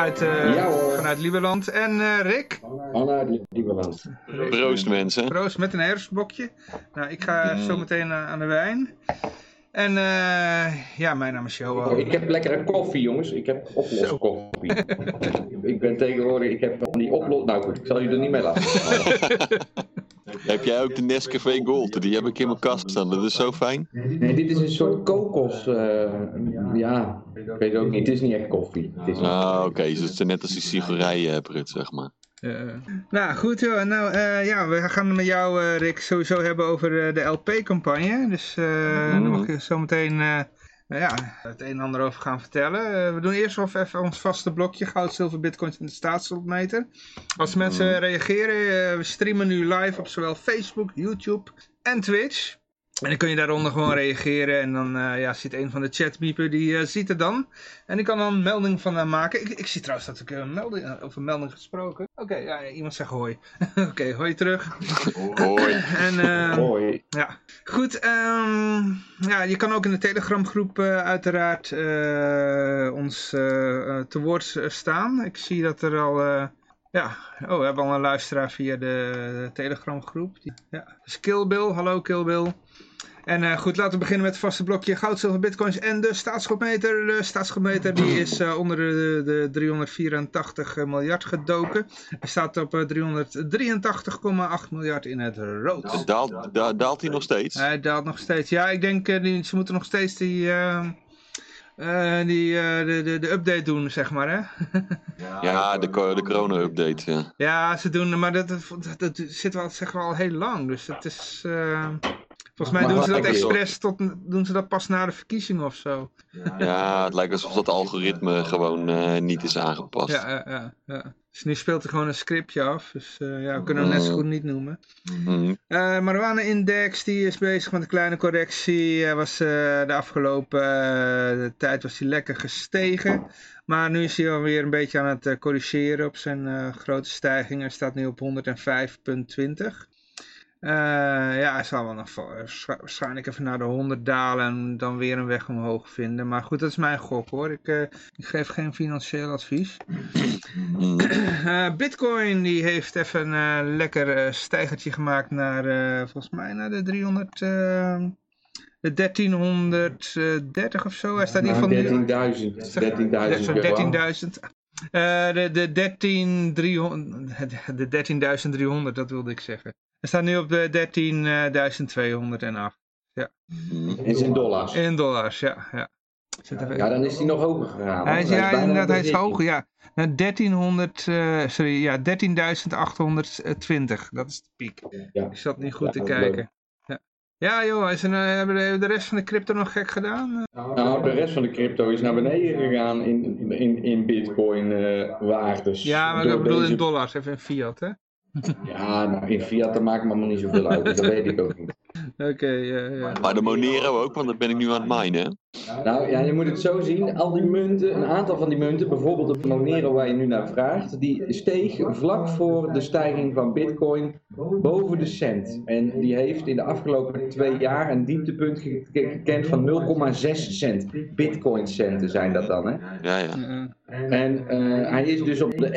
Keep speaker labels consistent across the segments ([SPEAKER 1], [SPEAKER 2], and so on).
[SPEAKER 1] uit, eh,
[SPEAKER 2] Ja,
[SPEAKER 1] vanuit Lieberland en eh, Rick.
[SPEAKER 2] Vanuit Lieberland.
[SPEAKER 3] Proost mensen.
[SPEAKER 1] Proost met een herfstbokje. Nou, ik ga
[SPEAKER 2] Mm.
[SPEAKER 1] zo meteen eh, aan de wijn. En eh, ja, mijn naam is Johan.
[SPEAKER 2] Oh, ik heb lekkere koffie, jongens. Ik heb oploskoffie. ik ben tegenwoordig, ik heb van die oplos... Nou goed, ik zal jullie er niet mee laten.
[SPEAKER 3] Heb jij ook de Nescafé Gold? Die heb ik in mijn kast staan. Dat is zo fijn.
[SPEAKER 2] Nee, dit is een soort kokos... eh, ja, ik weet het ook niet. Het is niet echt koffie. Het is
[SPEAKER 3] Ah, oké. Dus het is net als die sigarijenprut, zeg maar.
[SPEAKER 1] Eh, nou, goed joh. Nou, eh, ja, we gaan het met jou, eh, Rick, sowieso hebben over eh, de LP-campagne. Dus eh daar mag ik zo meteen eh, nou ja, het een en ander over gaan vertellen. Eh, we doen eerst nog even ons vaste blokje goud, zilver, bitcoins en de staatsschuldmeter. Als mensen reageren, eh, we streamen nu live op zowel Facebook, YouTube en Twitch. En dan kun je daaronder gewoon reageren en dan eh, ja, zit een van de chatbiepen die eh, ziet het dan. En ik kan dan een melding van hem maken. Ik, ik zie trouwens dat ik een melding, eh, over melding gesproken. Oké, ja, iemand zegt hoi. Oké, hoi terug.
[SPEAKER 3] Hoi.
[SPEAKER 1] En
[SPEAKER 2] Mooi.
[SPEAKER 1] ja, goed. ehm, ja, je kan ook in de Telegram groep uiteraard ons te woord staan. Ik zie dat er al... ja, oh, we hebben al een luisteraar via de Telegram groep. Die, ja, dus Killbill, hallo Killbill. En eh, goed, laten we beginnen met het vaste blokje goud, zilver, bitcoins en de staatsschuldmeter. De staatsschuldmeter die is eh, onder de, de 384 miljard gedoken. Hij staat op eh, 383,8 miljard in het rood.
[SPEAKER 3] Daalt, da- daalt hij nog steeds?
[SPEAKER 1] Hij daalt nog steeds. Ja, ik denk, eh, die, ze moeten nog steeds die, eh, eh, die, eh, de, de, de update doen, zeg maar, hè?
[SPEAKER 3] Ja, de, de corona-update. Ja.
[SPEAKER 1] ja, ze doen, maar dat, dat, dat zit wel, zeg wel al heel lang. Dus het is... eh, volgens mij
[SPEAKER 2] Maar
[SPEAKER 1] doen ze dat expres tot, doen ze dat pas na de verkiezingen of zo.
[SPEAKER 3] ja, het lijkt alsof dat algoritme gewoon eh, niet is aangepast.
[SPEAKER 1] Ja, ja, ja, ja. Dus nu speelt er gewoon een scriptje af. Dus eh, ja, we kunnen hem net zo goed niet noemen.
[SPEAKER 3] Mhm.
[SPEAKER 1] Eh marijuana-index die is bezig met een kleine correctie. Hij was, eh, de afgelopen tijd was hij lekker gestegen. Maar nu is hij alweer een beetje aan het corrigeren op zijn eh, grote stijging. Hij staat nu op 105,20. Eh, ja, hij zal wel nog waarschijnlijk even naar de 100 dalen en dan weer een weg omhoog vinden. Maar goed, dat is mijn gok hoor. Ik, eh, ik geef geen financieel advies.
[SPEAKER 3] Mhm.
[SPEAKER 1] Eh, Bitcoin die heeft even een eh, lekker eh, stijgertje gemaakt naar, eh, volgens mij naar de 300, eh, de 1330 of zo. Hij staat geval nu...
[SPEAKER 2] 13.000. 13.000.
[SPEAKER 1] Zo'n 13.000. Eh, de de 13.300, de 13.300, dat wilde ik zeggen. Hij staat nu op de 13.208
[SPEAKER 3] Mhm.
[SPEAKER 2] In zijn dollars.
[SPEAKER 1] in dollars, ja. ja. Zit even-
[SPEAKER 2] Ja, dan is hij nog hoger gegaan.
[SPEAKER 1] Hij is, ja, inderdaad,
[SPEAKER 2] op
[SPEAKER 1] hij is
[SPEAKER 2] 14.
[SPEAKER 1] hoger, ja. Naar 1300, eh, sorry, ja, 13.820. Dat is de piek.
[SPEAKER 2] Ja.
[SPEAKER 1] Ik zat niet goed
[SPEAKER 2] Ja,
[SPEAKER 1] te
[SPEAKER 2] is
[SPEAKER 1] kijken. Ja, ja joh, is er, nou- hebben de, hebben de rest van de crypto nog gek gedaan?
[SPEAKER 2] Nou, de rest van de crypto is naar beneden gegaan in, in, in bitcoin eh waardes.
[SPEAKER 1] Ja, maar ik bedoel
[SPEAKER 2] deze-
[SPEAKER 1] in dollars, even in fiat, hè?
[SPEAKER 2] Ja, nou, in fiat dat maakt me allemaal niet zoveel uit. dus Dat weet ik ook niet.
[SPEAKER 1] Oké, ja, ja.
[SPEAKER 3] Maar de Monero ook, want dat ben ik nu aan het minen.
[SPEAKER 2] Nou ja, je moet het zo zien. Al die munten, een aantal van die munten, bijvoorbeeld de Monero waar je nu naar vraagt, die steeg vlak voor de stijging van bitcoin boven de cent. En die heeft in de afgelopen twee jaar een dieptepunt ge- ge- gekend van 0,6 cent. Bitcoin centen zijn dat dan, hè?
[SPEAKER 3] Ja, ja.
[SPEAKER 1] Eh,
[SPEAKER 2] En eh, hij is dus op de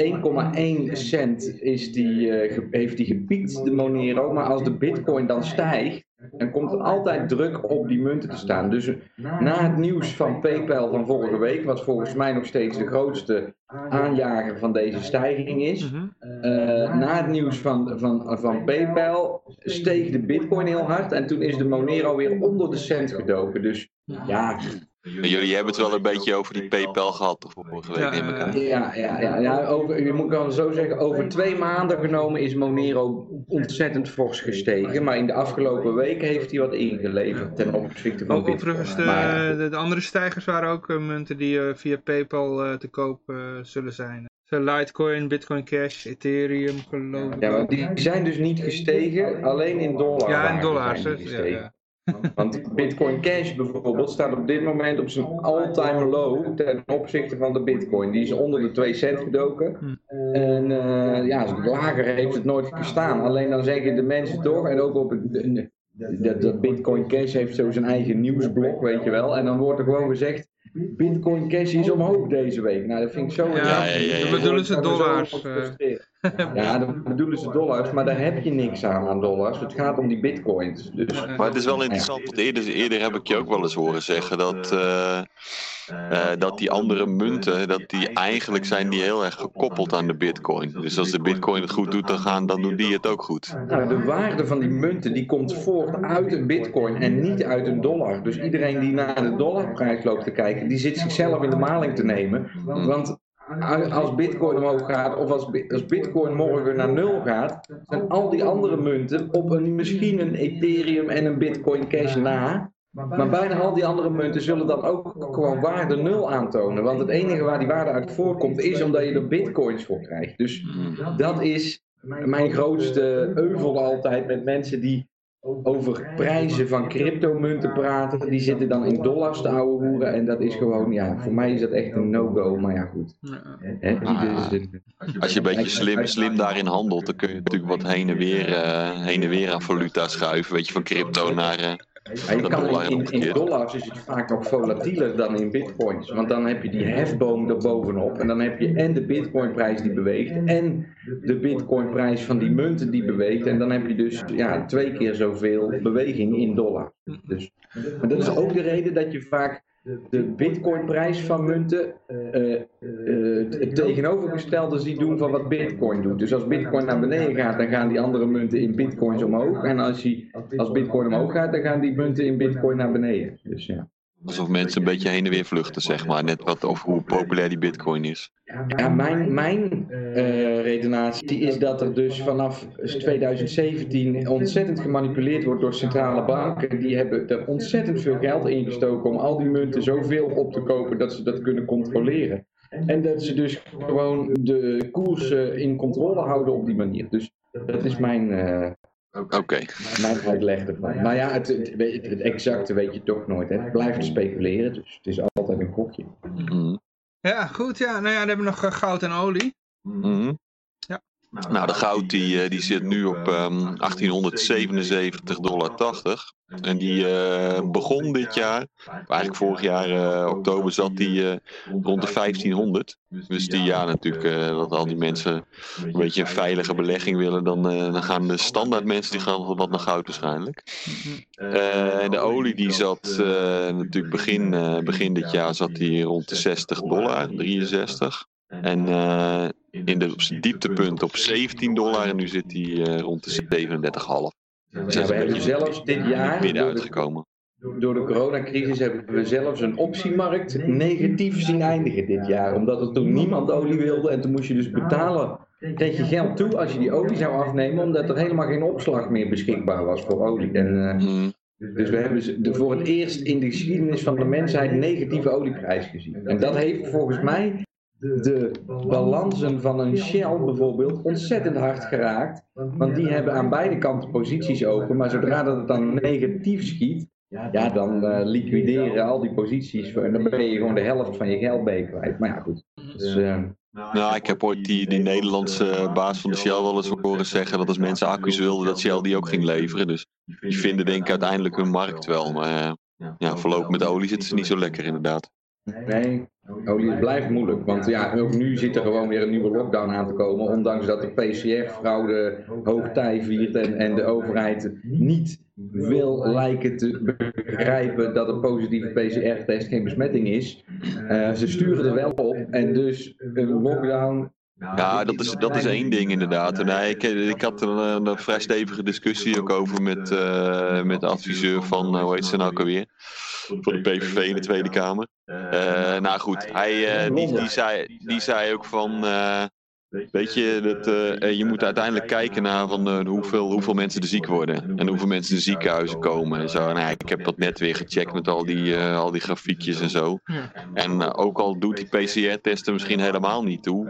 [SPEAKER 2] 1,1 cent is die, eh, heeft hij gepiekt, de Monero. Maar als de bitcoin dan stijgt, dan komt er altijd druk op die munten te staan. Dus na het nieuws van PayPal van vorige week, wat volgens mij nog steeds de grootste aanjager van deze stijging is.
[SPEAKER 1] mhm.
[SPEAKER 2] eh, na het nieuws van, van, van PayPal steeg de bitcoin heel hard. En toen is de Monero weer onder de cent gedoken. Dus ja,
[SPEAKER 3] Jullie hebben het wel een beetje over die PayPal gehad toch, vorige week, neem ik aan.
[SPEAKER 2] Ja, ja, ja, ja over, je moet wel zo zeggen, over twee maanden genomen is Monero ontzettend fors gestegen. Maar in de afgelopen weken heeft hij wat ingeleverd ten opzichte van
[SPEAKER 1] Ook
[SPEAKER 2] Bitcoin.
[SPEAKER 1] overigens, de,
[SPEAKER 2] Maar-
[SPEAKER 1] de, de andere stijgers waren ook eh, munten die eh, via PayPal eh, te koop zullen zijn. Litecoin, Bitcoin Cash, Ethereum, geloof ik.
[SPEAKER 2] Ja, maar die zijn dus niet gestegen, alleen in dollar.
[SPEAKER 1] Ja, in dollars. ja.
[SPEAKER 2] Want Bitcoin Cash bijvoorbeeld staat op dit moment op zijn all-time low ten opzichte van de Bitcoin. Die is onder de 2 cent gedoken.
[SPEAKER 1] Hm.
[SPEAKER 2] En eh, ja, lager heeft het nooit gestaan. Alleen dan zeggen de mensen toch, en ook op het. de Bitcoin Cash heeft zo zijn eigen nieuwsblok, weet je wel. En dan wordt er gewoon gezegd. Bitcoin Cash is omhoog deze week. Nou, dat vind ik zo.
[SPEAKER 1] Ja,
[SPEAKER 3] ja, ja, ja.
[SPEAKER 1] bedoelen ze
[SPEAKER 2] zo Ja, dan bedoelen ze dollars, maar daar heb je niks aan aan dollars. Het gaat om die bitcoins. Dus,
[SPEAKER 3] Maar het is wel interessant, want eerder, eerder heb ik je ook wel eens horen zeggen dat, eh, eh, dat die andere munten, dat die eigenlijk zijn die heel erg gekoppeld aan de bitcoin. Dus als de bitcoin het goed doet, dan, gaan, dan doen die het ook goed.
[SPEAKER 2] nou, de waarde van die munten die komt voort uit een bitcoin en niet uit een dollar. Dus iedereen die naar de dollarprijs loopt te kijken, die zit zichzelf in de maling te nemen. Want als bitcoin omhoog gaat of als, bi- als bitcoin morgen naar nul gaat, zijn al die andere munten op een, misschien een ethereum en een bitcoin cash na. Maar bijna al die andere munten zullen dan ook gewoon waarde nul aantonen. Want het enige waar die waarde uit voortkomt is omdat je er bitcoins voor krijgt. Dus dat is mijn grootste euvel altijd met mensen die over prijzen van cryptomunten praten. Die zitten dan in dollars te ouwe hoeren. En dat is gewoon, ja, voor mij is dat echt een no-go. Maar ja, goed. Een-
[SPEAKER 3] Als je een beetje slim, slim daarin handelt, dan kun je natuurlijk wat heen en weer, eh, heen en weer aan valuta schuiven. Weet je, van crypto naar... eh,
[SPEAKER 2] Je kan in, dollars is het vaak nog volatieler dan in bitcoins. Want dan heb je die hefboom erbovenop. En dan heb je en de bitcoinprijs die beweegt. En de bitcoinprijs van die munten die beweegt. En dan heb je dus ja, twee keer zoveel beweging in dollar. Dus, maar dat is ook de reden dat je vaak de bitcoinprijs van munten eh, eh, het tegenovergestelde ziet doen van wat bitcoin doet. Dus als bitcoin naar beneden gaat, dan gaan die andere munten in bitcoins omhoog. En als, die, als bitcoin omhoog gaat, dan gaan die munten in bitcoin naar beneden. Dus ja.
[SPEAKER 3] Alsof mensen een beetje heen en weer vluchten, zeg maar. Net wat over hoe populair die bitcoin is.
[SPEAKER 2] Ja, mijn, mijn eh, redenatie is dat er dus vanaf 2017 ontzettend gemanipuleerd wordt door centrale banken. Die hebben er ontzettend veel geld in gestoken om al die munten zoveel op te kopen dat ze dat kunnen controleren. En dat ze dus gewoon de koers eh, in controle houden op die manier. Dus dat is mijn, eh,
[SPEAKER 3] Oké.
[SPEAKER 2] mijn uitleg ervan. Nou ja, het, het, het, het exacte weet je toch nooit. Hè. Het blijft te speculeren, dus het is altijd een gokje.
[SPEAKER 3] Mhm.
[SPEAKER 1] Ja, goed. Ja, nou ja, dan hebben we nog eh, goud en olie.
[SPEAKER 3] Mhm.
[SPEAKER 1] Ja.
[SPEAKER 3] Nou, de goud die, eh, die zit nu op ehm 1877,80 dollar. En die eh, begon dit jaar, eigenlijk vorig jaar eh, oktober zat die eh, rond de 1500. Dus die ja natuurlijk, eh, dat al die mensen een beetje een veilige belegging willen, dan, eh, dan gaan de standaard mensen die gaan wat naar goud waarschijnlijk. Eh, en de olie die zat eh, natuurlijk begin, eh, begin dit jaar zat die rond de 60 dollar, 63. En eh, in de, dieptepunt op 17 dollar en nu zit hij eh, rond de 37,5. Dus
[SPEAKER 2] Ja,
[SPEAKER 3] hij
[SPEAKER 2] we hebben zelfs dit jaar,
[SPEAKER 3] midden
[SPEAKER 2] door de,
[SPEAKER 3] uitgekomen.
[SPEAKER 2] door de coronacrisis, hebben we zelfs een optiemarkt negatief zien eindigen dit jaar. Omdat er toen niemand olie wilde en toen moest je dus betalen. Kreeg je geld toe als je die olie zou afnemen, omdat er helemaal geen opslag meer beschikbaar was voor olie. En,
[SPEAKER 3] Mhm.
[SPEAKER 2] dus we hebben de, voor het eerst in de geschiedenis van de mensheid negatieve olieprijs gezien. En dat heeft volgens mij de balansen van een Shell bijvoorbeeld ontzettend hard geraakt. Want die hebben aan beide kanten posities open, maar zodra dat het dan negatief schiet, ja, dan eh, liquideren al die posities en dan ben je gewoon de helft van je geld bij kwijt. Maar ja, goed. Dus, eh,
[SPEAKER 3] Nou, ik heb ooit die, die Nederlandse baas van de Shell wel eens horen zeggen dat als mensen accu's wilden, dat Shell die ook ging leveren. Dus die vinden denk ik uiteindelijk hun markt wel. Maar eh, ja, voorlopig met olie zitten ze niet zo lekker inderdaad.
[SPEAKER 2] Nee, olie blijft moeilijk. Want ja, ook nu zit er gewoon weer een nieuwe lockdown aan te komen. Ondanks dat de PCR-fraude hoogtij viert en, en de overheid niet wil lijken te begrijpen dat een positieve PCR-test geen besmetting is. Eh, ze sturen er wel op en dus een lockdown.
[SPEAKER 3] Ja, dat is, dat is één ding inderdaad. Nee, ik, ik had er een, een vrij stevige discussie ook over met, eh, met de adviseur van, eh, hoe heet ze nou ook alweer? Van de PVV in de Tweede Kamer. Eh, nou goed, hij, eh, die, die, zei, die zei ook van, eh, Weet je, dat, uh, je moet uiteindelijk kijken naar van, uh, hoeveel, hoeveel mensen er ziek worden. En hoeveel mensen in de ziekenhuizen komen en zo. Nou, ik heb dat net weer gecheckt met al die, uh, al die grafiekjes en zo. En ook al doet die PCR-testen misschien helemaal niet toe.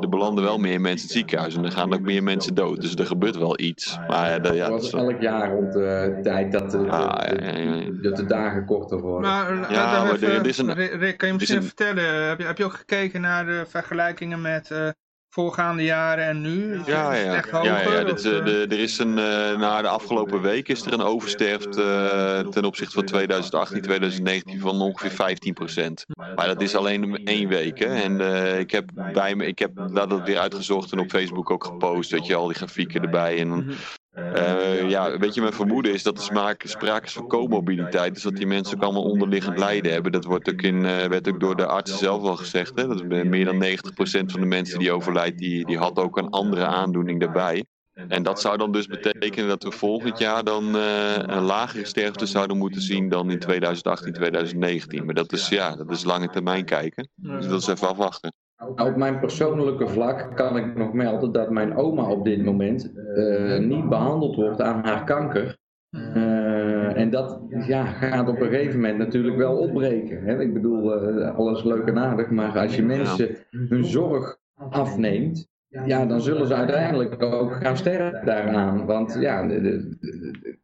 [SPEAKER 3] er belanden wel meer mensen in het ziekenhuis. En er gaan ook meer mensen dood. Dus er gebeurt wel iets. Maar,
[SPEAKER 2] ja, dat is elk jaar rond de tijd dat de, ah, dat de dagen korter worden.
[SPEAKER 1] Maar, ja, maar er is een... Rick, kan je misschien een... vertellen? Heb je, heb je ook gekeken naar de vergelijkingen met voorgaande jaren en nu?
[SPEAKER 3] ja, ja.
[SPEAKER 1] Echt hoger,
[SPEAKER 3] ja, ja. Dit, uh, de, er is een, uh, na de afgelopen week is er een oversterft uh, ten opzichte van 2018, 2019 van ongeveer 15% Maar dat is alleen één week. Hè? En ik heb bij me, ik heb dat weer uitgezocht en op Facebook ook gepost. Weet je, al die grafieken erbij. En dan uh, ja, weet je, mijn vermoeden is dat er sprake is van comorbiditeit. Dus dat die mensen ook allemaal onderliggend lijden hebben. Dat wordt ook in, uh, werd ook door de artsen zelf al gezegd. Hè? Dat meer dan 90% van de mensen die overlijdt, die, die had ook een andere aandoening daarbij. En dat zou dan dus betekenen dat we volgend jaar dan uh, een lagere sterfte zouden moeten zien dan in 2018, 2019. Maar dat is, ja, dat is lange termijn kijken. Dus dat is even afwachten.
[SPEAKER 2] Op mijn persoonlijke vlak kan ik nog melden dat mijn oma op dit moment uh, niet behandeld wordt aan haar kanker. Uh, en dat ja, gaat op een gegeven moment natuurlijk wel opbreken. Hè? Ik bedoel, uh, alles leuk en aardig, maar als je mensen hun zorg afneemt, ja, dan zullen ze uiteindelijk ook gaan sterven daaraan. Want ja, de, de, de,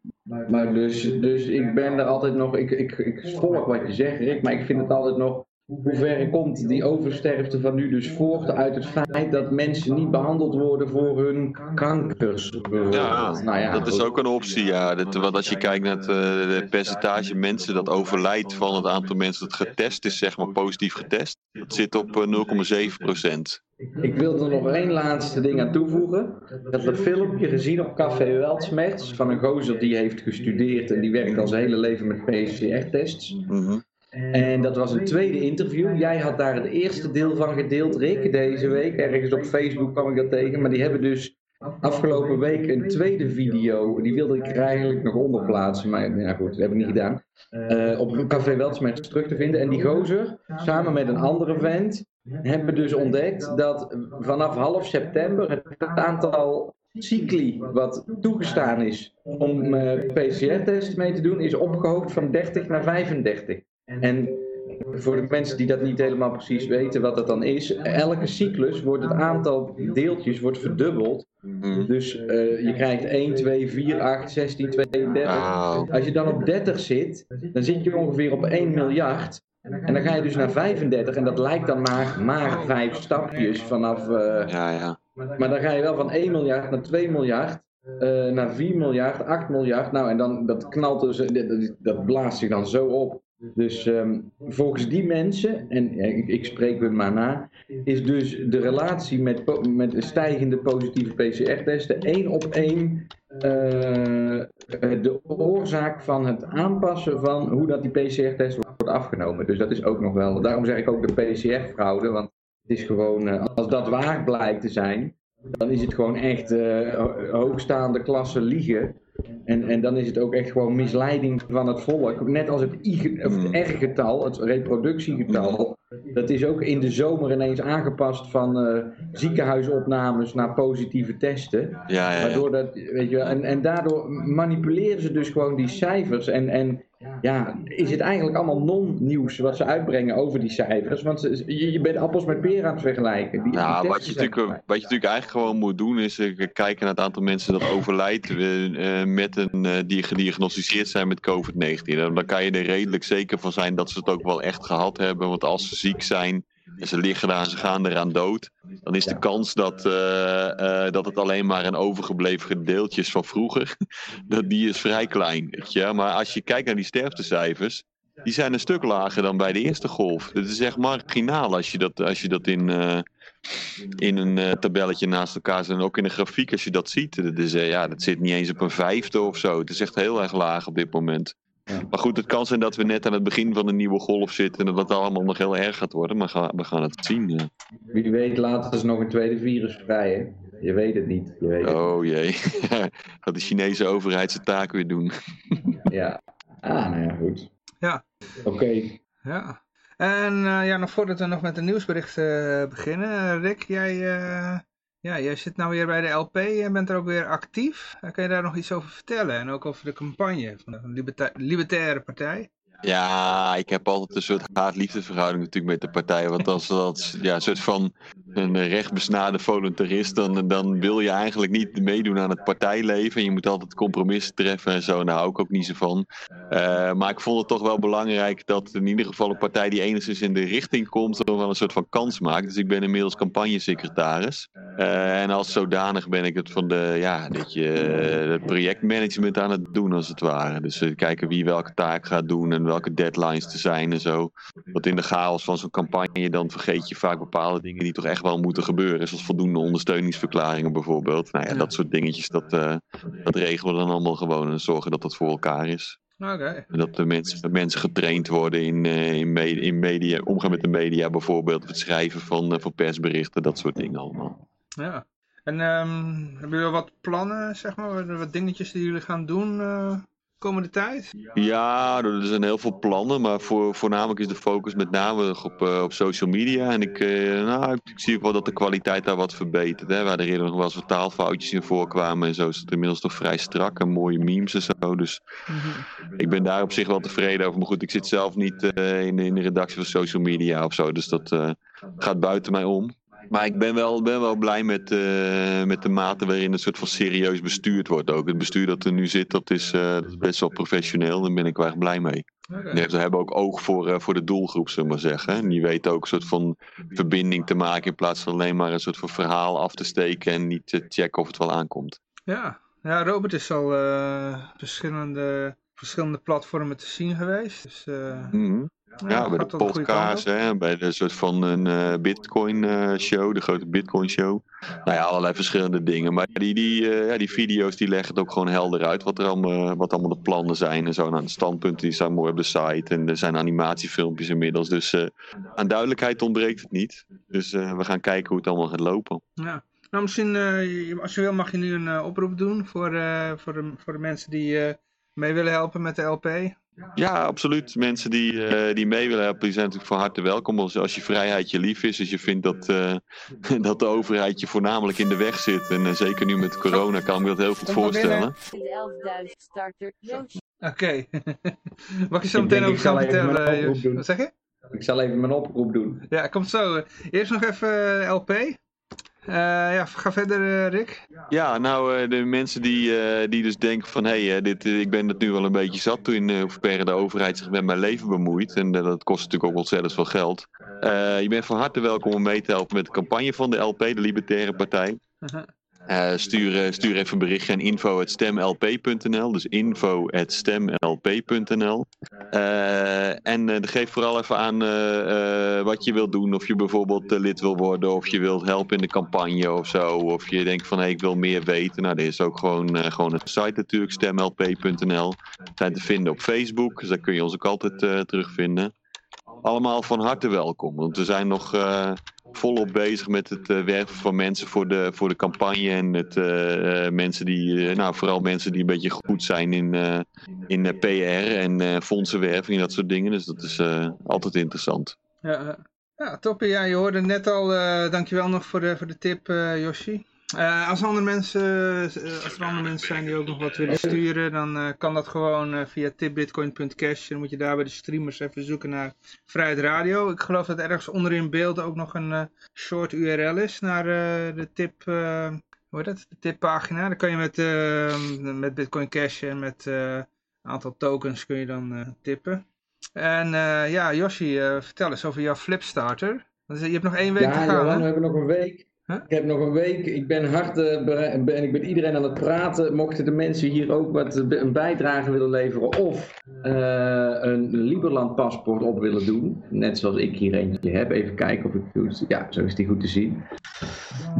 [SPEAKER 2] maar dus, dus ik ben er altijd nog, ik, ik, ik volg wat je zegt Rick, maar ik vind het altijd nog hoe ver komt die oversterfte van nu dus voort uit het feit dat mensen niet behandeld worden voor hun kankers?
[SPEAKER 3] Ja, nou ja dat is ook een optie. Ja. Dat, want als je kijkt naar het, uh, percentage mensen dat overlijdt van het aantal mensen dat getest is, zeg maar positief getest, dat zit op 0,7 eh, procent.
[SPEAKER 2] Ik wil er nog één laatste ding aan toevoegen. Ik heb een filmpje gezien op Café Weltsmerts van een gozer die heeft gestudeerd en die werkt al zijn hele leven met PCR-tests. Mm en dat was een tweede interview. Jij had daar het eerste deel van gedeeld, Rick, deze week. Ergens op Facebook kwam ik dat tegen. Maar die hebben dus afgelopen week een tweede video. Die wilde ik er eigenlijk nog onder plaatsen. Maar ja, goed, dat heb ik niet gedaan. Uh, op Café Weltsmerts terug te vinden. En die gozer, samen met een andere vent, hebben dus ontdekt dat vanaf half september het aantal cycli wat toegestaan is om uh, PCR-tests mee te doen, is opgehoogd van 30 naar 35. En voor de mensen die dat niet helemaal precies weten wat dat dan is, elke cyclus wordt het aantal deeltjes wordt verdubbeld. Mhm. Dus uh, je krijgt 1, 2, 4, 8, 16, 32. Als je dan op 30 zit, dan zit je ongeveer op 1 miljard. En dan ga je dus naar 35 en dat lijkt dan maar, maar vijf stapjes vanaf. Uh,
[SPEAKER 3] ja, ja.
[SPEAKER 2] Maar dan ga je wel van 1 miljard naar 2 miljard. Uh, naar 4 miljard, 8 miljard. Nou, en dan dat knalt dus, dat, dat blaast zich dan zo op. Dus um, volgens die mensen, en ik, ik, spreek het maar na, is dus de relatie met, met de stijgende positieve PCR-testen één op één uh, de oorzaak van het aanpassen van hoe dat die PCR-test wordt afgenomen. Dus dat is ook nog wel, daarom zeg ik ook de PCR-fraude, want het is gewoon, uh, als dat waar blijkt te zijn, dan is het gewoon echt uh, hoogstaande klasse liegen. En, en dan is het ook echt gewoon misleiding van het volk. Net als het, het mm. R-getal, het reproductiegetal. Dat is ook in de zomer ineens aangepast van uh, ziekenhuisopnames naar positieve testen.
[SPEAKER 3] Ja, ja.
[SPEAKER 2] Waardoor dat, weet je, en, en daardoor manipuleren ze dus gewoon die cijfers. En, en ja, is het eigenlijk allemaal non-nieuws wat ze uitbrengen over die cijfers. Want je, je bent appels met peren aan het vergelijken. Die,
[SPEAKER 3] nou, wat, je natuurlijk, wat je natuurlijk eigenlijk gewoon moet doen is uh, kijken naar het aantal mensen dat overlijdt uh, met een, uh, die gediagnosticeerd zijn met COVID-19. Dan kan je er redelijk zeker van zijn dat ze het ook wel echt gehad hebben. Want als ze ziek zijn en ze liggen daar en ze gaan eraan dood, dan is de kans dat, uh, uh, dat het alleen maar een overgebleven gedeeltje is van vroeger, dat die is vrij klein. Weet je? Maar als je kijkt naar die sterftecijfers, die zijn een stuk lager dan bij de eerste golf. Dat is echt marginaal als je dat, als je dat in, uh, in een tabelletje naast elkaar zet. En ook in een grafiek als je dat ziet. Dat, is, ja, dat zit niet eens op een vijfde of zo. Het is echt heel erg laag op dit moment. Maar goed, het kan zijn dat we net aan het begin van een nieuwe golf zitten en dat het allemaal nog heel erg gaat worden, maar we gaan het zien. Ja.
[SPEAKER 2] Wie weet laten ze nog een tweede virus vrij, Je weet het niet. Je weet
[SPEAKER 3] oh jee, gaat de Chinese overheid zijn taak weer doen.
[SPEAKER 2] ja, ah, nou ja, goed.
[SPEAKER 1] Ja.
[SPEAKER 2] Oké.
[SPEAKER 1] Ja. En uh, ja, nog voordat we nog met de nieuwsberichten uh, beginnen, Rick, jij uh, Ja, jij zit nou weer bij de LP en bent er ook weer actief. Kan je daar nog iets over vertellen? En ook over de campagne van de Libertaire Partij?
[SPEAKER 3] Ja, ik heb altijd een soort haat-liefdesverhouding natuurlijk met de partij. Want als dat ja, een soort van een rechtbesnade voluntarist, dan, dan wil je eigenlijk niet meedoen aan het partijleven. Je moet altijd compromissen treffen en zo. Daar hou ik ook niet zo van. Uh, maar ik vond het toch wel belangrijk dat in ieder geval een partij die enigszins in de richting komt, toch wel een soort van kans maakt. Dus ik ben inmiddels campagnesecretaris. Uh, en als zodanig ben ik het van de, ja, dat je het projectmanagement aan het doen als het ware. Dus uh, kijken wie welke taak gaat doen en welke deadlines te zijn en zo. Want in de chaos van zo'n campagne dan vergeet je vaak bepaalde dingen die toch echt wel moeten gebeuren. Zoals voldoende ondersteuningsverklaringen bijvoorbeeld. Nou ja, dat soort dingetjes, dat, uh, dat regelen we dan allemaal gewoon en zorgen dat dat voor elkaar is.
[SPEAKER 1] Okay.
[SPEAKER 3] En dat de mensen, dat mensen getraind worden in, uh, in, media, in media, omgaan met de media bijvoorbeeld. Het schrijven van, uh, van persberichten, dat soort dingen allemaal.
[SPEAKER 1] Ja. En um, hebben jullie wat plannen, zeg maar, wat dingetjes die jullie gaan doen komende tijd?
[SPEAKER 3] Ja, er zijn heel veel plannen, maar voor, voornamelijk is de focus met name op, uh, op social media. En ik, uh, nou, ik, zie ook wel dat de kwaliteit daar wat verbetert. Hè. Waar er eerder nog wel eens wat taalfoutjes in voorkwamen en zo is het inmiddels toch vrij strak en mooie memes en zo. Dus mm -hmm. ik ben daar op zich wel tevreden over. Maar goed, ik zit zelf niet uh, in, in de redactie van social media of zo, dus dat gaat buiten mij om. Maar ik ben wel, ben wel blij met, uh, met de mate waarin het soort van serieus bestuurd wordt ook. Het bestuur dat er nu zit, dat is, uh, dat is best wel professioneel. Daar ben ik wel erg blij mee. Okay. Ze hebben ook oog voor, uh, voor de doelgroep, zullen we maar zeggen. En die weten ook een soort van verbinding te maken in plaats van alleen maar een soort van verhaal af te steken en niet te checken of het wel aankomt.
[SPEAKER 1] Ja, ja Robert is al verschillende, verschillende platformen te zien geweest. Dus,
[SPEAKER 3] mm -hmm. Ja, bij de podcast, hè, bij de soort van een uh, Bitcoin uh, show, de grote Bitcoin show. Nou ja, allerlei verschillende dingen. Maar die, die, uh, ja, die video's die leggen het ook gewoon helder uit wat, er allemaal, wat allemaal de plannen zijn en zo. Nou, de standpunten die staan mooi op de site en er zijn animatiefilmpjes inmiddels. Dus aan duidelijkheid ontbreekt het niet. Dus we gaan kijken hoe het allemaal gaat lopen.
[SPEAKER 1] Ja. Nou, misschien, als je wil, mag je nu een oproep doen voor, voor, de, voor de mensen die mee willen helpen met de LP.
[SPEAKER 3] Ja, absoluut. Mensen die, uh, die mee willen helpen, die zijn natuurlijk van harte welkom. Als, als je vrijheid je lief is, als je vindt dat, uh, dat de overheid je voornamelijk in de weg zit. En uh, zeker nu met corona kan ik me dat heel goed voorstellen.
[SPEAKER 1] Oké. Okay. Mag je zo meteen over gaan vertellen? Wat zeg je?
[SPEAKER 2] Ik zal even mijn oproep doen.
[SPEAKER 1] Ja, komt zo. Eerst nog even LP. Uh, ja, ga verder, uh, Rick.
[SPEAKER 3] Ja, nou, uh, de mensen die, die dus denken van... hé, hey, dit, ik ben het nu wel een beetje zat toen in hoeverre de overheid zich met mijn leven bemoeit. En dat kost natuurlijk ook ontzettend veel geld. je bent van harte welkom om mee te helpen met de campagne van de LP, de Libertaire Partij. -huh. Uh, stuur, stuur even een berichtje aan info.stemlp.nl. Dus info.stemlp.nl. Uh, en uh, geef vooral even aan wat je wilt doen. Of je bijvoorbeeld lid wil worden. Of je wilt helpen in de campagne of zo. Of je denkt van hey, ik wil meer weten. Nou, er is ook gewoon, gewoon een site natuurlijk. Stemlp.nl. Zijn te vinden op Facebook. Dus daar kun je ons ook altijd terugvinden. Allemaal van harte welkom. Want we zijn nog volop bezig met het uh, werven van mensen voor de, voor de campagne. En het, uh, mensen die, nou, vooral mensen die een beetje goed zijn in, in PR en fondsenwerving en dat soort dingen. Dus dat is altijd interessant.
[SPEAKER 1] Ja, ja top. Ja, je hoorde net al, dankjewel nog voor de, voor de tip, Yoshi. Uh, als, andere mensen, uh, als er andere mensen zijn die ook nog wat willen sturen, dan uh, kan dat gewoon via tipbitcoin.cash. Dan moet je daar bij de streamers even zoeken naar Vrijheid Radio. Ik geloof dat ergens onderin beeld ook nog een short URL is naar de tip, hoe heet dat? De tippagina. Dan kan je met, met Bitcoin Cash en met een aantal tokens kun je dan tippen. En ja, Yoshi, vertel eens over jouw Flipstarter. Je hebt nog één week
[SPEAKER 2] ja,
[SPEAKER 1] te gaan,
[SPEAKER 2] Ja, we hebben nog een week. Ik heb nog een week, ik ben hard uh, en ik ben iedereen aan het praten. Mochten de mensen hier ook wat een bijdrage willen leveren of uh, een Liberland paspoort op willen doen, net zoals ik hier eentje heb, even kijken of ik ja, zo is die goed te zien.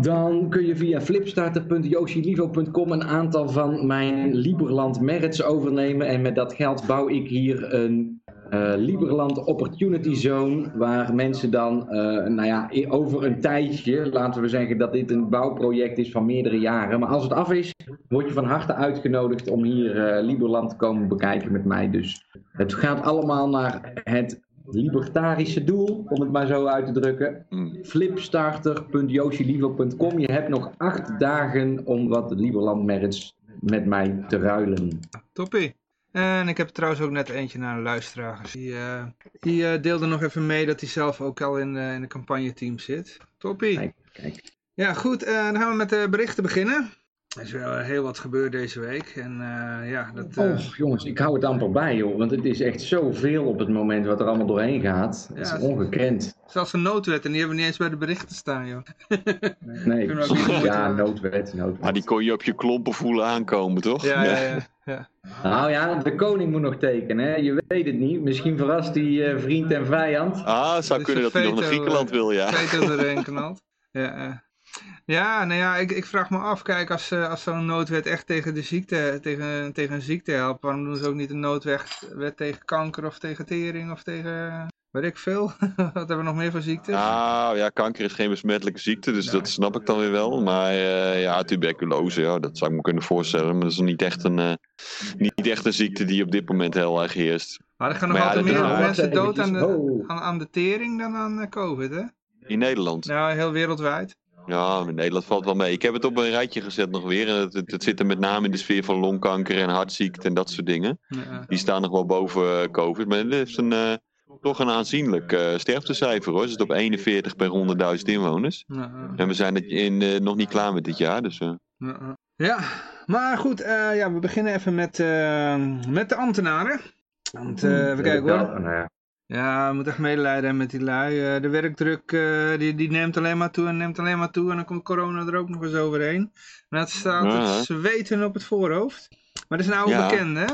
[SPEAKER 2] Dan kun je via flipstarter.yoshilivo.com een aantal van mijn Liberland merits overnemen en met dat geld bouw ik hier een uh, Liberland Opportunity Zone, waar mensen dan, uh, nou ja, over een tijdje, laten we zeggen dat dit een bouwproject is van meerdere jaren, maar als het af is, word je van harte uitgenodigd om hier uh, Liberland te komen bekijken met mij. Dus het gaat allemaal naar het libertarische doel, om het maar zo uit te drukken.
[SPEAKER 3] Hmm.
[SPEAKER 2] Flipstarter.yoshilivo.com. Je hebt nog acht dagen om wat Liberland merits met mij te ruilen.
[SPEAKER 1] Toppie. En ik heb trouwens ook net eentje naar een luisteraar. Die, uh, die uh, deelde nog even mee dat hij zelf ook al in, uh, in de campagneteam zit. Toppie.
[SPEAKER 2] Kijk, kijk.
[SPEAKER 1] Ja, goed. dan gaan we met de berichten beginnen. Er is wel heel wat gebeurd deze week. En ja, dat...
[SPEAKER 2] Oh, jongens, ik hou het amper bij, joh. Want het is echt zoveel op het moment wat er allemaal doorheen gaat. Het ja, is ongekend.
[SPEAKER 1] Zelfs een noodwet. En die hebben we niet eens bij de berichten staan, joh.
[SPEAKER 2] nee, ja, noodwet, noodwet.
[SPEAKER 3] Maar die kon je op je klompen voelen aankomen, toch?
[SPEAKER 1] Ja, ja, ja. ja.
[SPEAKER 2] Nou ja, de koning moet nog tekenen, hè? je weet het niet. Misschien verrast die uh, vriend en vijand.
[SPEAKER 3] Ah, het zou kunnen dat hij nog naar Griekenland wil, ja.
[SPEAKER 1] Veto erin knalt. Ja, ja, nou ja, ik, ik vraag me af, kijk, als, als zo'n noodwet echt tegen, de ziekte, tegen, tegen een ziekte helpt, waarom doen ze ook niet een noodwet wet tegen kanker of tegen tering of tegen, weet ik veel. Wat hebben we nog meer voor ziektes?
[SPEAKER 3] Nou ja, kanker is geen besmettelijke ziekte, dus dat snap ik dan weer wel. Maar uh, ja, tuberculose, ja, dat zou ik me kunnen voorstellen. Maar dat is niet echt een, uh, niet echt een ziekte die op dit moment heel erg heerst.
[SPEAKER 1] Maar er gaan nog maar altijd ja, meer mensen dood aan de, aan, aan de tering dan aan COVID, hè?
[SPEAKER 3] In Nederland?
[SPEAKER 1] Nou, heel wereldwijd.
[SPEAKER 3] Ja, in Nederland valt wel mee. Ik heb het op een rijtje gezet nog weer. Het, het, het zit er met name in de sfeer van longkanker en hartziekte en dat soort dingen.
[SPEAKER 1] Ja.
[SPEAKER 3] Die staan nog wel boven COVID. Maar het is een, uh, toch een aanzienlijk uh, sterftecijfer hoor. Ze zit op 41 per 100.000 inwoners.
[SPEAKER 1] Ja.
[SPEAKER 3] En we zijn in, uh, nog niet klaar met dit jaar. Dus,
[SPEAKER 1] ja. ja, maar goed. ja, we beginnen even met, met de ambtenaren. Want even kijken hoor. Ja, je moet echt medelijden met die lui. Uh, de werkdruk uh, die, die neemt alleen maar toe en neemt alleen maar toe. En dan komt corona er ook nog eens overheen. En dat staat het zweten op het voorhoofd. Maar dat is een oude
[SPEAKER 3] Ja.
[SPEAKER 1] bekende, hè?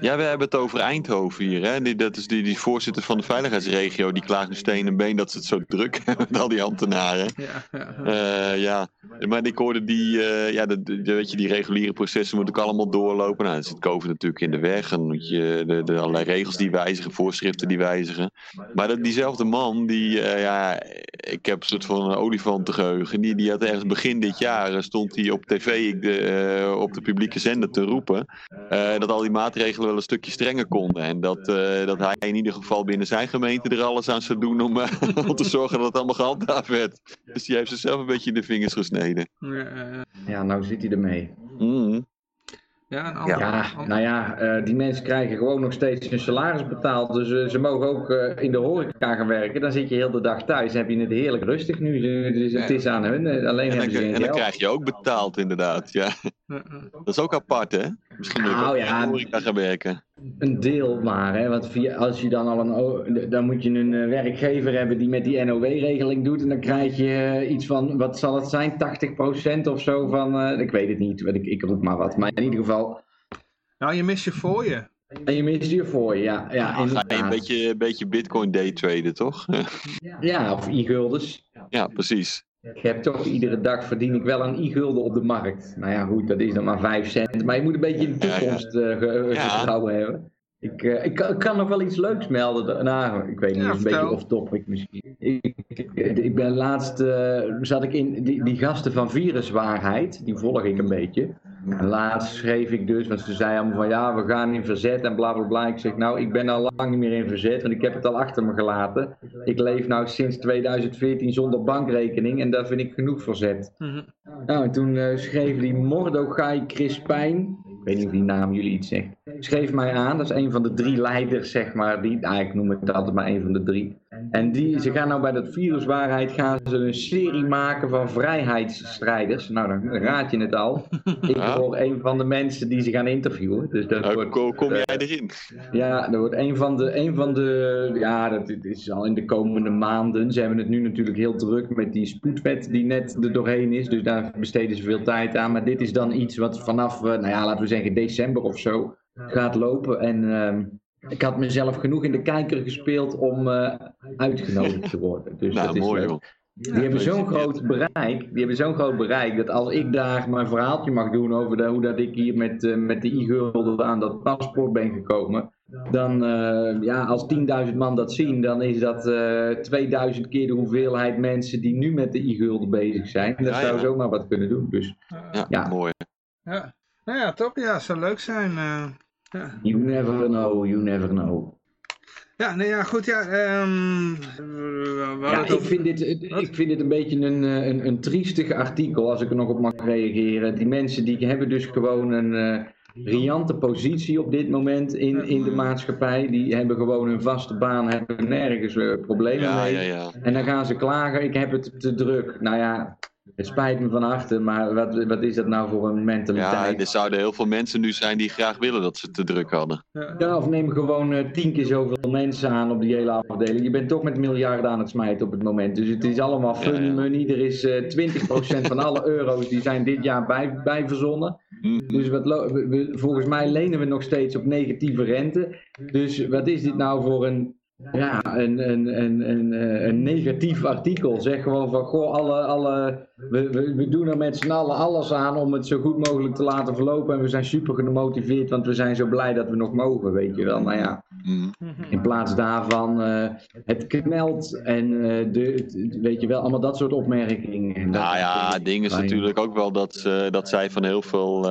[SPEAKER 3] Ja, we hebben het over Eindhoven hier. Hè? Die, dat is die, die voorzitter van de veiligheidsregio. Die klaagt nu steen en been dat ze het zo druk hebben met al die ambtenaren.
[SPEAKER 1] Ja, ja.
[SPEAKER 3] Eh, ja, maar ik hoorde die, eh, ja, de, de- weet je, die reguliere processen moeten ook allemaal doorlopen. Nou, dan zit COVID natuurlijk in de weg. En moet je de, de allerlei regels die wijzigen, voorschriften die wijzigen. Maar dat, diezelfde man, die, eh, ja, ik heb een soort van een olifantengeheugen. Die, die had ergens begin dit jaar, stond hij op tv ik de, op de publieke zender te roepen. dat al die maatregelen wel een stukje strenger konden. En dat, eh, dat hij in ieder geval binnen zijn gemeente er alles aan zou doen om, eh, om te zorgen dat het allemaal gehandhaafd werd. Dus die heeft zichzelf een beetje in de vingers gesneden.
[SPEAKER 1] Ja,
[SPEAKER 2] nou zit hij ermee.
[SPEAKER 3] Mhm.
[SPEAKER 1] ja, een ander-
[SPEAKER 2] Ja, nou ja, eh, die mensen krijgen gewoon nog steeds hun salaris betaald. Dus ze mogen ook eh, in de horeca gaan werken. Dan zit je heel de dag thuis. Dan heb je het heerlijk rustig nu. Dus het is aan hun. Alleen
[SPEAKER 3] En,
[SPEAKER 2] hebben ze
[SPEAKER 3] dan,
[SPEAKER 2] geen
[SPEAKER 3] en dan
[SPEAKER 2] geld.
[SPEAKER 3] krijg je ook betaald, inderdaad. Ja.
[SPEAKER 1] Ja, ja.
[SPEAKER 3] Dat is ook apart, hè? Misschien moet ik
[SPEAKER 2] Nou
[SPEAKER 3] ook
[SPEAKER 2] ja.
[SPEAKER 3] in de horeca gaan werken.
[SPEAKER 2] Een deel maar, hè? want via, als je dan al een, dan moet je een eh, werkgever hebben die met die NOW-regeling doet en dan krijg je eh, iets van, wat zal het zijn, 80% of zo van, eh, ik weet het niet, want ik, ik roep maar wat, maar in ieder geval,
[SPEAKER 1] Nou, je mist je voor je.
[SPEAKER 2] en je mist hiervoor, ja, ja,
[SPEAKER 3] Dan ga je een beetje, een beetje bitcoin daytraden, toch?
[SPEAKER 2] Ja, of e-guldens.
[SPEAKER 3] ja, precies.
[SPEAKER 2] Ik heb toch iedere dag verdien ik wel een e-gulden op de markt. Nou ja, goed, dat is dan maar 5 cent. Maar je moet een beetje in de toekomst eh, ge-
[SPEAKER 3] Ja.
[SPEAKER 2] vertrouwen hebben. Ik, eh, ik, kan, ik kan nog wel iets leuks melden. Nou, ik weet niet,
[SPEAKER 1] Ja,
[SPEAKER 2] dat is een beetje off-topic misschien. Ik, ik, ben laatst, eh, zat ik in die, die gasten van Viruswaarheid, die volg ik een beetje. En laatst schreef ik dus, want ze zeiden allemaal van ja, we gaan in verzet en bla bla bla. Ik zeg nou, ik ben al lang niet meer in verzet, want ik heb het al achter me gelaten. Ik leef nou sinds 2014 zonder bankrekening en daar vind ik genoeg verzet.
[SPEAKER 1] Mhm.
[SPEAKER 2] Nou, en toen eh, schreef die Mordechai Crispijn, ik weet niet of die naam jullie iets zegt, schreef mij aan. Dat is een van de drie leiders, zeg maar. Die, nou, ik noem het altijd maar een van de drie. En die, ze gaan nou bij dat viruswaarheid gaan ze een serie maken van vrijheidsstrijders. Nou, dan raad je het al. Ik word een van de mensen die ze gaan interviewen. Dus dat
[SPEAKER 3] Nou,
[SPEAKER 2] wordt,
[SPEAKER 3] ko- kom
[SPEAKER 2] eh,
[SPEAKER 3] jij erin?
[SPEAKER 2] ja, dat wordt een van de, een van de, ja, dat is al in de komende maanden. Ze hebben het nu natuurlijk heel druk met die spoedwet die net er doorheen is. Dus daar besteden ze veel tijd aan. Maar dit is dan iets wat vanaf, eh, nou ja, laten we zeggen december of zo gaat lopen. En ehm, ik had mezelf genoeg in de kijker gespeeld om eh, uitgenodigd te worden. Dus
[SPEAKER 3] Nou,
[SPEAKER 2] dat is
[SPEAKER 3] mooi
[SPEAKER 2] leuk.
[SPEAKER 3] joh.
[SPEAKER 2] Die hebben zo'n groot bereik, die hebben zo'n groot bereik dat als ik daar mijn verhaaltje mag doen over de, hoe dat ik hier met, eh, met de e-gulden aan dat paspoort ben gekomen, dan eh, ja, als 10.000 man dat zien, dan is dat eh 2000 keer de hoeveelheid mensen die nu met de e-gulden bezig zijn. Dat
[SPEAKER 3] Ja,
[SPEAKER 2] zou
[SPEAKER 3] ja.
[SPEAKER 2] zomaar wat kunnen doen. Dus
[SPEAKER 3] Ja,
[SPEAKER 2] Ja.
[SPEAKER 3] mooi.
[SPEAKER 1] Ja. Nou ja, top. Ja, zou leuk zijn. Eh. ja.
[SPEAKER 2] you never know, you never know.
[SPEAKER 1] Ja, nee, ja, goed, ja. ehm,
[SPEAKER 2] Ja,
[SPEAKER 1] het
[SPEAKER 2] ik
[SPEAKER 1] over-
[SPEAKER 2] vind, dit, ik vind dit een beetje een, eh, een, een triestig artikel, als ik er nog op mag reageren. Die mensen die hebben dus gewoon een eh, riante positie op dit moment in, in de maatschappij. Die hebben gewoon een vaste baan, hebben nergens eh, problemen
[SPEAKER 3] Ja,
[SPEAKER 2] mee.
[SPEAKER 3] ja, ja.
[SPEAKER 2] En dan gaan ze klagen, ik heb het te druk. Nou ja, het spijt me van harte, maar wat, wat is dat nou voor een
[SPEAKER 3] Ja,
[SPEAKER 2] mentaliteit?
[SPEAKER 3] er zouden heel veel mensen nu zijn die graag willen dat ze te druk hadden.
[SPEAKER 2] Ja, of neem gewoon eh, tien keer zoveel mensen aan op die hele afdeling. Je bent toch met miljarden aan het smijten op het moment. Dus het is allemaal funny
[SPEAKER 3] Ja, ja.
[SPEAKER 2] money. Er is eh 20% van alle euro's die zijn dit jaar bij, bij verzonnen.
[SPEAKER 3] Hm.
[SPEAKER 2] Dus wat we- volgens mij lenen we nog steeds op negatieve rente. Dus wat is dit nou voor een, ja, een, een, een, een, eh, een negatief artikel? Zeg gewoon van, goh, alle, alle, we, we, we doen er met z'n allen alles aan om het zo goed mogelijk te laten verlopen. En we zijn super gemotiveerd, want we zijn zo blij dat we nog mogen, weet je wel. Nou ja,
[SPEAKER 3] Hm.
[SPEAKER 2] in plaats daarvan eh, het knelt en eh, de, weet je wel, allemaal dat soort opmerkingen. En dat-
[SPEAKER 3] Nou ja, het ding is natuurlijk ook wel dat, ze- dat zij van heel veel,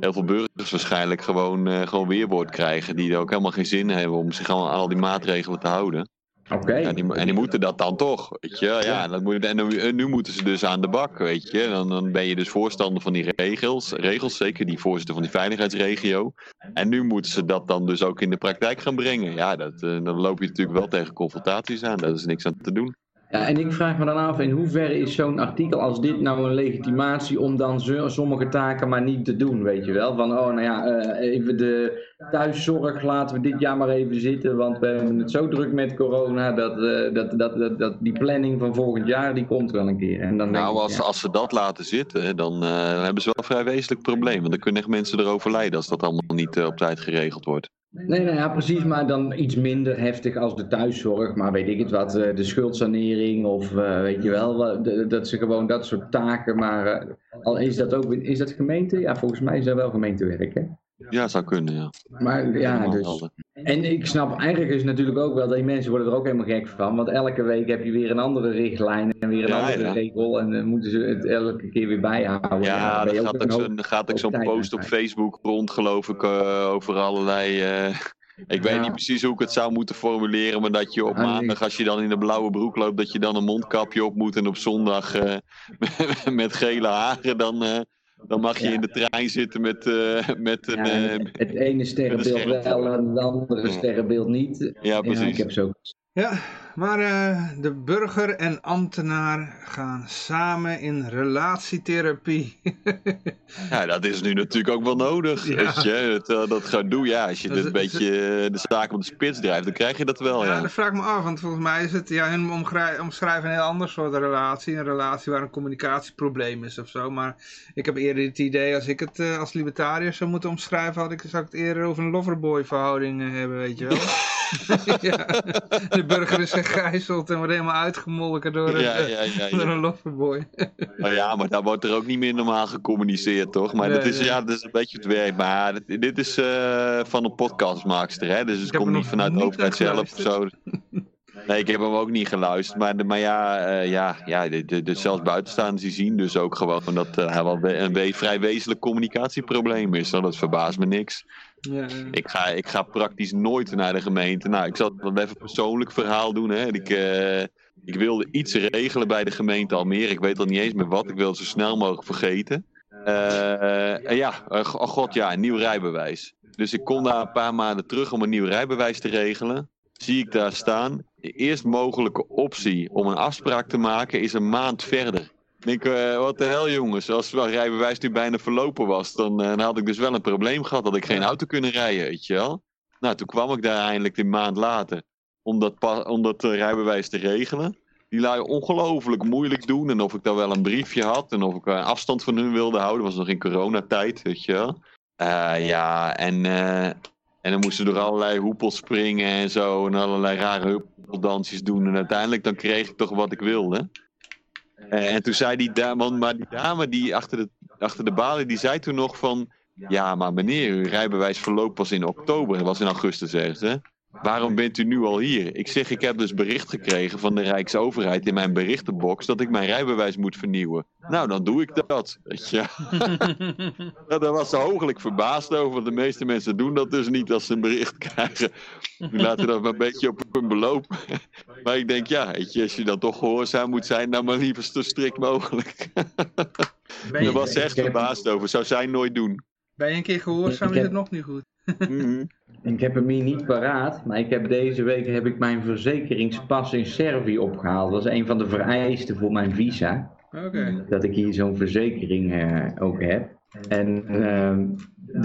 [SPEAKER 3] heel veel burgers waarschijnlijk gewoon, eh, gewoon weerwoord krijgen. Die er ook helemaal geen zin hebben om zich aan al die maatregelen te houden.
[SPEAKER 2] Oké.
[SPEAKER 3] Die, en die moeten dat dan toch, weet je. Ja, dat moet, en nu, en nu moeten ze dus aan de bak, weet je. Dan, dan ben je dus voorstander van die regels, regels, zeker die voorzitter van die veiligheidsregio. En nu moeten ze dat dan dus ook in de praktijk gaan brengen. Ja, dat, eh, dan loop je natuurlijk wel tegen confrontaties aan. Daar is niks aan te doen.
[SPEAKER 2] Ja, en ik vraag me dan af, in hoeverre is zo'n artikel als dit nou een legitimatie om dan sommige taken maar niet te doen, weet je wel? Van, oh nou ja, eh, even de thuiszorg laten we dit jaar maar even zitten, want we hebben het zo druk met corona, dat, eh, dat, dat, dat, dat die planning van volgend jaar, die komt wel een keer. En dan
[SPEAKER 3] Nou,
[SPEAKER 2] ik,
[SPEAKER 3] als,
[SPEAKER 2] ja,
[SPEAKER 3] als ze dat laten zitten, dan, eh, dan hebben ze wel een vrij wezenlijk probleem. Want dan kunnen echt mensen erover lijden als dat allemaal niet op tijd geregeld wordt.
[SPEAKER 2] Nee, nou ja, precies, maar dan iets minder heftig als de thuiszorg, maar weet ik het wat, eh, de schuldsanering of eh, weet je wel, dat ze gewoon dat soort taken, maar eh, al is dat ook, is dat gemeente? Ja, volgens mij is dat wel gemeentewerk, hè?
[SPEAKER 3] Ja, zou kunnen, ja.
[SPEAKER 2] Maar ja, dus. En ik snap eigenlijk is het natuurlijk ook wel dat die mensen worden er ook helemaal gek van. Want elke week heb je weer een andere richtlijn en weer een
[SPEAKER 3] Ja,
[SPEAKER 2] andere
[SPEAKER 3] ja.
[SPEAKER 2] regel. En dan moeten ze het elke keer weer bijhouden.
[SPEAKER 3] Ja,
[SPEAKER 2] dan
[SPEAKER 3] gaat ook zo'n gaat ook
[SPEAKER 2] hoop
[SPEAKER 3] zo'n
[SPEAKER 2] tijd
[SPEAKER 3] post op. Facebook rond, geloof ik, eh, over allerlei... eh, ik weet
[SPEAKER 2] Ja.
[SPEAKER 3] niet precies hoe ik het zou moeten formuleren, maar dat je op
[SPEAKER 2] nee.
[SPEAKER 3] maandag, als je dan in een blauwe broek loopt, dat je dan een mondkapje op moet en op zondag eh, met gele haren, dan, eh, dan mag je
[SPEAKER 2] Ja.
[SPEAKER 3] in de trein zitten met, eh, met een...
[SPEAKER 2] Ja,
[SPEAKER 3] eh,
[SPEAKER 2] het ene sterrenbeeld wel en het andere sterrenbeeld niet.
[SPEAKER 3] ja,
[SPEAKER 2] Ja, ik
[SPEAKER 3] precies.
[SPEAKER 2] heb zo.
[SPEAKER 1] Ja, maar eh, de burger en ambtenaar gaan samen in relatietherapie.
[SPEAKER 3] Ja, dat is nu natuurlijk ook wel nodig.
[SPEAKER 1] Ja.
[SPEAKER 3] Weet je, het, eh, dat gaat doen. Ja, als je
[SPEAKER 1] Dat
[SPEAKER 3] dit een beetje eh, de zaak op de spits drijft, dan krijg je dat wel.
[SPEAKER 1] Ja,
[SPEAKER 3] Ja.
[SPEAKER 1] dat vraag ik me af, want volgens mij is het, ja, hun omschrijven een heel ander soort relatie. Een relatie waar een communicatieprobleem is of zo. Maar ik heb eerder het idee, als ik het als libertariër zou moeten omschrijven, had ik, zou ik het eerder over een loverboy verhouding hebben, weet je wel. ja, de burger is gegijzeld en wordt helemaal uitgemolken door, een-
[SPEAKER 3] Ja, ja, ja,
[SPEAKER 1] door een loverboy.
[SPEAKER 3] Nou ja, maar daar wordt er ook niet meer normaal gecommuniceerd, toch? Maar
[SPEAKER 1] Nee,
[SPEAKER 3] dat, is, ja, dat is een beetje het werk. Maar dit, dit is eh, van een podcastmaakster, hè? Dus het komt niet vanuit de overheid zelf of zo. Nee, ik heb hem ook niet geluisterd. Maar, de- maar ja, eh, ja, ja de, de, de- zelfs buitenstaanders die zien dus ook gewoon dat eh, hij wel we- een we- vrij wezenlijk communicatieprobleem is. Nou, dat verbaast me niks.
[SPEAKER 1] Ja, ja.
[SPEAKER 3] Ik ga, ik ga praktisch nooit naar de gemeente. Nou, ik zal even een persoonlijk verhaal doen. Hè. Ik, eh, ik wilde iets regelen bij de gemeente Almere. Ik weet al niet eens meer wat. Ik wil het zo snel mogelijk vergeten. En ja, oh god ja, een nieuw rijbewijs. Dus ik kon daar een paar maanden terug om een nieuw rijbewijs te regelen. Zie ik daar staan. De eerst mogelijke optie om een afspraak te maken is een maand verder. Ik denk, eh, wat de hel jongens, als mijn rijbewijs nu bijna verlopen was, dan, eh, dan had ik dus wel een probleem gehad dat ik geen auto kunnen rijden, weet je wel. Nou, toen kwam ik daar eindelijk een maand later om dat, om dat eh, rijbewijs te regelen. Die lui ongelooflijk moeilijk doen en of ik dan wel een briefje had en of ik afstand van hun wilde houden. was nog in coronatijd, weet je wel. Ja, en, en dan moesten ze door allerlei hoepels springen en zo en allerlei rare huppeldansjes doen. En uiteindelijk dan kreeg ik toch wat ik wilde. Eh, en toen zei die dame, maar die dame die achter de, achter de balie, die zei toen nog van... Ja, maar meneer, uw rijbewijs verloopt pas in oktober. Dat was in augustus ergens, hè? Waarom bent u nu al hier? Ik zeg, ik heb dus bericht gekregen van de Rijksoverheid in mijn berichtenbox dat ik mijn rijbewijs moet vernieuwen. Nou, dan doe ik dat. Nou, daar was ze hooglijk verbaasd over. De meeste mensen doen dat dus niet als ze een bericht krijgen. Die laten dat een beetje op hun beloop. Maar ik denk, ja, weet je, als je dan toch gehoorzaam moet zijn, dan maar liever zo strikt mogelijk. Daar was ze echt verbaasd over. Zou zij nooit doen.
[SPEAKER 1] Ben je een keer gehoorzaam, is het nog niet goed.
[SPEAKER 3] Mhm.
[SPEAKER 2] Ik heb hem hier niet paraat, maar ik heb deze week heb ik mijn verzekeringspas in Servië opgehaald. Dat is een van de vereisten voor mijn visa. Dat ik hier zo'n verzekering eh, ook heb. En ehm,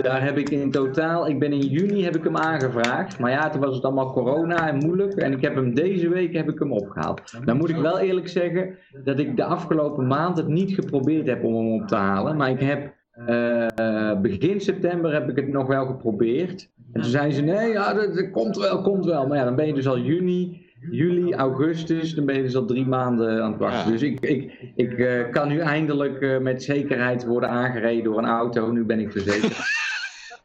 [SPEAKER 2] daar heb ik in totaal, ik ben in juni heb ik hem aangevraagd. Maar ja, toen was het allemaal corona en moeilijk. En ik heb hem deze week heb ik hem opgehaald. Dan moet ik wel eerlijk zeggen dat ik de afgelopen maand het niet geprobeerd heb om hem op te halen. Maar ik heb eh, begin september heb ik het nog wel geprobeerd. En toen zeiden ze, nee, ja, dat, dat komt wel, komt wel. Maar ja, dan ben je dus al juni, juli, augustus, dan ben je dus al drie maanden aan het wachten.
[SPEAKER 3] Ja.
[SPEAKER 2] Dus ik, ik, ik eh, kan nu eindelijk eh, met zekerheid worden aangereden door een auto. Nu ben ik verzekerd.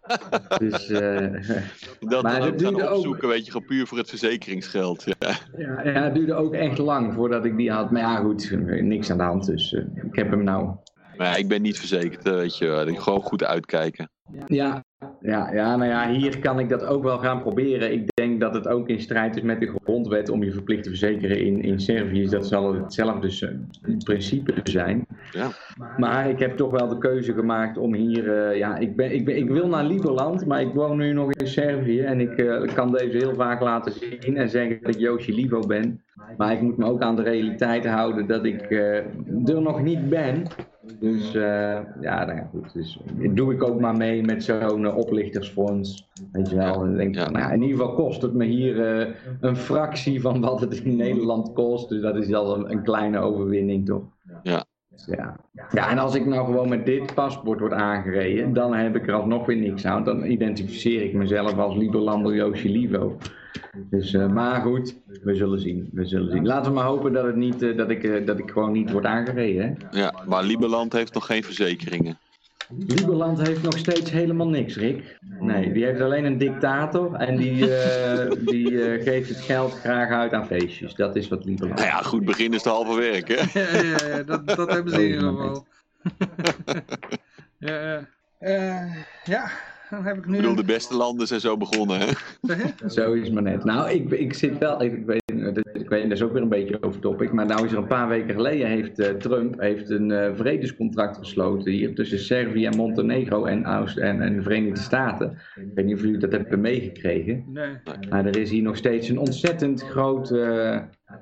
[SPEAKER 2] dus eh,
[SPEAKER 3] Dat
[SPEAKER 2] Maar het
[SPEAKER 3] gaan
[SPEAKER 2] duurde ook-
[SPEAKER 3] opzoeken, weet je, gewoon puur voor het verzekeringsgeld. Ja.
[SPEAKER 2] ja, ja, het duurde ook echt lang voordat ik die had. Maar ja, goed, niks aan de hand. Dus ik heb hem nou.
[SPEAKER 3] Maar ja, ik ben niet verzekerd, weet je. gewoon goed uitkijken.
[SPEAKER 2] Ja, ja, ja, nou ja, hier kan ik dat ook wel gaan proberen. Ik denk dat het ook in strijd is met de grondwet om je verplicht te verzekeren in, in Servië. Dat zal hetzelfde principe zijn.
[SPEAKER 3] Ja.
[SPEAKER 2] Maar ik heb toch wel de keuze gemaakt om hier, eh, ja, ik, ben, ik, ben, ik wil naar Liberland, maar ik woon nu nog in Servië. En ik eh, kan deze heel vaak laten zien en zeggen dat ik Joosje Livo ben. Maar ik moet me ook aan de realiteit houden dat ik eh, er nog niet ben. Dus eh, ja, nou ja, goed. Dus doe ik ook maar mee met zo'n eh, oplichtersfonds. Weet je wel. En denk van, nou, in ieder geval kost het me hier eh, een fractie van wat het in Nederland kost. Dus dat is al een, een kleine overwinning, toch?
[SPEAKER 3] Ja.
[SPEAKER 2] Ja. ja, en als ik nou gewoon met dit paspoort word aangereden, dan heb ik er alsnog weer niks aan. Dan identificeer ik mezelf als Liberlander Joosje Livo. Dus, eh, maar goed, we zullen zien. We zullen zien. Laten we maar hopen dat, het niet, eh, dat, ik, eh, dat ik gewoon niet word aangereden. Hè?
[SPEAKER 3] ja, maar Lieberland heeft nog geen verzekeringen.
[SPEAKER 2] Liberland heeft nog steeds helemaal niks, Rick. Nee, die heeft alleen een dictator en die, eh, die eh, geeft het geld graag uit aan feestjes. Dat is wat Liberland
[SPEAKER 3] Nou ja, goed begin is het halve werk, hè.
[SPEAKER 1] Ja, ja, ja, dat, dat hebben ze in ieder geval. ja, ja. Eh, ja, dan heb ik nu...
[SPEAKER 3] Ik bedoel, de beste landen zijn zo begonnen, hè.
[SPEAKER 2] Zo is maar net. Nou, ik, ik zit wel, ik, weet, ik weet, dat is ook weer een beetje over topic, maar nou is er een paar weken geleden heeft eh, Trump heeft een eh, vredescontract gesloten hier tussen Servië en Montenegro en, Oost en, en de Verenigde Staten. Ik weet niet of jullie dat hebben meegekregen.
[SPEAKER 1] Nee.
[SPEAKER 2] Maar er is hier nog steeds een ontzettend groot.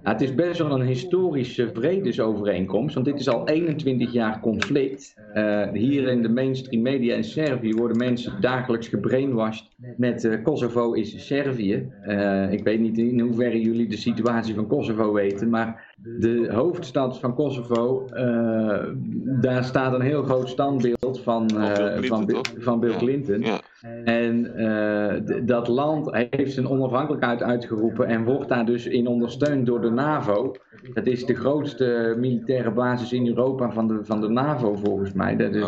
[SPEAKER 2] Het is best wel een historische vredesovereenkomst, want dit is al 21 jaar conflict. Eh, hier in de mainstream media in Servië worden mensen dagelijks gebrainwashed met eh, Kosovo is Servië. Eh, ik weet niet in hoeverre jullie de situatie van Kosovo weten, maar de hoofdstad van Kosovo, daar staat een heel groot standbeeld van,
[SPEAKER 3] Van Bill Clinton,
[SPEAKER 2] van, Bill. Clinton.
[SPEAKER 3] Ja.
[SPEAKER 2] En dat land heeft zijn onafhankelijkheid uitgeroepen en wordt daar dus in ondersteund door de NAVO. Dat is de grootste militaire basis in Europa van de, van de NAVO volgens mij. Dat is,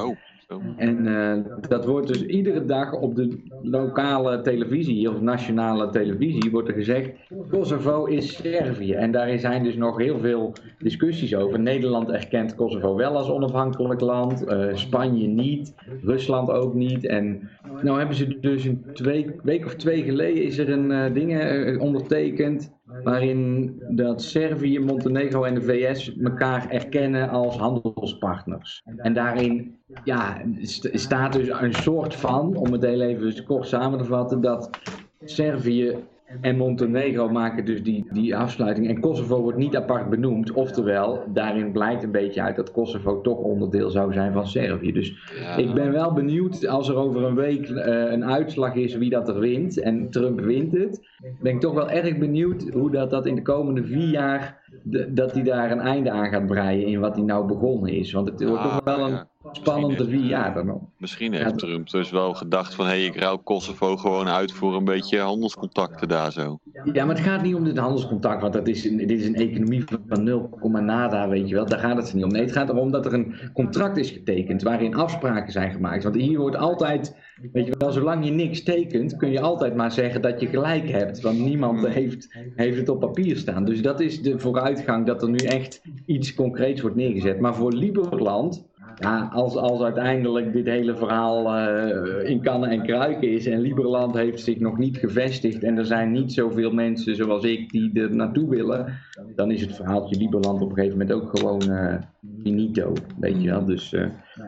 [SPEAKER 3] Oh,
[SPEAKER 2] en eh, dat wordt dus iedere dag op de lokale televisie of nationale televisie wordt er gezegd Kosovo is Servië. En daar zijn dus nog heel veel discussies over. Nederland erkent Kosovo wel als onafhankelijk land, eh, Spanje niet, Rusland ook niet. En nou hebben ze dus een twee, week of twee geleden is er een eh, ding ondertekend waarin dat Servië, Montenegro en de VS elkaar erkennen als handelspartners. En daarin ja, st- staat dus een soort van, om het heel even kort samen te vatten, dat Servië en Montenegro maken dus die, die afsluiting. En Kosovo wordt niet apart benoemd. Oftewel, daarin blijkt een beetje uit dat Kosovo toch onderdeel zou zijn van Servië. Dus
[SPEAKER 3] Ja.
[SPEAKER 2] ik ben wel benieuwd als er over een week eh, een uitslag is wie dat er wint. En Trump wint het. Ben ik toch wel erg benieuwd hoe dat, dat in de komende vier jaar. de- dat hij daar een einde aan gaat breien in wat hij nou begonnen is. Want het wordt
[SPEAKER 3] Ah,
[SPEAKER 2] toch wel een
[SPEAKER 3] ja.
[SPEAKER 2] Spannende vier jaar dan nog.
[SPEAKER 3] Misschien heeft Trump dus wel gedacht van... hé, hey, ik ruil Kosovo gewoon uit voor een beetje handelscontacten daar zo.
[SPEAKER 2] Ja, maar het gaat niet om dit handelscontact, want dat is een, dit is een economie van 0, nada, weet je wel. Daar gaat het niet om. Nee, het gaat erom dat er een contract is getekend waarin afspraken zijn gemaakt. Want hier wordt altijd, weet je wel, zolang je niks tekent, kun je altijd maar zeggen dat je gelijk hebt. Want niemand heeft, heeft het op papier staan. Dus dat is de vooruitgang dat er nu echt iets concreets wordt neergezet. Maar voor Liberland ja, als, als uiteindelijk dit hele verhaal uh, in kannen en kruiken is en Liberland heeft zich nog niet gevestigd en er zijn niet zoveel mensen zoals ik die er naartoe willen, dan is het verhaaltje Liberland op een gegeven moment ook gewoon uh, finito, weet je wel. Dus, uh,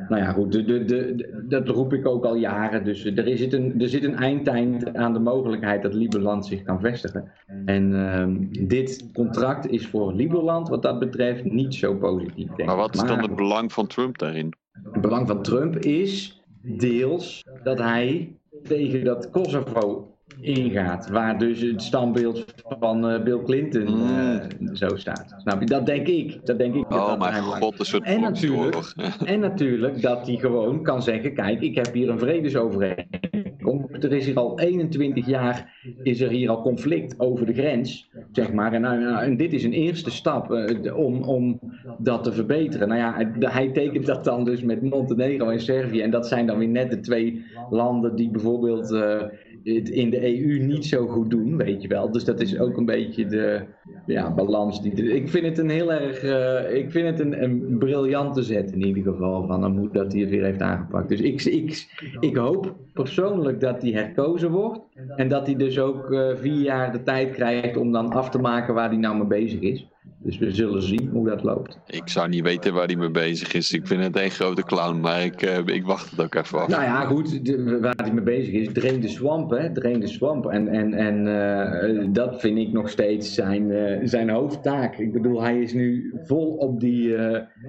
[SPEAKER 2] nou ja, goed, de, de, de, dat roep ik ook al jaren. Dus er, zit een, er zit een eindtijd aan de mogelijkheid dat Liberland zich kan vestigen. En ehm, dit contract is voor Liberland wat dat betreft niet zo positief, denk
[SPEAKER 3] Maar wat is dan het belang van Trump daarin?
[SPEAKER 2] Het belang van Trump is deels dat hij tegen dat Kosovo ingaat. Waar dus het standbeeld van uh, Bill Clinton uh, zo staat. Snap je? Dat denk ik. Dat denk ik
[SPEAKER 3] oh dat mijn god, een soort
[SPEAKER 2] en natuurlijk, en natuurlijk dat hij gewoon kan zeggen, kijk, ik heb hier een vredesovereenkomst. Er is hier al 21 jaar is er hier al conflict over de grens, zeg maar. En, nou, en dit is een eerste stap uh, om, om dat te verbeteren. Nou ja, hij tekent dat dan dus met Montenegro en Servië. En dat zijn dan weer net de twee landen die bijvoorbeeld het in de EU niet zo goed doen, weet je wel. Dus dat is ook een beetje de ja, balans. Die, ik vind het een heel erg, uh, ik vind het een, een briljante zet in ieder geval van hoe dat hij het weer heeft aangepakt. Dus ik, ik, ik hoop persoonlijk dat hij herkozen wordt en dat hij dus ook uh, vier jaar de tijd krijgt om dan af te maken waar hij nou mee bezig is. Dus we zullen zien hoe dat loopt.
[SPEAKER 3] Ik zou niet weten waar hij mee bezig is. Ik vind het een grote clown, maar ik, uh, ik wacht het ook even af.
[SPEAKER 2] Nou ja, goed, de, waar hij mee bezig is, drain de swamp, hè. Drain de swamp. En, en, en uh, dat vind ik nog steeds zijn, uh, zijn hoofdtaak. Ik bedoel, hij is nu vol op die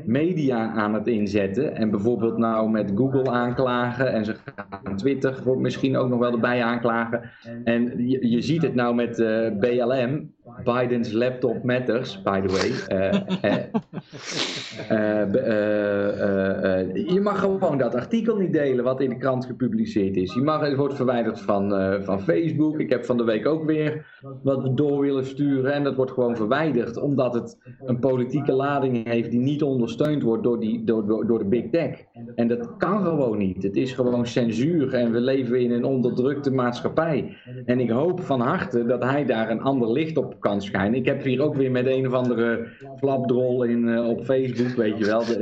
[SPEAKER 2] media aan het inzetten. En bijvoorbeeld nou met Google aanklagen. En ze gaan Twitter misschien ook nog wel erbij aanklagen. En je, je ziet het nou met BLM. Biden's laptop matters, by the way. Uh, uh, je mag gewoon dat artikel niet delen wat in de krant gepubliceerd is. Je mag, het wordt verwijderd van, van Facebook. Ik heb van de week ook weer wat door willen sturen. En dat wordt gewoon verwijderd omdat het een politieke lading heeft die niet ondersteund wordt door, die, door, door, door de big tech. En dat kan gewoon niet. Het is gewoon censuur en we leven in een onderdrukte maatschappij. En ik hoop van harte dat hij daar een ander licht op kan schijnen. Ik heb hier ook weer met een of andere flapdrol in, uh, op Facebook, weet je wel. De,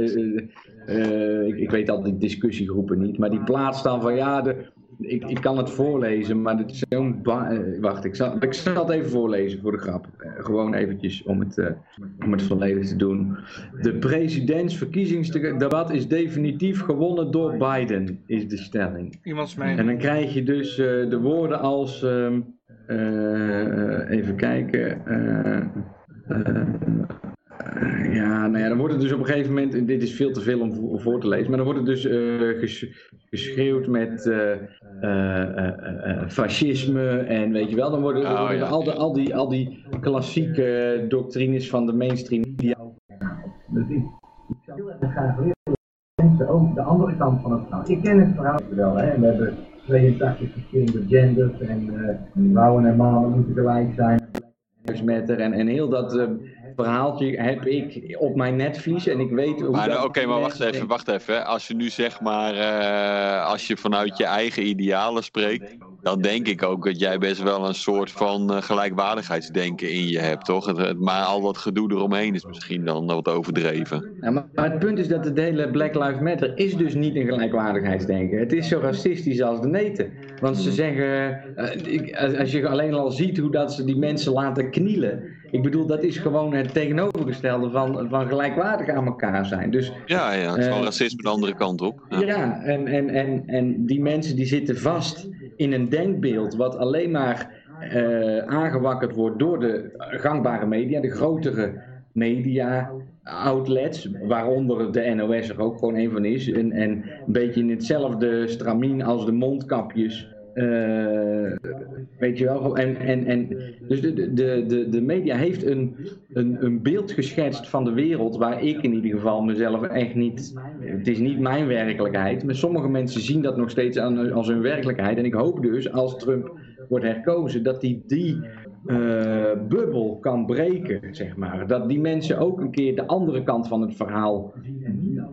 [SPEAKER 2] uh, uh, ik, ik, weet al die discussiegroepen niet, maar die plaatst dan van ja, de, ik, ik kan het voorlezen, maar dit is zo'n... wacht, ik zal, ik zal het even voorlezen voor de grap. gewoon eventjes om het, om het volledig te doen. De presidentsverkiezingsdebat is definitief gewonnen door Biden, is de stelling.
[SPEAKER 1] Iemands mening.
[SPEAKER 2] En dan krijg je dus de woorden als... Um, uh, even kijken. Uh, ja, nou ja, dan wordt het dus op een gegeven moment, dit is veel te veel om voor, te lezen, maar dan wordt het dus ges, geschreeuwd met fascisme en weet je wel, dan worden, oh, ja. al, de, al, die, al die klassieke doctrines van de mainstream media. Dus ik, ik zou heel erg graag mensen ook de andere kant van het verhaal. Ik ken het verhaal wel, hè, we hebben 82 verschillende genders en uh, vrouwen en mannen moeten gelijk zijn. En, en heel dat uh, verhaaltje heb ik op mijn netvlies en ik weet hoe
[SPEAKER 3] Oké, okay, maar wacht even, wacht even. Als je nu zeg maar, uh, als je vanuit je eigen idealen spreekt, dan denk ik ook dat jij best wel een soort van uh, gelijkwaardigheidsdenken in je hebt, toch? Het, het, maar al dat gedoe eromheen is misschien dan wat overdreven.
[SPEAKER 2] Ja, maar, maar, het punt is dat het hele Black Lives Matter is dus niet een gelijkwaardigheidsdenken. Het is zo racistisch als de neten. Want ze zeggen, uh, als je alleen al ziet hoe dat ze die mensen laten knielen. Ik bedoel, dat is gewoon het tegenovergestelde van, van gelijkwaardig aan elkaar zijn. Dus,
[SPEAKER 3] ja, ja, het is gewoon racisme de andere kant op.
[SPEAKER 2] Ja, ja en, en, en, en die mensen die zitten vast in een denkbeeld wat alleen maar uh, aangewakkerd wordt door de gangbare media, de grotere media outlets, waaronder de NOS er ook gewoon een van is. En, en een beetje in hetzelfde stramien als de mondkapjes eh, weet je wel, en, en, en dus de, de, de, de media heeft een, een, een beeld geschetst van de wereld waar ik in ieder geval mezelf echt niet, het is niet mijn werkelijkheid, maar sommige mensen zien dat nog steeds aan, als hun werkelijkheid. En ik hoop dus, als Trump wordt herkozen, dat hij die, die uh, bubbel kan breken, zeg maar. Dat die mensen ook een keer de andere kant van het verhaal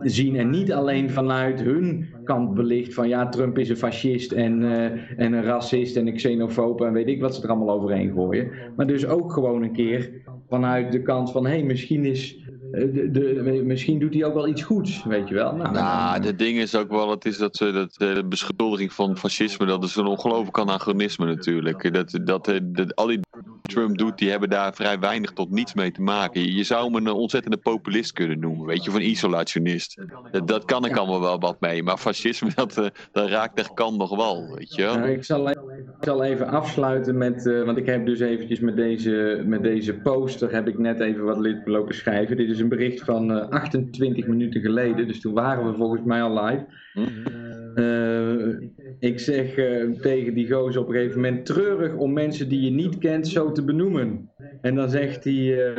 [SPEAKER 2] zien en niet alleen vanuit hun kant belicht van ja, Trump is een fascist en, uh, en een racist en een xenofoob en weet ik wat ze er allemaal overheen gooien. Maar dus ook gewoon een keer vanuit de kant van hé, hey, misschien is eh, de, de, misschien doet hij ook wel iets goeds, weet je wel.
[SPEAKER 3] Nou, nou de ding is ook wel, het is dat, dat de beschuldiging van fascisme, dat is een ongelooflijk anachronisme natuurlijk. Dat, dat, dat, al die Trump doet, die hebben daar vrij weinig tot niets mee te maken. Je zou hem een ontzettende populist kunnen noemen, weet je, of een isolationist. Dat, dat kan ik allemaal wel wat mee, maar fascisme, dat, dat raakt echt kan nog wel, weet je
[SPEAKER 2] nou, ik, zal even, ik zal even afsluiten met, uh, want ik heb dus eventjes met deze, met deze poster, heb ik net even wat lopen schrijven. Dit is een bericht van uh, 28 minuten geleden, dus toen waren we volgens mij al live. Uh, ik zeg uh, tegen die gozer op een gegeven moment treurig om mensen die je niet kent zo te benoemen. En dan zegt hij,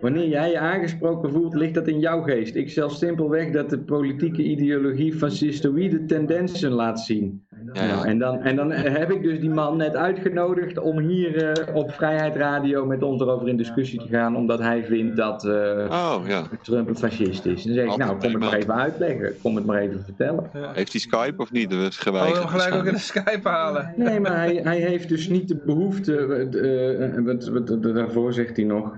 [SPEAKER 2] wanneer jij je aangesproken voelt, ligt dat in jouw geest. Ik stel simpelweg dat de politieke ideologie fascistoïde tendensen laat zien. Ja, ja. En, dan, en dan heb ik dus die man net uitgenodigd om hier uh, op Vrijheid Radio met ons erover in discussie te gaan, omdat hij vindt dat uh,
[SPEAKER 3] oh, ja.
[SPEAKER 2] Trump een fascist is. Dan zeg ik, nou, kom het maar even uitleggen, kom het maar even vertellen.
[SPEAKER 3] Heeft hij Skype of niet? Dat is
[SPEAKER 1] geweigerd. Oh, we hem gelijk ook in de Skype halen.
[SPEAKER 2] Nee, maar hij, hij heeft dus niet de behoefte, uh, wat, wat, daarvoor zegt hij nog,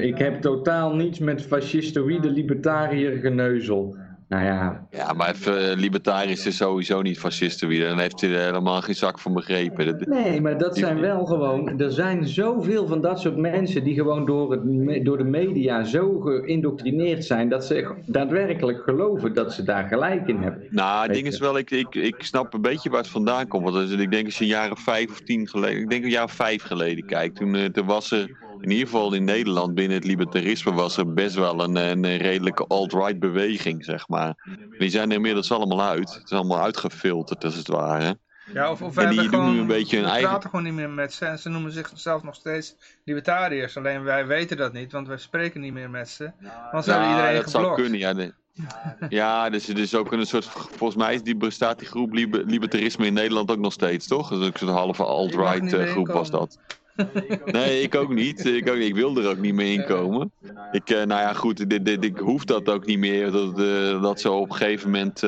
[SPEAKER 2] ik heb totaal niets met fascistoïde libertariër geneuzel. Nou ja.
[SPEAKER 3] Ja, maar even, libertariërs is sowieso niet fascisten weer. Dan heeft hij er helemaal geen zak van begrepen.
[SPEAKER 2] Nee, maar dat zijn wel gewoon. Er zijn zoveel van dat soort mensen die gewoon door, het, door de media zo geïndoctrineerd zijn. dat ze daadwerkelijk geloven dat ze daar gelijk in hebben.
[SPEAKER 3] Nou, het ding is wel, ik, ik, ik snap een beetje waar het vandaan komt. Want ik denk als je een jaar of vijf of tien geleden. Ik denk een jaar of vijf geleden kijkt. Toen, toen was er in ieder geval in Nederland binnen het libertarisme was er best wel een, een redelijke alt-right beweging, zeg maar. Die zijn er inmiddels allemaal uit. Het is allemaal uitgefilterd, als het ware.
[SPEAKER 1] Ja, of, of doen nu een beetje hun eigen... praten gewoon niet meer met ze en ze noemen zichzelf nog steeds libertariërs. Alleen wij weten dat niet, want wij spreken niet meer met ze. Want ze
[SPEAKER 3] ja,
[SPEAKER 1] hebben iedereen
[SPEAKER 3] dat zou kunnen, ja. Ja, dus het is ook een soort, volgens mij is die, bestaat die groep libertarisme in Nederland ook nog steeds, toch? Dus ook zo'n halve alt-right groep was dat. Nee, ik ook niet. Ik, ook, ik wil er ook niet mee inkomen. Ik, uh, nou ja, goed, dit, dit, ik hoef dat ook niet meer. Dat, uh, dat ze op een gegeven moment.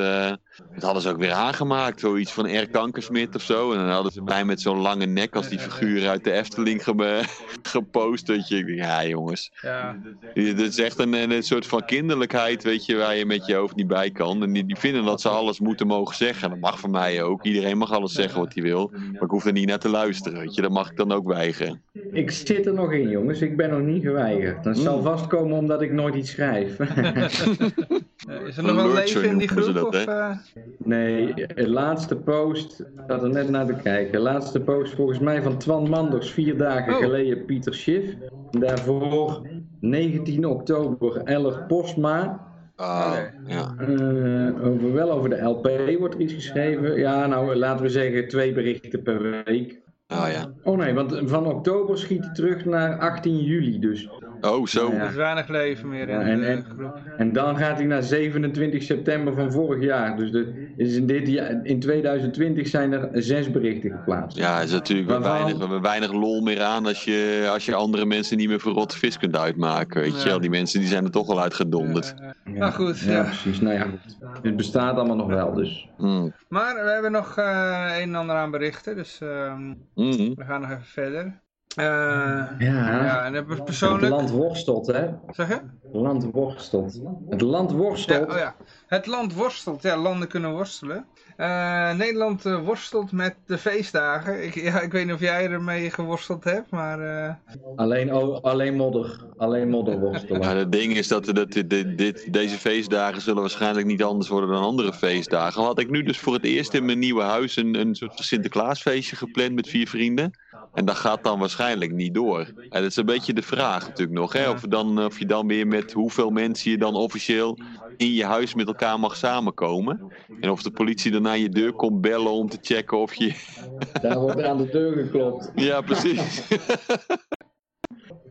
[SPEAKER 3] Dat hadden ze ook weer aangemaakt. Zoiets van R. Kankersmit of zo. En dan hadden ze mij met zo'n lange nek als die figuur uit de Efteling ge gepost. Dat je, ja, jongens. Ja. Het is echt een, een soort van kinderlijkheid, weet je, waar je met je hoofd niet bij kan. En die, die vinden dat ze alles moeten mogen zeggen. Dat mag van mij ook. Iedereen mag alles zeggen wat hij wil. Maar ik hoef er niet naar te luisteren, weet je. Dat mag ik dan ook weigeren.
[SPEAKER 2] Ik zit er nog in, jongens. Ik ben nog niet geweigerd. Dat zal vastkomen omdat ik nooit iets schrijf.
[SPEAKER 1] is er nog wel leven in die groep? Dat, of, uh...
[SPEAKER 2] Nee, de laatste post, ik zat er net naar te kijken. De laatste post volgens mij van Twan Manders, vier dagen oh. geleden Pieter Schiff. Daarvoor 19 oktober Eller Postma.
[SPEAKER 3] Oh, ja.
[SPEAKER 2] Uh, over, wel over de LP wordt er iets geschreven. Ja, nou laten we zeggen twee berichten per week.
[SPEAKER 3] Oh ja.
[SPEAKER 2] Oh nee, want van oktober schiet hij terug naar 18 juli dus.
[SPEAKER 3] Oh, zo.
[SPEAKER 1] Ja. Er is weinig leven meer
[SPEAKER 2] ja,
[SPEAKER 1] in
[SPEAKER 2] en,
[SPEAKER 1] de
[SPEAKER 2] en,
[SPEAKER 1] groep.
[SPEAKER 2] En dan gaat hij naar 27 september van vorig jaar. Dus de, is in, dit jaar, in 2020 zijn er zes berichten geplaatst.
[SPEAKER 3] Ja, is natuurlijk Waarvan... weinig, we weinig lol meer aan als je, als je andere mensen niet meer voor rotte vis kunt uitmaken. Weet je wel, die mensen die zijn er toch al uitgedonderd.
[SPEAKER 1] Ja, ja. Nou goed.
[SPEAKER 2] Ja, precies. Nou ja, goed. Het bestaat allemaal nog wel dus.
[SPEAKER 3] Mm.
[SPEAKER 1] Maar we hebben nog uh, een en ander aan berichten, dus uh,
[SPEAKER 3] mm.
[SPEAKER 1] we gaan nog even verder. Uh,
[SPEAKER 2] ja,
[SPEAKER 1] ja, en persoonlijk...
[SPEAKER 2] Het land worstelt, hè?
[SPEAKER 1] Zeg je?
[SPEAKER 2] Het land worstelt. Het land worstelt.
[SPEAKER 1] Ja, oh ja. Het land worstelt. Ja, landen kunnen worstelen. Uh, Nederland uh, worstelt met de feestdagen. Ik, ja, ik weet niet of jij ermee geworsteld hebt, maar... Uh...
[SPEAKER 2] Alleen, oh, alleen modder. Alleen modder worstelen.
[SPEAKER 3] Ja, het ding is dat, dat dit, dit, deze feestdagen zullen waarschijnlijk niet anders worden dan andere feestdagen. Had ik nu dus voor het eerst in mijn nieuwe huis een, een soort Sinterklaasfeestje gepland met vier vrienden. En dat gaat dan waarschijnlijk niet door. En dat is een beetje de vraag natuurlijk nog. Hè? Of, dan, of je dan weer met hoeveel mensen je dan officieel in je huis met elkaar mag samenkomen. En of de politie dan naar je deur komt bellen om te checken of je...
[SPEAKER 2] Daar wordt aan de deur geklopt.
[SPEAKER 3] Ja, precies.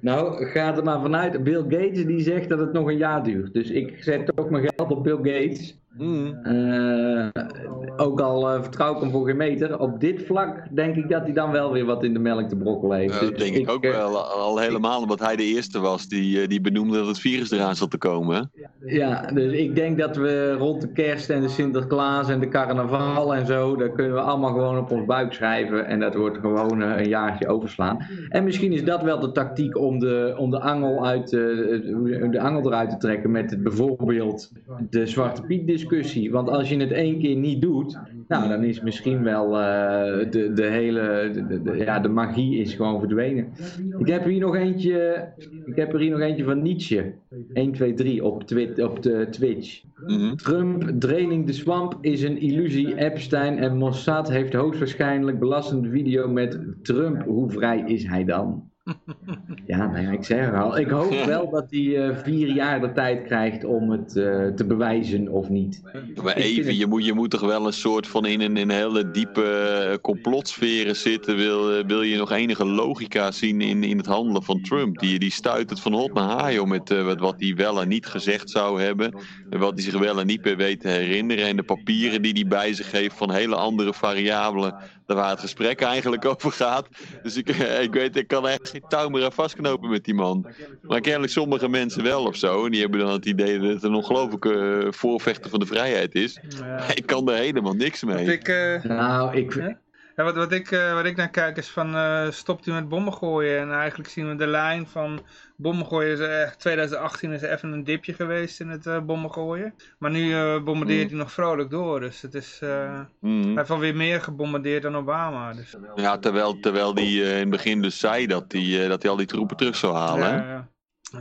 [SPEAKER 2] Nou, ga er maar vanuit. Bill Gates die zegt dat het nog een jaar duurt. Dus ik zet toch mijn geld op Bill Gates.
[SPEAKER 3] Mm.
[SPEAKER 2] Uh, ook al uh, vertrouw ik hem voor geen meter. Op dit vlak denk ik dat hij dan wel weer wat in de melk te brokkelen heeft.
[SPEAKER 3] Dat
[SPEAKER 2] Dus
[SPEAKER 3] denk ik, ook
[SPEAKER 2] eh,
[SPEAKER 3] wel. Al helemaal omdat hij de eerste was die, eh, die benoemde dat het virus eraan zat te komen.
[SPEAKER 2] Ja, dus ik denk dat we rond de kerst en de Sinterklaas en de carnaval en zo, daar kunnen we allemaal gewoon op ons buik schrijven en dat wordt gewoon eh, een jaartje overslaan. En misschien is dat wel de tactiek om de, om de, angel, uit, eh, de angel eruit te trekken met het, bijvoorbeeld de Zwarte Piet discussie. Want als je het één keer niet doet, nou dan is misschien wel eh, de, de hele, de, de- de- ja, de magie is gewoon verdwenen. Ik heb hier nog eentje, ik heb er hier nog eentje van Nietzsche. 1, 2, 3 op, op de Twitch.
[SPEAKER 3] Mhm.
[SPEAKER 2] Trump, draining the swamp is een illusie. Epstein en Mossad heeft hoogstwaarschijnlijk belastende video met Trump. Hoe vrij is hij dan? Ja, nou ja, ik zeg al. Ik hoop wel dat hij eh, vier jaar de tijd krijgt om het eh, te bewijzen of niet.
[SPEAKER 3] Maar even,
[SPEAKER 2] het-
[SPEAKER 3] je moet, je moet toch wel een soort van in een, in een hele diepe eh, complotsferen zitten. Wil, wil je nog enige logica zien in, in het handelen van Trump? Die, die stuit het van hot naar haar, joh, met eh, wat, wat hij wel en niet gezegd zou hebben. En wat hij zich wel en niet meer weet te herinneren. En de papieren die hij bij zich heeft van hele andere variabelen. Daar waar het gesprek eigenlijk over gaat. Dus ik, ik weet, ik kan echt geen touw meer aan vastknopen met die man. Maar kennelijk sommige mensen wel of zo. En die hebben dan het idee dat het een ongelooflijke eh, voorvechter van de vrijheid is.
[SPEAKER 1] Ja.
[SPEAKER 3] Ik kan er helemaal niks mee.
[SPEAKER 1] ik, eh,
[SPEAKER 2] Nou, ik,
[SPEAKER 1] Ja? wat, wat, ik, eh, wat ik naar kijk is van eh, stopt u met bommen gooien. En eigenlijk zien we de lijn van bommen gooien. Is echt, 2018 is er even een dipje geweest in het eh, bommen gooien. Maar nu eh, bombardeert hij nog vrolijk door. Dus het is, eh,
[SPEAKER 3] Mhm.
[SPEAKER 1] hij heeft alweer meer gebombardeerd dan Obama. Dus,
[SPEAKER 3] Ja, terwijl, terwijl die eh, in het begin dus zei dat hij dat hij al die troepen terug zou halen.
[SPEAKER 1] ja, ja.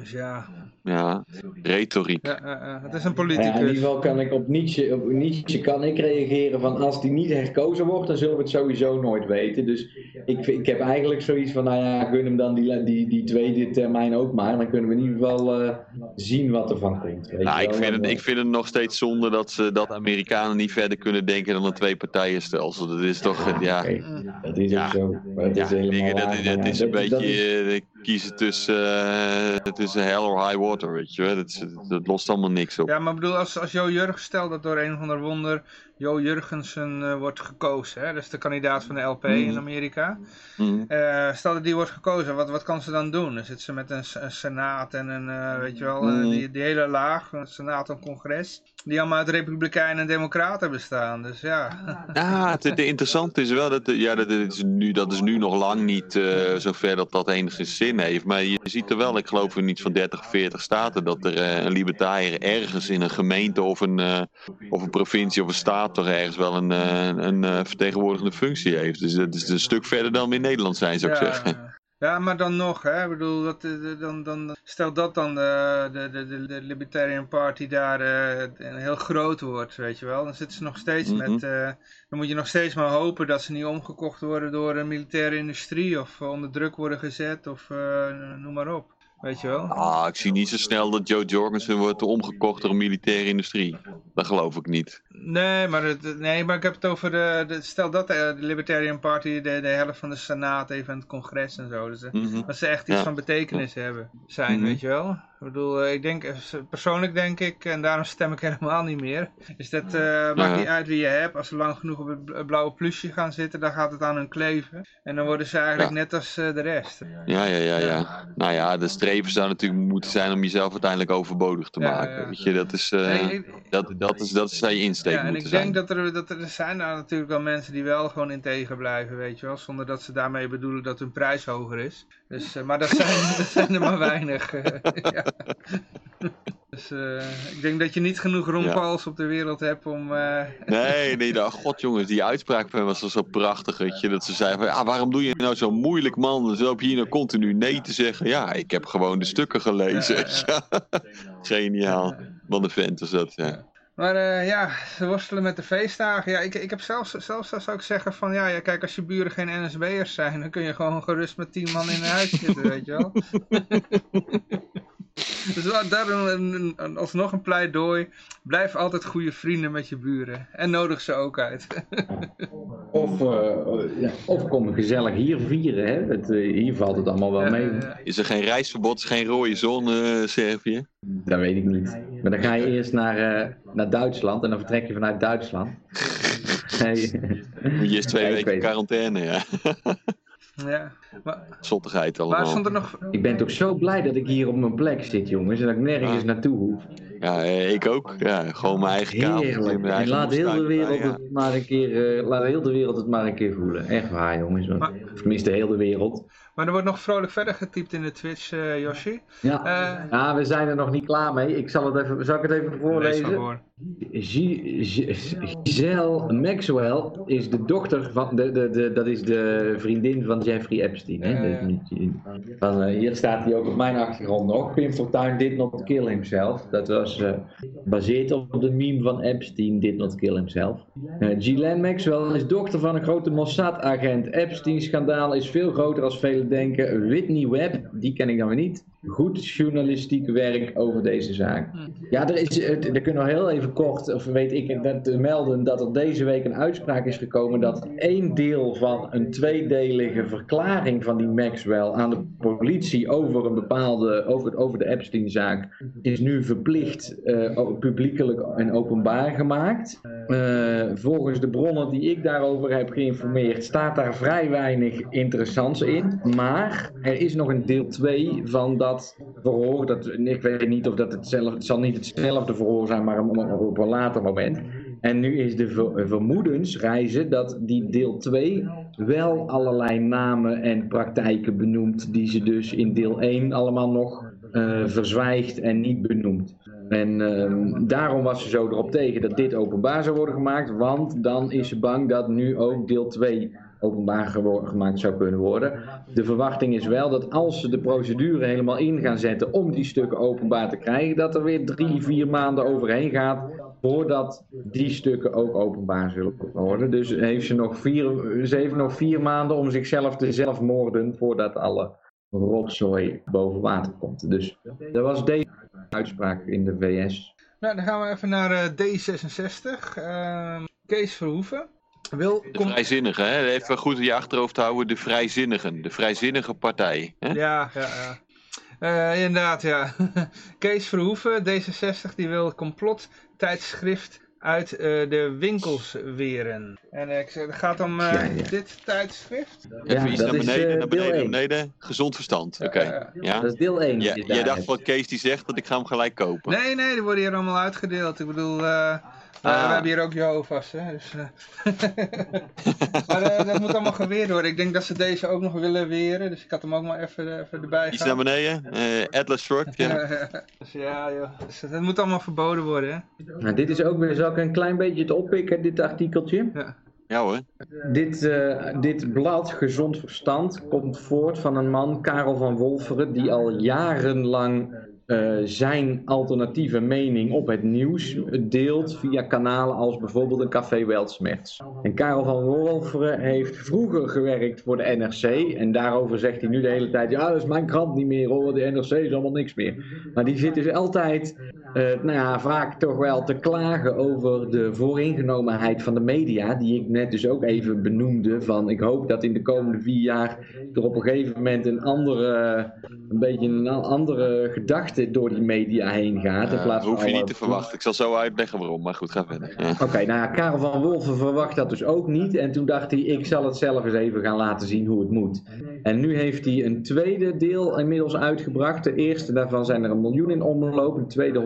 [SPEAKER 1] Dus ja,
[SPEAKER 3] Ja, retoriek.
[SPEAKER 1] ja, het is een
[SPEAKER 2] Ja, in ieder
[SPEAKER 1] politicus.
[SPEAKER 2] geval kan ik op Nietzsche, op Nietzsche kan ik reageren van als die niet herkozen wordt, dan zullen we het sowieso nooit weten. Dus ik, ik heb eigenlijk zoiets van, nou ja, gun hem dan die, die, die tweede termijn ook maar. Dan kunnen we in ieder geval eh, zien wat er van komt. weet
[SPEAKER 3] Nou, ik vind, het, ik vind het nog steeds zonde dat, ze, dat Amerikanen niet verder kunnen denken dan een twee-partijenstelsel. Dat is toch, eh, ja,
[SPEAKER 2] Oké, Dat is
[SPEAKER 3] Ja.
[SPEAKER 2] ook zo. Maar het
[SPEAKER 3] ja
[SPEAKER 2] is helemaal
[SPEAKER 3] dingen, dat, is een
[SPEAKER 2] dat- dat is-
[SPEAKER 3] beetje eh, kiezen tussen, eh, tussen hell or high water, weet je wel. Dat, lost allemaal niks op.
[SPEAKER 1] Ja, maar bedoel, als, als Jo Jurgens, stel dat door een of ander wonder Jo Jurgensen eh, wordt gekozen, hè? dat is de kandidaat van de LP in
[SPEAKER 3] Mhm.
[SPEAKER 1] Amerika.
[SPEAKER 3] Mhm.
[SPEAKER 1] Eh, stel dat die wordt gekozen, wat, wat kan ze dan doen? Dan zit ze met een, senaat en een, eh, weet je wel, eh,
[SPEAKER 3] Mm.
[SPEAKER 1] die, die hele laag, een senaat en congres, die allemaal uit republikeinen en democraten bestaan. Dus ja,
[SPEAKER 3] Ja, het, het interessante is wel dat, ja, dat, is nu, dat is nu nog lang niet eh, zover dat dat enigszins zin heeft. Maar je ziet er wel, ik geloof in iets van 30, 40 staten, dat er een libertariër ergens in een gemeente of een, of een provincie of een staat toch ergens wel een, eh, een eh, vertegenwoordigende functie heeft. Dus dat is een stuk verder dan we in Nederland zijn, zou ik
[SPEAKER 1] ja,
[SPEAKER 3] zeggen.
[SPEAKER 1] ja, maar dan nog, hè, ik bedoel, dat, eh, dan, dan, stel dat dan de, de, de, de, de Libertarian Party daar heel groot wordt, weet je wel. Dan zitten ze nog steeds
[SPEAKER 3] Mhm.
[SPEAKER 1] met, dan moet je nog steeds maar hopen dat ze niet omgekocht worden door een militaire industrie of onder druk worden gezet of noem maar op. Weet je wel?
[SPEAKER 3] Ah, ik zie niet zo snel dat Joe Jorgensen wordt omgekocht door een militaire industrie. Dat geloof ik niet.
[SPEAKER 1] Nee, maar, het, nee, maar ik heb het over de, de stel dat eh, de Libertarian Party de, de helft van de Senaat even aan het congres en zo. Dus,
[SPEAKER 3] Mhm.
[SPEAKER 1] dat ze echt iets
[SPEAKER 3] Ja.
[SPEAKER 1] van betekenis hebben, zijn,
[SPEAKER 3] Mhm.
[SPEAKER 1] weet je wel. Ik bedoel, eh, ik denk, eh, persoonlijk denk ik, en daarom stem ik helemaal niet meer, is dat, eh maakt
[SPEAKER 3] Ja.
[SPEAKER 1] niet uit wie je hebt, als ze lang genoeg op het bla- blauwe plusje gaan zitten, dan gaat het aan hun kleven. En dan worden ze eigenlijk
[SPEAKER 3] Ja.
[SPEAKER 1] net als eh, de rest.
[SPEAKER 3] Ja, ja, ja, ja. Nou ja, de streven zou natuurlijk moeten zijn om jezelf uiteindelijk overbodig te maken.
[SPEAKER 1] ja.
[SPEAKER 3] Weet je, dat is, eh,
[SPEAKER 1] Nee, ik-
[SPEAKER 3] dat, dat is, dat zou je insteek
[SPEAKER 1] Ja, en ik
[SPEAKER 3] zijn.
[SPEAKER 1] denk dat er, dat er er zijn daar natuurlijk wel mensen die wel gewoon integer blijven, weet je wel. Zonder dat ze daarmee bedoelen dat hun prijs hoger is. Dus, eh, maar dat zijn, dat zijn er maar weinig. eh, ja. Dus eh, ik denk dat je niet genoeg rondpals op de wereld hebt om...
[SPEAKER 3] Nee, nee, nou, god jongens, die uitspraak van was zo prachtig, weet je. Dat ze zei van, ja, waarom doe je nou zo moeilijk, man? Dan loop je hier nou continu nee te zeggen. Ja, ik heb gewoon de stukken gelezen.
[SPEAKER 1] Ja.
[SPEAKER 3] Geniaal. Wat een vent is dat, ja.
[SPEAKER 1] Maar eh, ja, ze worstelen met de feestdagen. Ja, ik, ik heb zelfs, zelfs zou ik zeggen van, ja, ja, kijk, als je buren geen NSB'ers zijn, dan kun je gewoon gerust met tien man in een huis zitten, weet je wel. Dus daarom een, een, alsnog een pleidooi. Blijf altijd goede vrienden met je buren. En nodig ze ook uit.
[SPEAKER 2] Of, uh, ja, of kom gezellig hier vieren. Hè? Het, uh, hier valt het allemaal wel mee.
[SPEAKER 3] Is er geen reisverbod, is geen rode zon, uh, Servië?
[SPEAKER 2] Dat weet ik niet. Maar dan ga je eerst naar, naar Duitsland en dan vertrek je vanuit Duitsland.
[SPEAKER 3] Moet je eerst twee weken in quarantaine, ja.
[SPEAKER 1] Ja. Maar,
[SPEAKER 3] Zottigheid allemaal. Waar
[SPEAKER 1] stond er nog...
[SPEAKER 2] Ik ben toch zo blij dat ik hier op mijn plek zit, jongens. En dat ik nergens naartoe hoef.
[SPEAKER 3] Ja, ik ook. Ja, gewoon mijn eigen kamer.
[SPEAKER 2] En laat heel de wereld het maar een keer, uh, laat heel de wereld het maar een keer voelen. Echt waar, jongens. Maar, of tenminste, heel de wereld.
[SPEAKER 1] Maar er wordt nog vrolijk verder getypt in de Twitch, uh, Yoshi.
[SPEAKER 2] Ja. Uh, ja, we zijn er nog niet klaar mee. Ik zal, het even, zal ik het even voorlezen? Giselle Maxwell is de dochter van, de, de, de, dat is de vriendin van Jeffrey Epstein. Hè? Van, uh, hier staat hij ook op mijn achtergrond nog. Pim Fortuyn did not kill himself. Dat was gebaseerd op de meme van Epstein, did not kill himself. Ghislaine Maxwell is dochter van een grote Mossad-agent. Epstein-schandaal is veel groter als vele denken. Whitney Webb, die ken ik dan weer niet. Goed journalistiek werk over deze zaak. Ja, er, is, er kunnen we heel even kort, of weet ik, dat, melden dat er deze week een uitspraak is gekomen dat één deel van een tweedelige verklaring van die Maxwell aan de politie over een bepaalde, over, over de Epstein-zaak, is nu verplicht uh, publiekelijk en openbaar gemaakt. Uh, volgens de bronnen die ik daarover heb geïnformeerd, staat daar vrij weinig interessants in. Maar er is nog een deel 2 van dat verhoor. Dat, ik weet niet of dat hetzelfde, het zal niet hetzelfde verhoor zijn, maar op een later moment. En nu is de ver, vermoedens reizen dat die deel 2 wel allerlei namen en praktijken benoemt die ze dus in deel 1 allemaal nog uh, verzwijgt en niet benoemt. En uh, daarom was ze zo erop tegen dat dit openbaar zou worden gemaakt, want dan is ze bang dat nu ook deel 2 openbaar gemaakt zou kunnen worden. De verwachting is wel dat als ze de procedure helemaal in gaan zetten om die stukken openbaar te krijgen, dat er weer drie, vier maanden overheen gaat voordat die stukken ook openbaar zullen worden. Dus heeft ze, nog vier, ze heeft nog vier maanden om zichzelf te zelfmoorden voordat alle rotzooi boven water komt. Dus dat was deze uitspraak in de VS.
[SPEAKER 1] Nou, dan gaan we even naar uh, D66. Uh, Kees Verhoeven. Wil,
[SPEAKER 3] de vrijzinnigen, hè? even goed in je achterhoofd houden, de vrijzinnigen, de vrijzinnige partij. Hè?
[SPEAKER 1] Ja, ja, ja. Uh, inderdaad, ja. Kees Verhoeven, D66, die wil complot tijdschrift uit uh, de winkels weren. En uh, het gaat om uh, ja, ja. dit tijdschrift.
[SPEAKER 3] Even iets naar beneden, naar beneden, naar beneden. Gezond verstand. Oké. Okay. ja?
[SPEAKER 2] Dat is deel 1.
[SPEAKER 3] Ja, jij dacht van Kees die zegt dat ik ga hem gelijk kopen.
[SPEAKER 1] Nee, nee, die worden hier allemaal uitgedeeld. Ik bedoel. We hebben hier ook Jehovah's, hè. Dus, maar uh, dat moet allemaal geweerd worden. Ik denk dat ze deze ook nog willen weren. Dus ik had hem ook maar even, even erbij
[SPEAKER 3] Iets naar beneden. Uh, Atlas Short, ja.
[SPEAKER 1] dus ja, joh. Dus het moet allemaal verboden worden, hè.
[SPEAKER 2] Nou, dit is ook weer, zal ik een klein beetje het oppikken, dit artikeltje?
[SPEAKER 3] Ja. Ja hoor.
[SPEAKER 2] Dit, uh, dit blad, Gezond Verstand, komt voort van een man, Karel van Wolferen, die al jarenlang uh, zijn alternatieve mening op het nieuws deelt via kanalen als bijvoorbeeld een Café Weltsmerts. En Karel van Wolferen heeft vroeger gewerkt voor de NRC en daarover zegt hij nu de hele tijd, ja dat is mijn krant niet meer hoor, de NRC is allemaal niks meer. Maar die zit dus altijd, nou ja, vaak toch wel te klagen over de vooringenomenheid van de media, die ik net dus ook even benoemde, van ik hoop dat in de komende vier jaar er op een gegeven moment een andere, een beetje een andere gedachte door die media heen gaat.
[SPEAKER 3] in plaats hoef je niet te verwachten. Ik zal zo uitleggen waarom, maar goed, ga verder.
[SPEAKER 2] Ja. Oké, nou ja, Karel van Wolven verwacht dat dus ook niet. En toen dacht hij, ik zal het zelf eens even gaan laten zien hoe het moet. En nu heeft hij een tweede deel inmiddels uitgebracht. De eerste daarvan zijn er een miljoen in omloop, een tweede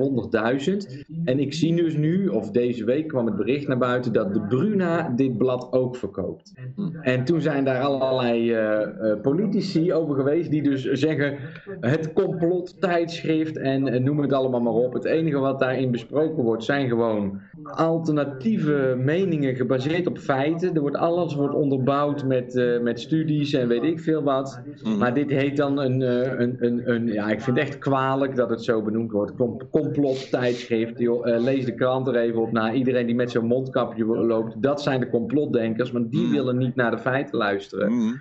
[SPEAKER 2] En ik zie dus nu, of deze week kwam het bericht naar buiten, dat de Bruna dit blad ook verkoopt. En toen zijn daar allerlei uh, uh, politici over geweest die dus zeggen, het complot tijdschrift en noem het allemaal maar op. Het enige wat daarin besproken wordt zijn gewoon alternatieve meningen gebaseerd op feiten. Er wordt alles wordt onderbouwd met, met studies en weet ik veel wat. Maar dit heet dan een, een, een, een, ja, ik vind het echt kwalijk dat het zo benoemd wordt. Complot tijdschrift. Uh, lees de krant er even op na. Iedereen die met zo'n mondkapje loopt, dat zijn de complotdenkers, want die mhm. willen niet naar de feiten luisteren. Mm.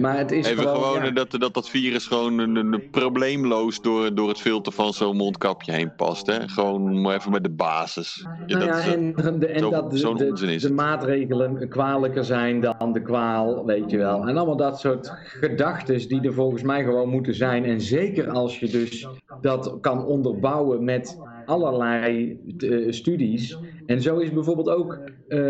[SPEAKER 2] maar het is
[SPEAKER 3] even gewoon, gewoon dat, dat dat virus gewoon een, een probleemloos door door, het filter van zo'n mondkapje heen past. Hè? Gewoon even met de basis. Ja,
[SPEAKER 2] Nou
[SPEAKER 3] dat
[SPEAKER 2] ja,
[SPEAKER 3] is,
[SPEAKER 2] en, de, en
[SPEAKER 3] zo-
[SPEAKER 2] dat de, de, maatregelen kwalijker zijn dan de kwaal, weet je wel. En allemaal dat soort gedachten die er volgens mij gewoon moeten zijn. En zeker als je dus dat kan onderbouwen met allerlei eh, studies. En zo is bijvoorbeeld ook eh,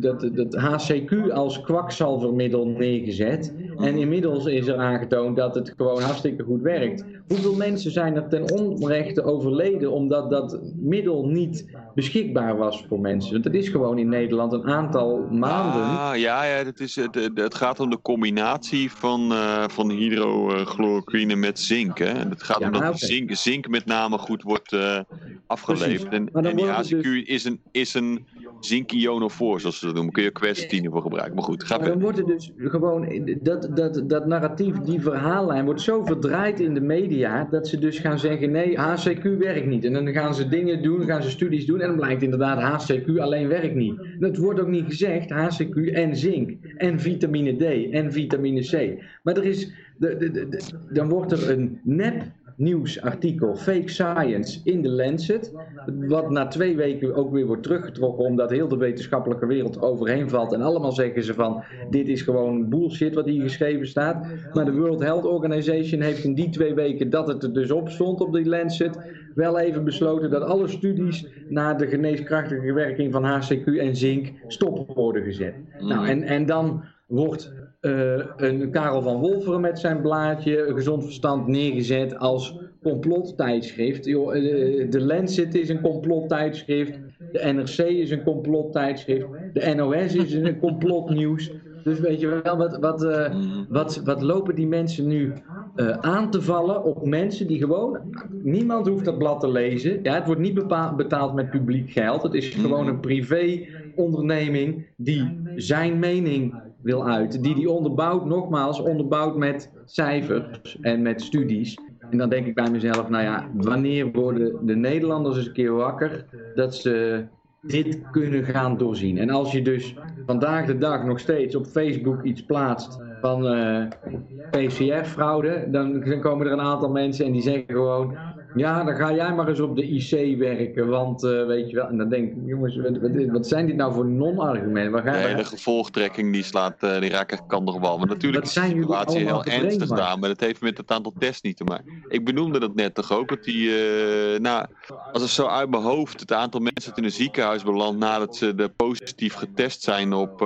[SPEAKER 2] dat, dat HCQ als kwakzalvermiddel neergezet. En inmiddels is er aangetoond dat het gewoon hartstikke goed werkt. Hoeveel mensen zijn er ten onrechte overleden omdat dat middel niet beschikbaar was voor mensen? Want het is gewoon in Nederland een aantal maanden.
[SPEAKER 3] Ah, ja, ja het, is, het, het- gaat om de combinatie van, eh van hydrochloroquine met zink. Hè? En Het gaat
[SPEAKER 2] Ja,
[SPEAKER 3] om dat zink, zink met name goed wordt eh, afgeleverd. En, en die HCQ is een, is een zinkionofoor, zoals ze dat noemen. Kun je quercetine voor gebruiken. Maar goed, ga
[SPEAKER 2] Maar dan
[SPEAKER 3] verder.
[SPEAKER 2] wordt het dus gewoon, dat, dat, dat narratief, die verhaallijn wordt zo verdraaid in de media, dat ze dus gaan zeggen, nee, HCQ werkt niet. En dan gaan ze dingen doen, gaan ze studies doen, en dan blijkt inderdaad, HCQ alleen werkt niet. Dat wordt ook niet gezegd, HCQ en zink, en vitamine D, en vitamine C. Maar er is, de, de, de- de- dan wordt er een nep nieuwsartikel, fake science, in de Lancet, wat na twee weken ook weer wordt teruggetrokken, omdat heel de wetenschappelijke wereld er overheen valt. En allemaal zeggen ze van, dit is gewoon bullshit wat hier geschreven staat. Maar de World Health Organization heeft in die twee weken dat het er dus op stond op die Lancet, wel even besloten dat alle studies naar de geneeskrachtige werking van HCQ en zink stop worden gezet. Nou, en, en dan wordt eh, een Karel van Wolferen met zijn blaadje gezond verstand neergezet als complottijdschrift. Joh, eh, de Lancet is een complottijdschrift. De NRC is een complottijdschrift. De NOS is een complotnieuws. Dus weet je wel, wat, wat, eh, wat, wat lopen die mensen nu aan te vallen op mensen die gewoon... Niemand hoeft dat blad te lezen. Ja, het wordt niet bepaald, betaald met publiek geld. Het is gewoon een privé onderneming die zijn mening wil uiten. Die die onderbouwt, nogmaals, onderbouwt met cijfers en met studies. En dan denk ik bij mezelf, nou ja, wanneer worden de Nederlanders eens een keer wakker dat ze dit kunnen gaan doorzien. En als je dus vandaag de dag nog steeds op Facebook iets plaatst van eh, PCR-fraude, dan komen er een aantal mensen en die zeggen gewoon, ja, dan ga jij maar eens op de IC werken, want eh, weet je wel. En dan denk ik, jongens, wat, wat, zijn dit nou voor non-argumenten?
[SPEAKER 3] Nee, de gevolgtrekking die slaat, eh, die raakt echt kanterbal. Maar natuurlijk is de situatie heel ernstig daar, maar dat heeft met het aantal tests niet te maken. Ik benoemde dat net toch ook, dat die, eh, nou, als het zo uit mijn hoofd, het aantal mensen dat in een ziekenhuis belandt nadat ze de positief getest zijn op,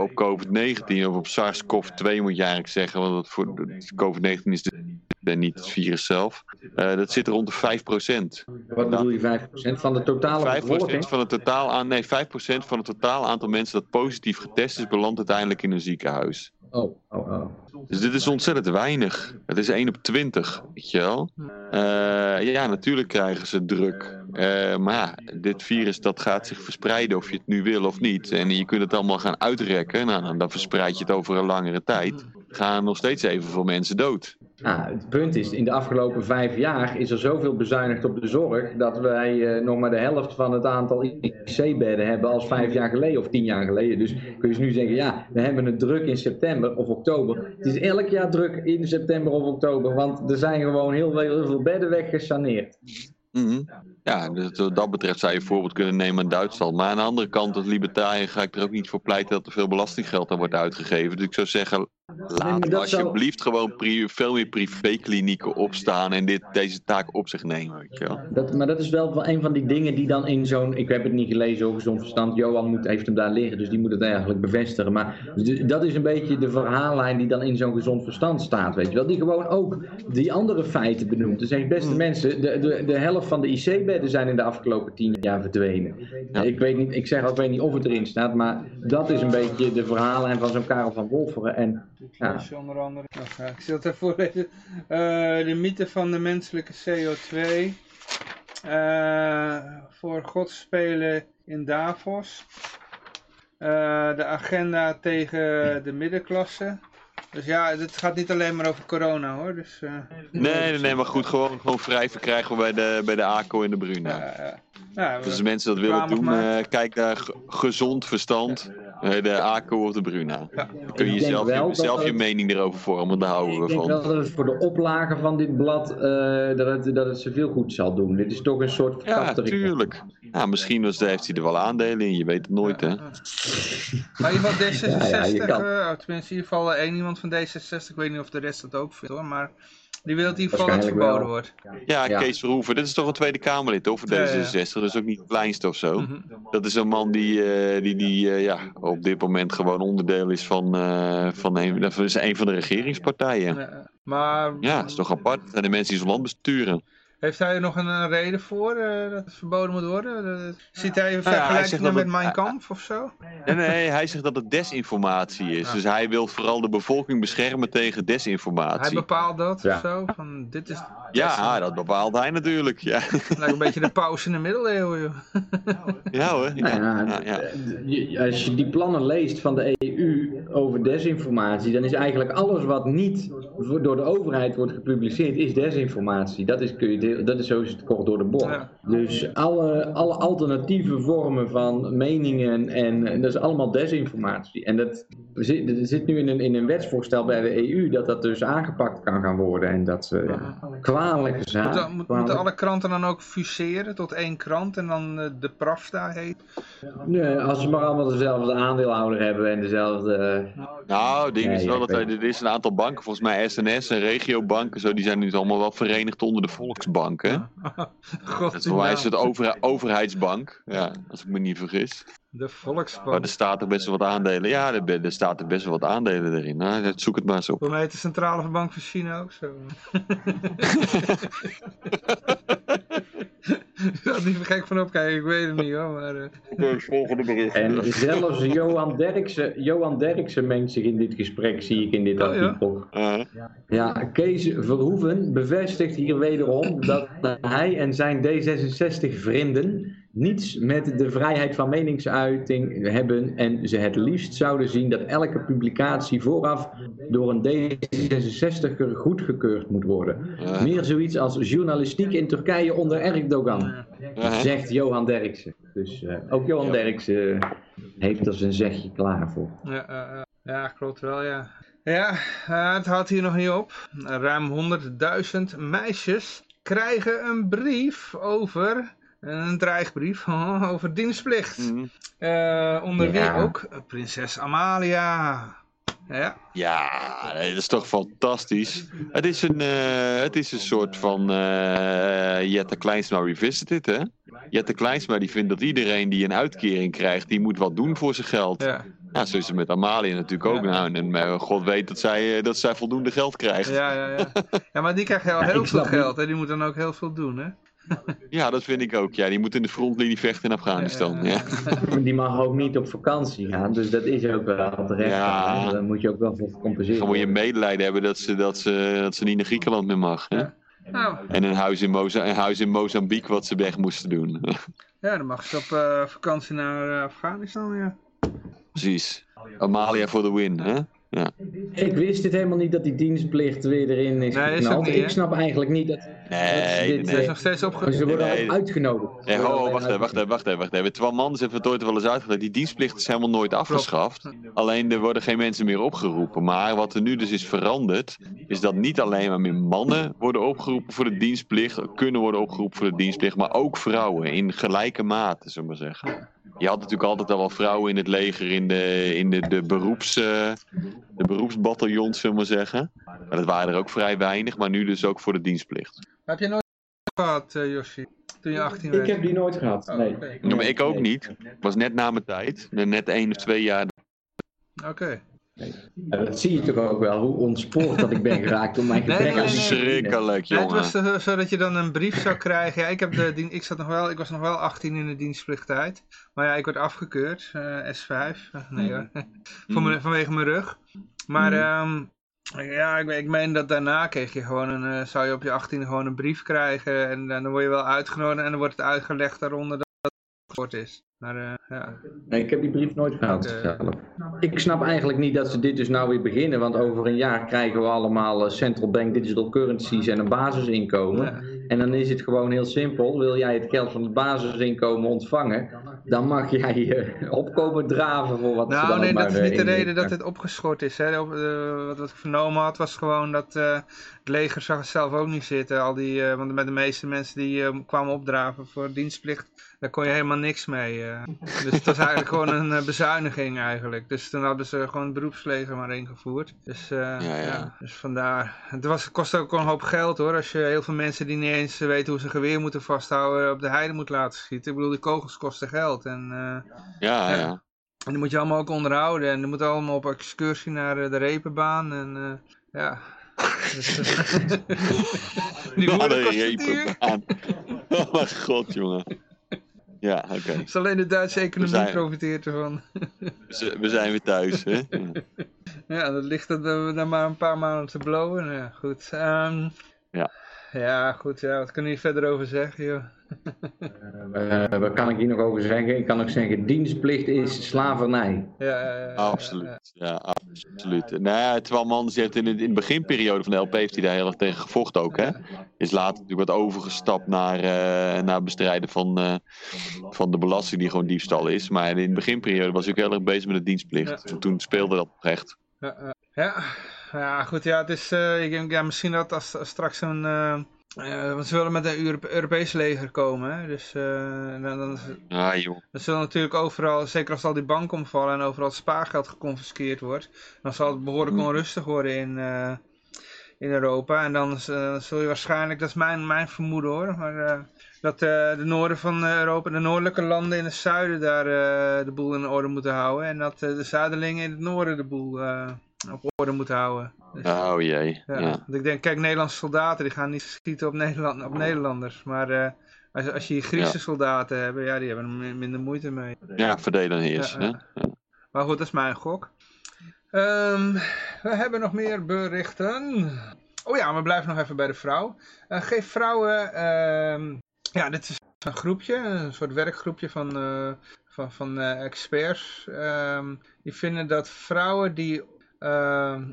[SPEAKER 3] op COVID-19 of op SARS-CoV-2 moet je eigenlijk zeggen, want dat voor, COVID-19 is de, de- niet het virus zelf. Eh, dat zit rond de 5%.
[SPEAKER 2] Wat bedoel je, 5% van de totale
[SPEAKER 3] 5%
[SPEAKER 2] bevolking?
[SPEAKER 3] van het totaal aan, nee, 5% van het totaal aantal mensen dat positief getest is, belandt uiteindelijk in een ziekenhuis.
[SPEAKER 2] Oh, oh, oh.
[SPEAKER 3] Dus dit is ontzettend weinig. Het is 1 op 20, weet je wel. Eh, ja, natuurlijk krijgen ze druk. Eh, maar ja, dit virus dat gaat zich verspreiden of je het nu wil of niet. En je kunt het allemaal gaan uitrekken. Nou, dan, dan verspreid je het over een langere tijd. Gaan nog steeds evenveel mensen dood.
[SPEAKER 2] Nou, het punt is, in de afgelopen vijf jaar is er zoveel bezuinigd op de zorg dat wij eh, nog maar de helft van het aantal IC-bedden hebben als vijf jaar geleden of tien jaar geleden. Dus kun je nu zeggen, ja, we hebben het druk in september of oktober. Het is elk jaar druk in september of oktober, want er zijn gewoon heel veel, heel veel bedden weggesaneerd.
[SPEAKER 3] Mhm. Ja, dus wat dat betreft zou je een voorbeeld kunnen nemen aan Duitsland. Maar aan de andere kant, als libertariër ga ik er ook niet voor pleiten dat er veel belastinggeld aan wordt uitgegeven. Dus ik zou zeggen, laat
[SPEAKER 2] zou-
[SPEAKER 3] alsjeblieft gewoon veel meer privéklinieken opstaan en dit, deze taak op zich nemen.
[SPEAKER 2] Dat, maar dat is wel een van die dingen die dan in zo'n. Ik heb het niet gelezen over gezond verstand. Johan moet, heeft hem daar liggen, dus die moet het eigenlijk bevestigen. Maar d- dat is een beetje de verhaallijn die dan in zo'n gezond verstand staat. Weet je wel? Die gewoon ook die andere feiten benoemt. Dus zegt, beste mensen, de, de, de helft van de IC-bedden zijn in de afgelopen tien jaar verdwenen.
[SPEAKER 3] Ja.
[SPEAKER 2] Ik, weet niet, ik zeg ik weet niet of het erin staat, maar dat is een beetje de verhaallijn van zo'n Karel van Wolferen. En ja,
[SPEAKER 1] onder andere. Eh, ik zal het even voorlezen. Eh, de mythe van de menselijke CO2. Eh, voor God spelen in Davos. Eh, de agenda tegen de middenklasse. Dus ja, het gaat niet alleen maar over corona hoor. Dus, eh,
[SPEAKER 3] Nee, nee, nee, maar goed, gewoon, gewoon vrij verkrijgen we bij de, bij de ACO en de Bruna.
[SPEAKER 1] ja, ja. Ja, we-
[SPEAKER 3] Dus als mensen dat willen doen, eh, kijk naar ge- gezond verstand. Eh, De ACO of de Bruna. Dan kun je
[SPEAKER 2] Ik denk
[SPEAKER 3] zelf, je, zelf je mening erover vormen, daar houden
[SPEAKER 2] Ik
[SPEAKER 3] we
[SPEAKER 2] denk
[SPEAKER 3] van.
[SPEAKER 2] wel dat het voor de oplage van dit blad, eh, dat, het, dat het ze veel goed zal doen. Dit is toch een soort
[SPEAKER 3] Ja, tuurlijk. Ja, misschien was, heeft hij er wel aandelen in, je weet het nooit hè.
[SPEAKER 1] Maar in ieder geval D66,
[SPEAKER 2] Ja, ja, je kan.
[SPEAKER 1] eh, tenminste in ieder geval één iemand van D66, ik weet niet of de rest dat ook vindt hoor, maar die wil dat in ieder geval dat het
[SPEAKER 2] Waarschijnlijk
[SPEAKER 1] verboden
[SPEAKER 2] wel.
[SPEAKER 1] wordt.
[SPEAKER 3] Ja,
[SPEAKER 2] Ja.
[SPEAKER 3] Kees Verhoeven, dit is toch een Tweede Kamerlid
[SPEAKER 1] Ja, ja.
[SPEAKER 3] D66, dat is ook niet het kleinste of zo.
[SPEAKER 1] Mhm.
[SPEAKER 3] Dat is een man die, eh, die, die eh, ja, op dit moment gewoon onderdeel is van, eh, van, een, dat is een van de regeringspartijen.
[SPEAKER 1] Ja, maar
[SPEAKER 3] Ja, dat is toch apart. Dat zijn de mensen die zo'n land besturen.
[SPEAKER 1] Heeft hij er nog een, reden voor eh, dat het verboden moet worden? Eh, ziet hij een
[SPEAKER 3] Nou ja, hij
[SPEAKER 1] vergelijking met
[SPEAKER 3] het-
[SPEAKER 1] Mein Kampf of zo?
[SPEAKER 3] Nee, nee, hij zegt dat het desinformatie is.
[SPEAKER 1] Ja.
[SPEAKER 3] Dus hij wil vooral de bevolking beschermen tegen
[SPEAKER 1] Hij
[SPEAKER 3] desinformatie.
[SPEAKER 1] bepaalt dat
[SPEAKER 2] Ja.
[SPEAKER 1] of zo? Van, dit is
[SPEAKER 3] Ja, dat bepaalt hij natuurlijk. Ja,
[SPEAKER 1] lijkt een beetje de paus in de middeleeuwen. Joh.
[SPEAKER 3] ja hoor.
[SPEAKER 2] Nou ja,
[SPEAKER 3] Ja, ja.
[SPEAKER 2] je- Als je die plannen leest van de EU over desinformatie, dan is eigenlijk alles wat niet door de overheid wordt gepubliceerd, is desinformatie. Dat is, kun je, dat is is het kort door de bocht.
[SPEAKER 1] Ja.
[SPEAKER 2] Dus alle, alle alternatieve vormen van meningen, en, en dat is allemaal desinformatie. En dat we zit, er zit nu in een, in een wetsvoorstel bij de EU dat dat dus aangepakt kan gaan worden. En dat ze ja, kwalijke zaken.
[SPEAKER 1] Moeten, moet- moeten alle kranten dan ook fuseren tot één krant en dan eh, de Pravda heet?
[SPEAKER 2] Nee, als ze maar allemaal dezelfde aandeelhouder hebben en dezelfde.
[SPEAKER 3] Nou, het ding
[SPEAKER 2] Nee,
[SPEAKER 3] is wel dat er, er is een aantal banken, volgens mij SNS en regiobanken, zo, die zijn nu allemaal wel verenigd onder de Volksbanken.
[SPEAKER 1] God,
[SPEAKER 3] Dat is voor mij is het over, overheidsbank, ja, als ik me niet vergis.
[SPEAKER 1] De
[SPEAKER 3] Maar
[SPEAKER 1] Volksbank.
[SPEAKER 3] er staat er best wel wat aandelen. Ja, er, er staat er best wel wat aandelen erin. Nou, zoek het maar eens op.
[SPEAKER 1] Hoe heet de Centrale Bank van China ook zo? Zal er niet gek van opkijken, ik weet het niet hoor. Maar, eh,
[SPEAKER 3] Volgende bericht.
[SPEAKER 2] En zelfs Johan Derksen, Johan Derksen mengt zich in dit gesprek, zie ik in dit
[SPEAKER 1] Oh, ja?
[SPEAKER 2] artikel.
[SPEAKER 3] Uh,
[SPEAKER 2] Ja, Kees Verhoeven bevestigt hier wederom dat hij en zijn D66-vrienden niets met de vrijheid van meningsuiting hebben en ze het liefst zouden zien dat elke publicatie vooraf door een D66er goedgekeurd moet worden.
[SPEAKER 3] Ja.
[SPEAKER 2] Meer zoiets als journalistiek in Turkije onder Erdogan, zegt Johan Derksen. Dus eh, ook Johan
[SPEAKER 3] Ja.
[SPEAKER 2] Derksen heeft er zijn zegje klaar voor.
[SPEAKER 1] ja, eh, eh, ja, klopt wel, ja. Ja, eh, het houdt hier nog niet op. Ruim 100.000 meisjes krijgen een brief over, een dreigbrief, over dienstplicht. Eh, onder wie ook prinses Amalia. Ja,
[SPEAKER 3] Ja, nee, dat is toch fantastisch. Het is een, eh, het is een soort van eh Jette Kleinsma Revisited, hè? Jette Kleinsma die vindt dat iedereen die een uitkering krijgt, die moet wat doen voor zijn geld.
[SPEAKER 1] ja,
[SPEAKER 3] Ja, zo is het met Amalia natuurlijk ook.
[SPEAKER 1] Ja.
[SPEAKER 3] Nou, en eh, God weet dat zij, dat zij voldoende geld krijgt. Ja.
[SPEAKER 1] ja, ja, ja. Maar die
[SPEAKER 2] Ja,
[SPEAKER 1] heel
[SPEAKER 2] ik
[SPEAKER 1] veel geld. Hè. Die moeten dan ook heel veel doen, hè.
[SPEAKER 3] Dat vind ik ook. Ja, die moet in de frontlinie vechten in Afghanistan. Ja.
[SPEAKER 2] Die mag ook niet op vakantie gaan, dus dat is ook wel terecht.
[SPEAKER 3] Ja.
[SPEAKER 2] Daar moet je ook wel voor compenseren.
[SPEAKER 3] Dan moet je medelijden hebben dat ze, dat, ze, dat ze niet naar Griekenland meer mag. Hè?
[SPEAKER 1] Ja. Nou,
[SPEAKER 3] En een huis, in Moza een huis in Mozambique wat ze weg moesten doen.
[SPEAKER 1] ja, dan mag ze op eh, vakantie naar eh, Afghanistan, ja.
[SPEAKER 3] Precies. Amalia voor de win. Hè? Ja.
[SPEAKER 2] Ik wist dit helemaal niet dat die dienstplicht weer erin is
[SPEAKER 1] Nee, is niet,
[SPEAKER 2] ik snap eigenlijk niet dat,
[SPEAKER 3] Nee, nee,
[SPEAKER 1] Ze is nog steeds opge...
[SPEAKER 2] ze worden
[SPEAKER 3] Nee.
[SPEAKER 2] uitgenodigd.
[SPEAKER 3] Nee, ho, wacht even, wacht even, wacht even, wacht even. Heeft het ooit wel eens uitgelegd. Die dienstplicht is helemaal nooit afgeschaft. Alleen er worden geen mensen meer opgeroepen. Maar wat er nu dus is veranderd, is dat niet alleen maar meer mannen worden opgeroepen voor de dienstplicht, kunnen worden opgeroepen voor de dienstplicht, maar ook vrouwen in gelijke mate, zullen we maar zeggen. Je had natuurlijk altijd al wel vrouwen in het leger, in de, in de, de, beroeps, eh, de beroepsbataljons, zullen we maar zeggen. Maar dat waren er ook vrij weinig, maar nu dus ook voor de dienstplicht.
[SPEAKER 1] Heb je nooit gehad, eh Yoshi? Toen je 18 werd?
[SPEAKER 2] Ik heb die nooit gehad.
[SPEAKER 1] Oh,
[SPEAKER 2] Nee.
[SPEAKER 3] Ja, maar ik ook niet. Ik was net na mijn tijd. Net één of twee jaar.
[SPEAKER 1] Oké.
[SPEAKER 2] Ja, dat zie je toch ook wel, hoe ontspoord dat ik ben geraakt door mijn
[SPEAKER 1] Nee,
[SPEAKER 2] gebrek
[SPEAKER 1] nee,
[SPEAKER 2] aan.
[SPEAKER 3] Verschrikkelijk,
[SPEAKER 1] Nee, het
[SPEAKER 3] jongen.
[SPEAKER 1] was zo, zo dat je dan een brief zou krijgen. Ja, ik, heb de, dien- ik, zat nog wel, ik was nog wel 18 in de dienstplichttijd. Maar ja, ik werd afgekeurd. eh, S5. Eh, nee hoor. Voor mijn- vanwege mijn rug. Maar ehm, ja, ik, ik meen dat daarna kreeg je gewoon een, eh, zou je op je 18 gewoon een brief krijgen. En, eh, dan word je wel uitgenodigd en dan wordt het uitgelegd daaronder dat het sport is. Maar eh, ja.
[SPEAKER 2] Nee, ik heb die brief nooit zelf. Ik snap eigenlijk niet dat ze dit dus nou weer beginnen, want over een jaar krijgen we allemaal eh, central bank digital currencies en een basisinkomen.
[SPEAKER 1] Ja.
[SPEAKER 2] En dan is het gewoon heel simpel. Wil jij het geld van het basisinkomen ontvangen, dan mag jij eh, opkomen draven voor wat ze
[SPEAKER 1] Nou,
[SPEAKER 2] dan
[SPEAKER 1] nee, dat is niet de reden dat het opgeschort is. Hè. Op, wat, wat ik vernomen had, was gewoon dat eh, het leger zag het zelf ook niet zitten. Al die, eh, want met de meeste mensen die eh, kwamen opdraven voor dienstplicht, daar kon je helemaal niks mee. Eh. dus het was eigenlijk gewoon een eh, bezuiniging eigenlijk. Dus toen hadden ze gewoon het beroepsleger maar ingevoerd. Dus, eh, ja,
[SPEAKER 3] ja.
[SPEAKER 1] dus vandaar. Het, was, het kostte ook een hoop geld hoor. Als je heel veel mensen die niet eens weten hoe ze een geweer moeten vasthouden op de heide moet laten schieten. Ik bedoel, die kogels kosten geld. En,
[SPEAKER 3] Ja,
[SPEAKER 1] Ja.
[SPEAKER 3] ja.
[SPEAKER 1] en die moet je allemaal ook onderhouden. En die moeten allemaal op excursie naar de repenbaan. En ja. Dus, die kost duur.
[SPEAKER 3] repenbaan. Oh mijn god, jongen. Ja, oké.
[SPEAKER 1] Dus alleen de Duitse economie
[SPEAKER 3] zijn-
[SPEAKER 1] profiteert ervan.
[SPEAKER 3] We zijn weer thuis, hè?
[SPEAKER 1] Ja, dat ligt er dan dan maar een paar maanden te blowen. Nou Ja, goed. Ehm,
[SPEAKER 3] Ja.
[SPEAKER 1] Ja, goed. Ja, wat kunnen we hier verder over zeggen, joh?
[SPEAKER 2] Eh, wat kan ik hier nog over zeggen? Ik kan ook zeggen, dienstplicht is slavernij.
[SPEAKER 1] Ja, ja, ja, ja,
[SPEAKER 3] Absoluut. Ja, absoluut. Nou ja, terwijl Manders heeft in, de- in de beginperiode van de LP heeft hij daar heel erg tegen gevochten ook, hè? Is later natuurlijk wat overgestapt naar, eh, naar bestrijden van, eh, van de belasting die gewoon diefstal is. Maar in de beginperiode was hij ook heel erg bezig met de dienstplicht. En toen speelde dat echt.
[SPEAKER 1] Ja, ja. Ja. goed, ja, het is, eh, ik denk, ja, misschien dat als, als straks een, eh, want ze willen met een Europe Europees leger komen, hè, dus dan, dan,
[SPEAKER 3] Ja, joh.
[SPEAKER 1] dan zullen natuurlijk overal, zeker als al die banken omvallen en overal het spaargeld geconfiskeerd wordt, dan zal het behoorlijk onrustig worden in, in Europa. En dan zul je waarschijnlijk, dat is mijn, mijn vermoeden hoor, maar dat de noorden van Europa, de noordelijke landen in het zuiden daar de boel in orde moeten houden. En dat de zuiderlingen in het noorden de boel op orde moeten houden. Dus,
[SPEAKER 3] Oh jee.
[SPEAKER 1] ja.
[SPEAKER 3] Ja.
[SPEAKER 1] Want ik denk, kijk, Nederlandse soldaten die gaan niet schieten op, Nederland, op Nederlanders. Maar eh, als, als je hier Griekse
[SPEAKER 3] Ja.
[SPEAKER 1] soldaten hebt, ja, die hebben er mi- minder moeite mee.
[SPEAKER 3] Ja, verdelen heers.
[SPEAKER 1] Ja,
[SPEAKER 3] hè?
[SPEAKER 1] Maar goed, dat is mijn gok. Ehm, we hebben nog meer berichten. Oh ja, we blijven nog even bij de vrouw. Eh, geef vrouwen... ehm, ja, dit is een groepje, een soort werkgroepje van, eh, van, van experts. Ehm, die vinden dat vrouwen die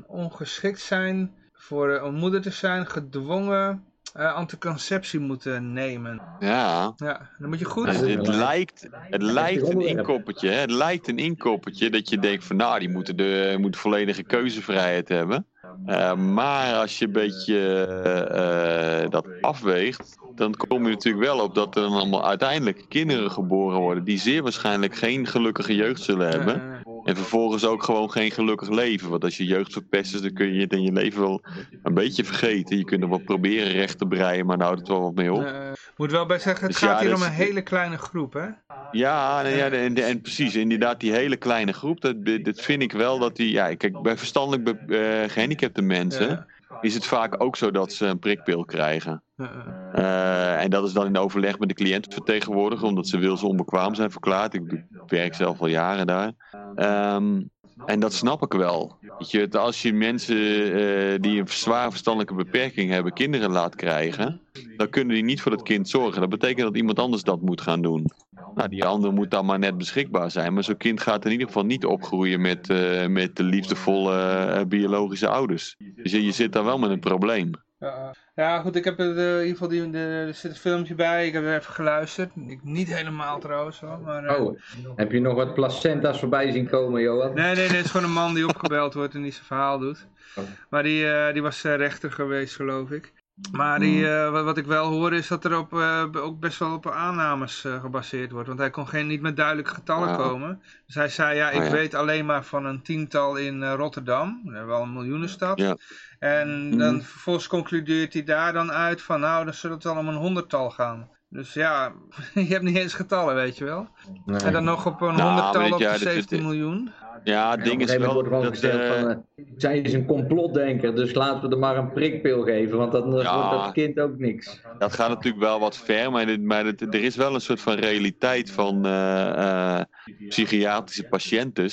[SPEAKER 1] ongeschikt zijn voor eh, om moeder te zijn, gedwongen eh, anticonceptie moeten nemen.
[SPEAKER 3] Ja.
[SPEAKER 1] Ja, dan moet je goed...
[SPEAKER 3] Het, het lijkt, het lijkt een inkoppertje. Hè? Het lijkt een inkoppertje dat je denkt van nou, die moeten, de, moeten volledige keuzevrijheid hebben. Eh, maar als je een beetje eh, eh, dat afweegt, dan kom je natuurlijk wel op dat er dan allemaal uiteindelijk kinderen geboren worden die zeer waarschijnlijk geen gelukkige jeugd zullen hebben. En vervolgens ook gewoon geen gelukkig leven. Want als je jeugd verpest is, dan kun je het in je leven wel een beetje vergeten. Je kunt er wel proberen recht te breien, maar dan houdt het wel wat mee op.
[SPEAKER 1] Eh, moet wel bij zeggen, het
[SPEAKER 3] Dus
[SPEAKER 1] gaat
[SPEAKER 3] ja,
[SPEAKER 1] hier om een hele kleine groep, hè?
[SPEAKER 3] Ja, en, ja en, en precies, inderdaad, die hele kleine groep, dat, dat vind ik wel dat die, ja, kijk, bij verstandelijk eh, gehandicapte mensen
[SPEAKER 1] Ja.
[SPEAKER 3] Is het vaak ook zo dat ze een prikpil krijgen.
[SPEAKER 1] Eh,
[SPEAKER 3] en dat is dan in overleg met de cliëntvertegenwoordiger, omdat ze wilsonbekwaam zijn verklaard. Ik, werk zelf al jaren daar. Ehm, en dat snap ik wel. Je, als je mensen eh, die een zwaar verstandelijke beperking hebben, kinderen laat krijgen, dan kunnen die niet voor dat kind zorgen. Dat betekent dat iemand anders dat moet gaan doen. Nou, die ander moet dan maar net beschikbaar zijn. Maar zo'n kind gaat in ieder geval niet opgroeien met, eh, met de liefdevolle eh, biologische ouders. Dus je zit daar wel met een probleem.
[SPEAKER 1] Ja, ja, goed, ik heb er eh, in ieder geval die, de, er zit een filmpje bij, ik heb er even geluisterd. Ik, niet helemaal trouwens hoor, maar... eh,
[SPEAKER 2] Oh, heb je nog wat placenta's voorbij zien komen, Johan?
[SPEAKER 1] Nee, nee, nee, het is gewoon een man die opgebeld wordt en die zijn verhaal doet.
[SPEAKER 2] Oh.
[SPEAKER 1] Maar die, eh, die was eh, rechter geweest, geloof ik. Maar die, eh, wat, wat ik wel hoor is dat er op, eh, ook best wel op aannames eh, gebaseerd wordt. Want hij kon geen, niet met duidelijke getallen
[SPEAKER 3] Ah.
[SPEAKER 1] komen. Dus hij zei, ja, ik
[SPEAKER 3] Ah, ja.
[SPEAKER 1] weet alleen maar van een tiental in eh, Rotterdam. Wel een miljoenenstad.
[SPEAKER 3] Ja.
[SPEAKER 1] En dan
[SPEAKER 3] Mhm.
[SPEAKER 1] vervolgens concludeert hij daar dan uit van, nou, dan zullen het wel om een honderdtal gaan. Dus ja, je hebt niet eens getallen, weet je wel.
[SPEAKER 2] Nee.
[SPEAKER 1] En dan nog op een
[SPEAKER 3] Nou,
[SPEAKER 1] honderdtal op de
[SPEAKER 3] dat-
[SPEAKER 1] 17
[SPEAKER 3] dat-
[SPEAKER 1] miljoen.
[SPEAKER 3] Ja, het ding is wel
[SPEAKER 2] wordt
[SPEAKER 3] dat...
[SPEAKER 2] gewoon gesteld
[SPEAKER 3] eh,
[SPEAKER 2] van, eh, zij is een complotdenker, dus laten we er maar een prikpil geven, want dan eh,
[SPEAKER 3] Ja.
[SPEAKER 2] wordt dat kind ook niks.
[SPEAKER 3] Dat gaat natuurlijk wel wat ver, maar, dit, maar dit- er is wel een soort van realiteit van eh, eh, psychiatrische patiënten.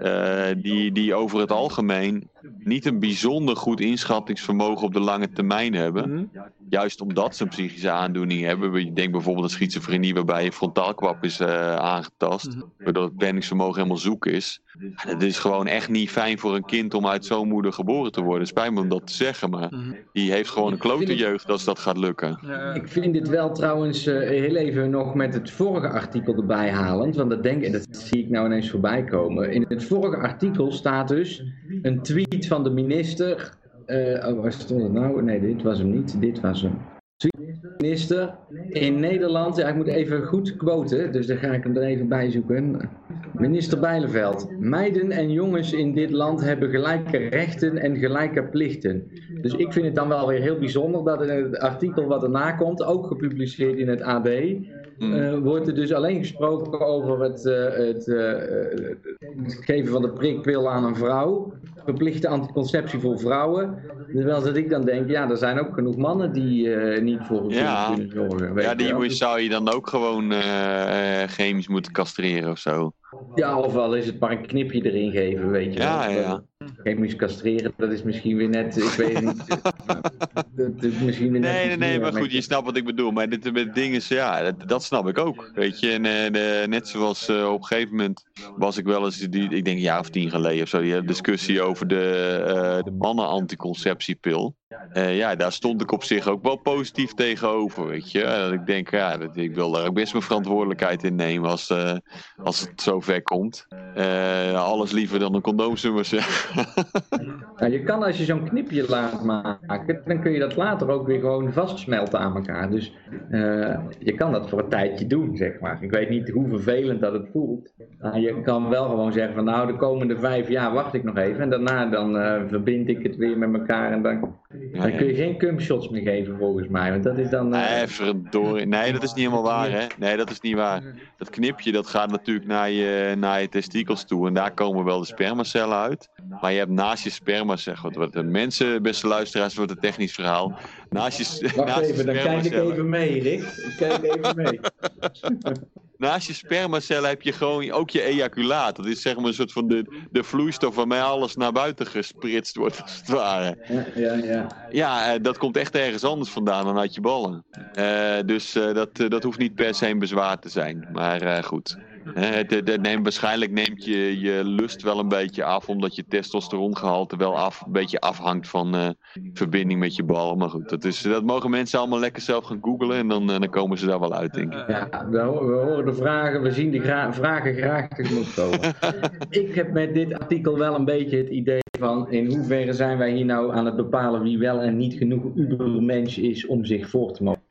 [SPEAKER 3] Eh, die, die over het algemeen niet een bijzonder goed inschattingsvermogen op de lange termijn hebben.
[SPEAKER 1] Mhm.
[SPEAKER 3] Juist omdat ze een psychische aandoening hebben. Je denkt bijvoorbeeld aan schizofrenie waarbij je frontaalkwap is eh, aangetast.
[SPEAKER 1] Mhm.
[SPEAKER 3] Waardoor het planningsvermogen helemaal zoek is. Het is gewoon echt niet fijn voor een kind om uit zo'n moeder geboren te worden. Spijt me om dat te zeggen, maar
[SPEAKER 1] Mhm.
[SPEAKER 3] die heeft gewoon een klote jeugd als dat gaat lukken.
[SPEAKER 1] Ja,
[SPEAKER 2] Ik vind dit wel trouwens eh, heel even nog met het vorige artikel erbij halend, want dat, denk, en dat zie ik nou ineens voorbij komen. In het vorige artikel staat dus een tweet van de minister. eh, oh, waar stond het nou? Nee, dit was hem niet. Dit was hem. Minister in Nederland, ja, ik moet even goed quoten, dus daar ga ik hem er even bij zoeken. Minister Bijleveld. Meiden en jongens in dit land hebben gelijke rechten en gelijke plichten. Dus ik vind het dan wel weer heel bijzonder dat in het artikel wat erna komt, ook gepubliceerd in het AD,
[SPEAKER 3] Mm.
[SPEAKER 2] eh, wordt er dus alleen gesproken over het, eh, het, eh, het geven van de prikpil aan een vrouw, verplichte anticonceptie voor vrouwen. Terwijl dat ik dan denk, ja, er zijn ook genoeg mannen die eh, niet voor hun
[SPEAKER 3] Ja.
[SPEAKER 2] kunnen zorgen.
[SPEAKER 3] Ja, die
[SPEAKER 2] wel.
[SPEAKER 3] zou je dan ook gewoon eh, chemisch moeten castreren of zo.
[SPEAKER 2] Ja, ofwel is het maar een knipje erin geven, weet je
[SPEAKER 3] Ja,
[SPEAKER 2] wel.
[SPEAKER 3] ja.
[SPEAKER 2] Chemisch castreren, dat is misschien weer net, ik weet niet. dat is misschien weer net
[SPEAKER 3] Nee, nee, nee, maar goed, je snapt wat ik bedoel. Maar dit met dingen, ja, dat, dat snap ik ook. Weet je, en de- net zoals op een gegeven moment was ik wel eens, die, ik denk een jaar of tien geleden of zo, die discussie over de, eh de mannen-anticonceptiepil. Eh, ja, daar stond ik op zich ook wel positief tegenover, weet je. Dat ik denk, ja, dat, ik wil daar ook best mijn verantwoordelijkheid in nemen als, eh, als het zover komt. Eh, alles liever dan een condoom, zullen we maar zeggen.
[SPEAKER 2] Nou, je kan als je zo'n knipje laat maken, dan kun je dat later ook weer gewoon vastsmelten aan elkaar. Dus eh, je kan dat voor een tijdje doen, zeg maar. Ik weet niet hoe vervelend dat het voelt. Maar je kan wel gewoon zeggen van nou, de komende vijf jaar wacht ik nog even. En daarna dan eh, verbind ik het weer met elkaar en dan, dan kun je geen cumpshots meer geven volgens mij. Want dat is dan... eh,
[SPEAKER 3] Nee, verdorie. Nee, dat is niet helemaal waar, hè? Nee, dat is niet waar. Dat knipje, dat gaat natuurlijk naar je, naar je testikels toe. En daar komen wel de spermacellen uit. Maar je hebt naast je spermacellen... Wat, wat de mensen, beste luisteraars, wordt een technisch verhaal. Naast je,
[SPEAKER 2] Wacht
[SPEAKER 3] naast je
[SPEAKER 2] even, dan kijk ik even mee, Rick. Ik kijk even mee.
[SPEAKER 3] Naast je spermacellen heb je gewoon ook je ejaculaat. Dat is zeg maar een soort van de, de vloeistof waarmee alles naar buiten gespritst wordt, als het ware.
[SPEAKER 2] Ja, ja, ja.
[SPEAKER 3] Ja, eh, dat komt echt ergens anders vandaan dan uit je ballen. Eh, dus eh, dat, dat hoeft niet per se een bezwaar te zijn. Maar goed. Het, neemt, waarschijnlijk neemt je je lust wel een beetje af, omdat je testosterongehalte wel af, een beetje afhangt van eh, verbinding met je ballen. Maar goed, dat, is, dat mogen mensen allemaal lekker zelf gaan googlen en dan, eh, dan komen ze daar wel uit, denk ik.
[SPEAKER 2] Ja, we, ho- we horen de vragen, we zien de vragen graag tegemoet komen. ik heb met dit artikel wel een beetje het idee van in hoeverre zijn wij hier nou aan het bepalen wie wel en niet genoeg ubermensch is om zich voor te mogen.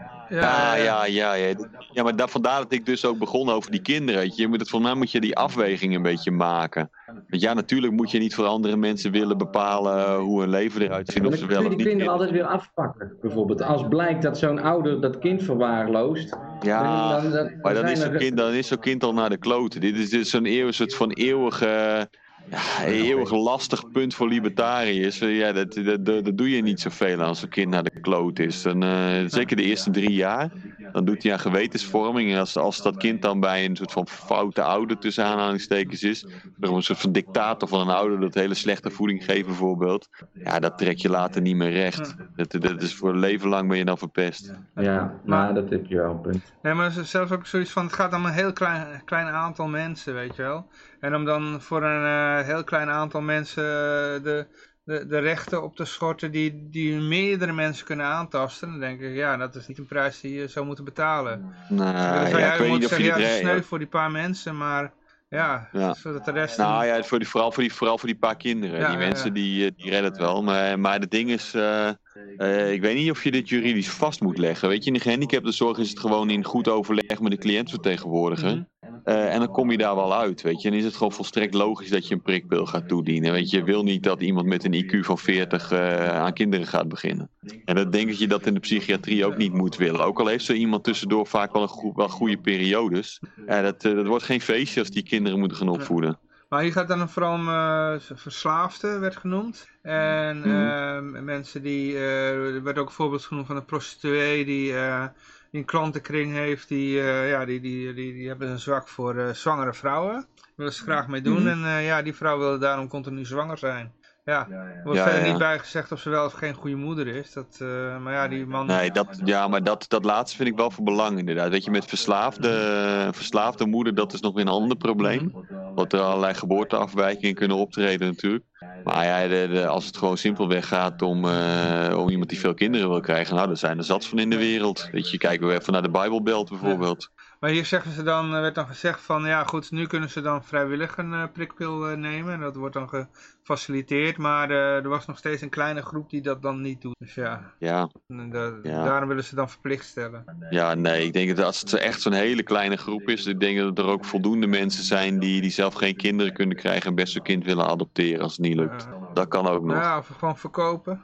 [SPEAKER 3] Ja, ja, ja. Ja, ja maar daar, vandaar dat ik dus ook begon over die kinderen. Weet je. Je moet het, volgens mij moet je die afweging een beetje maken. Want ja, natuurlijk moet je niet voor andere mensen willen bepalen hoe hun leven eruit ziet. Of ze
[SPEAKER 2] kun
[SPEAKER 3] wel
[SPEAKER 2] je
[SPEAKER 3] of
[SPEAKER 2] die
[SPEAKER 3] niet.
[SPEAKER 2] kinderen altijd weer afpakken, bijvoorbeeld. Als blijkt dat zo'n ouder dat kind verwaarloost,
[SPEAKER 3] Ja,
[SPEAKER 2] dan, dan, dan
[SPEAKER 3] maar dan is zo'n kind, dan is zo'n kind al naar de kloten. Dit is, dit is zo'n eeuw, soort van eeuwige, ja, eeuwig lastig punt voor libertariërs. Eh, Ja, dat, dat, dat, dat doe je niet zoveel als een kind naar de kloot is. Dan, eh, zeker de eerste drie jaar. Dan doet hij aan gewetensvorming. En als, als dat kind dan bij een soort van foute ouder tussen aanhalingstekens is. Een soort van dictator van een ouder dat hele slechte voeding geeft bijvoorbeeld. Ja, dat trek je later niet meer recht. Dat, dat is voor een leven lang ben je dan verpest.
[SPEAKER 2] Ja, maar dat heb je wel een punt.
[SPEAKER 1] Nee, maar ze- zelfs ook zoiets van, het gaat om een heel klein, klein aantal mensen, weet je wel. En om dan voor een eh, heel klein aantal mensen eh, de, de, de rechten op te schorten die, die meerdere mensen kunnen aantasten. Dan denk ik, ja, dat is niet een prijs die je zou moeten betalen.
[SPEAKER 3] Nou,
[SPEAKER 1] dan zou
[SPEAKER 3] ja,
[SPEAKER 1] jij
[SPEAKER 3] je
[SPEAKER 1] zeggen, ja, het sneu voor die paar mensen, maar ja,
[SPEAKER 3] Ja.
[SPEAKER 1] zodat de rest...
[SPEAKER 3] Nou ja, voor die, vooral, voor die, vooral voor die paar kinderen.
[SPEAKER 1] Ja,
[SPEAKER 3] die
[SPEAKER 1] ja,
[SPEAKER 3] mensen
[SPEAKER 1] ja.
[SPEAKER 3] Die, eh, die redden het wel. Maar, maar het ding is, eh, eh, ik weet niet of je dit juridisch vast moet leggen. Weet je, in de gehandicaptenzorg is het gewoon in goed overleg met de cliëntvertegenwoordiger.
[SPEAKER 1] Mhm.
[SPEAKER 3] Eh, en dan kom je daar wel uit, weet je. En is het gewoon volstrekt logisch dat je een prikpil gaat toedienen. Weet je, wil niet dat iemand met een IQ van 40 eh, aan kinderen gaat beginnen. En dat denk ik je dat in de psychiatrie ook niet moet willen. Ook al heeft zo iemand tussendoor vaak wel, een wel goede periodes. Ja, dat, dat wordt geen feestje als die kinderen moeten gaan opvoeden.
[SPEAKER 1] Maar hier gaat dan vooral om eh, verslaafden, werd genoemd. En
[SPEAKER 3] Mhm.
[SPEAKER 1] eh, mensen die, eh, er werd ook een voorbeeld genoemd van een prostituee die, eh, die een klantenkring heeft. Die, eh, ja, die, die, die, die hebben een zwak voor eh, zwangere vrouwen. Daar willen ze graag mee doen.
[SPEAKER 3] Mhm.
[SPEAKER 1] En eh, ja, die vrouw wil daarom continu zwanger zijn. Ja, er wordt
[SPEAKER 3] Ja,
[SPEAKER 1] verder
[SPEAKER 3] ja.
[SPEAKER 1] niet bij gezegd of ze wel of geen goede moeder is. Dat, eh, maar ja, die man...
[SPEAKER 3] Nee, dat, ja, maar dat, dat laatste vind ik wel van belang inderdaad. Weet je, met verslaafde, verslaafde moeder, dat is nog weer een ander probleem. Dat er allerlei geboorteafwijkingen kunnen optreden natuurlijk. Maar ja, de, als het gewoon simpelweg gaat om, uh, om iemand die veel kinderen wil krijgen, nou, er zijn er zat van in de wereld. Weet je, kijken we even naar de Bijbelbelt bijvoorbeeld.
[SPEAKER 1] Maar hier zeggen ze dan, werd dan gezegd van, ja goed, nu kunnen ze dan vrijwillig een uh, prikpil uh, nemen. En dat wordt dan gefaciliteerd, maar er was nog steeds een kleine groep die dat dan niet doet. Dus ja,
[SPEAKER 3] ja.
[SPEAKER 1] De, ja. daarom willen ze dan verplicht stellen.
[SPEAKER 3] Ja, nee, ik denk dat als het echt zo'n hele kleine groep is, ik denk dat er ook voldoende mensen zijn die, die zelf geen kinderen kunnen krijgen en best een kind willen adopteren als het niet lukt. dat kan ook nog.
[SPEAKER 1] Ja, of gewoon verkopen.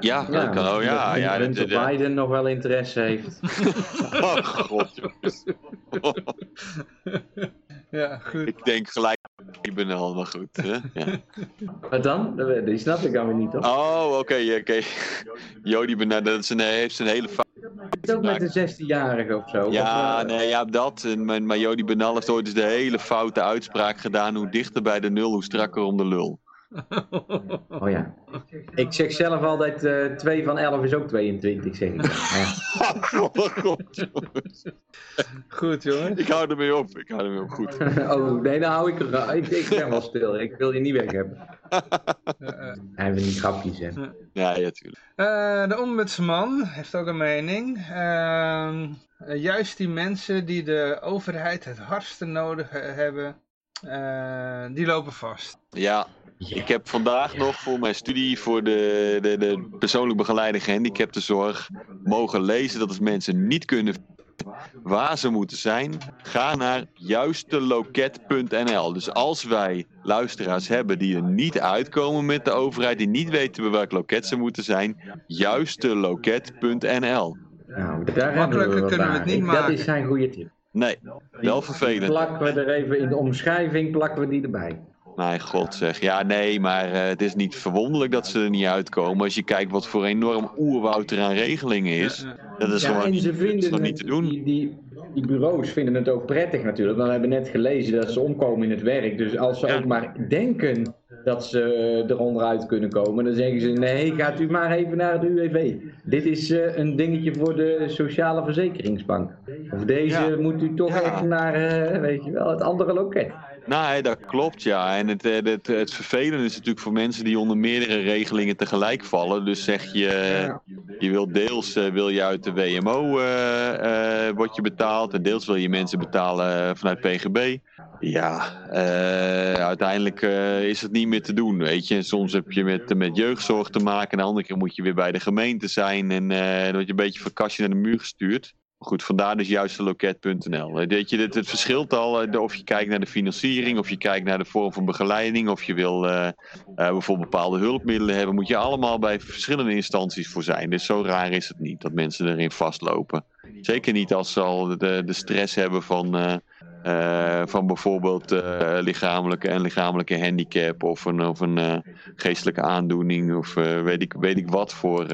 [SPEAKER 3] Ja, ja, dat kan ook. Ja, ja,
[SPEAKER 2] dat, dat, Biden nog wel interesse heeft.
[SPEAKER 3] oh god, jongens.
[SPEAKER 1] ja, goed.
[SPEAKER 3] Ik denk gelijk, ik ben allemaal goed. Hè? Ja.
[SPEAKER 2] Wat dan? Die snap ik dan weer niet, toch?
[SPEAKER 3] Oh, oké, okay, oké. Okay. Jody Benal, dat is een, heeft een hele fout.
[SPEAKER 2] Is ook met een 16-jarige of zo?
[SPEAKER 3] Ja,
[SPEAKER 2] of, uh...
[SPEAKER 3] nee, ja, dat. Maar, maar Jody Benal heeft ooit eens de hele foute uitspraak gedaan. Hoe dichter bij de nul, hoe strakker om de lul.
[SPEAKER 2] Oh ja. Ik zeg zelf altijd, uh, 2 van 11 is ook 22, zeg ik. Ja.
[SPEAKER 3] oh, God, jongens.
[SPEAKER 1] Goed, jongens.
[SPEAKER 3] Ik hou ermee op, ik hou ermee op, goed.
[SPEAKER 2] oh, nee, dan hou ik er ik, ik ben wel stil. Ik wil je niet weg hebben. Hij wil niet grapjes, hè.
[SPEAKER 3] Ja, ja, tuurlijk.
[SPEAKER 1] Uh, de ombudsman heeft ook een mening. Uh, juist die mensen die de overheid het hardste nodig hebben, uh, die lopen vast.
[SPEAKER 3] Ja, ik heb vandaag nog voor mijn studie voor de, de, de persoonlijk begeleide gehandicaptenzorg mogen lezen dat als mensen niet kunnen waar ze moeten zijn, ga naar juisteloket.nl. Dus als wij luisteraars hebben die er niet uitkomen met de overheid, die niet weten bij welk loket ze moeten zijn, juisteloket.nl.
[SPEAKER 2] Nou, daar Makkelijker kunnen we het niet maken. Dat is zijn goede tip.
[SPEAKER 3] Nee, wel vervelend.
[SPEAKER 2] Plakken we er even in de omschrijving, plakken we die erbij.
[SPEAKER 3] Mijn god zeg. Ja, nee, maar uh, het is niet verwonderlijk dat ze er niet uitkomen. Als je kijkt wat voor enorm oerwoud er aan regelingen is. Dat is
[SPEAKER 2] ja,
[SPEAKER 3] gewoon
[SPEAKER 2] en
[SPEAKER 3] niet,
[SPEAKER 2] ze vinden
[SPEAKER 3] gewoon
[SPEAKER 2] het,
[SPEAKER 3] niet te doen.
[SPEAKER 2] Die, die, die, bureaus vinden het ook prettig natuurlijk. Dan hebben we net gelezen dat ze omkomen in het werk. Dus als ze
[SPEAKER 3] Ja.
[SPEAKER 2] ook maar denken dat ze eh, eronder uit kunnen komen, dan zeggen ze: nee, gaat u maar even naar de UWV. Dit is eh, een dingetje voor de Sociale Verzekeringsbank. Of deze
[SPEAKER 3] Ja.
[SPEAKER 2] moet u toch
[SPEAKER 3] Ja.
[SPEAKER 2] echt naar, eh, weet je wel, het andere loket.
[SPEAKER 3] Nee, dat klopt ja. En het, eh, het, het vervelende is natuurlijk voor mensen die onder meerdere regelingen tegelijk vallen. Dus zeg je, je wil deels eh, wil je uit de WMO eh, eh, word je betaald. En deels wil je mensen betalen eh, vanuit PGB. Ja, eh, uiteindelijk eh, is het niet meer te doen, weet je. En soms heb je met, met jeugdzorg te maken. En de andere keer moet je weer bij de gemeente zijn. En eh, dan word je een beetje van kastje naar de muur gestuurd. Goed, vandaar dus juist de loket.nl. Weet je, het, het verschilt al eh, of je kijkt naar de financiering, of je kijkt naar de vorm van begeleiding, of je wil eh, eh, bijvoorbeeld bepaalde hulpmiddelen hebben, moet je allemaal bij verschillende instanties voor zijn. Dus zo raar is het niet dat mensen erin vastlopen. Zeker niet als ze al de, de stress hebben van, van bijvoorbeeld lichamelijke en lichamelijke handicap of een, of een geestelijke aandoening of weet, ik, weet ik wat voor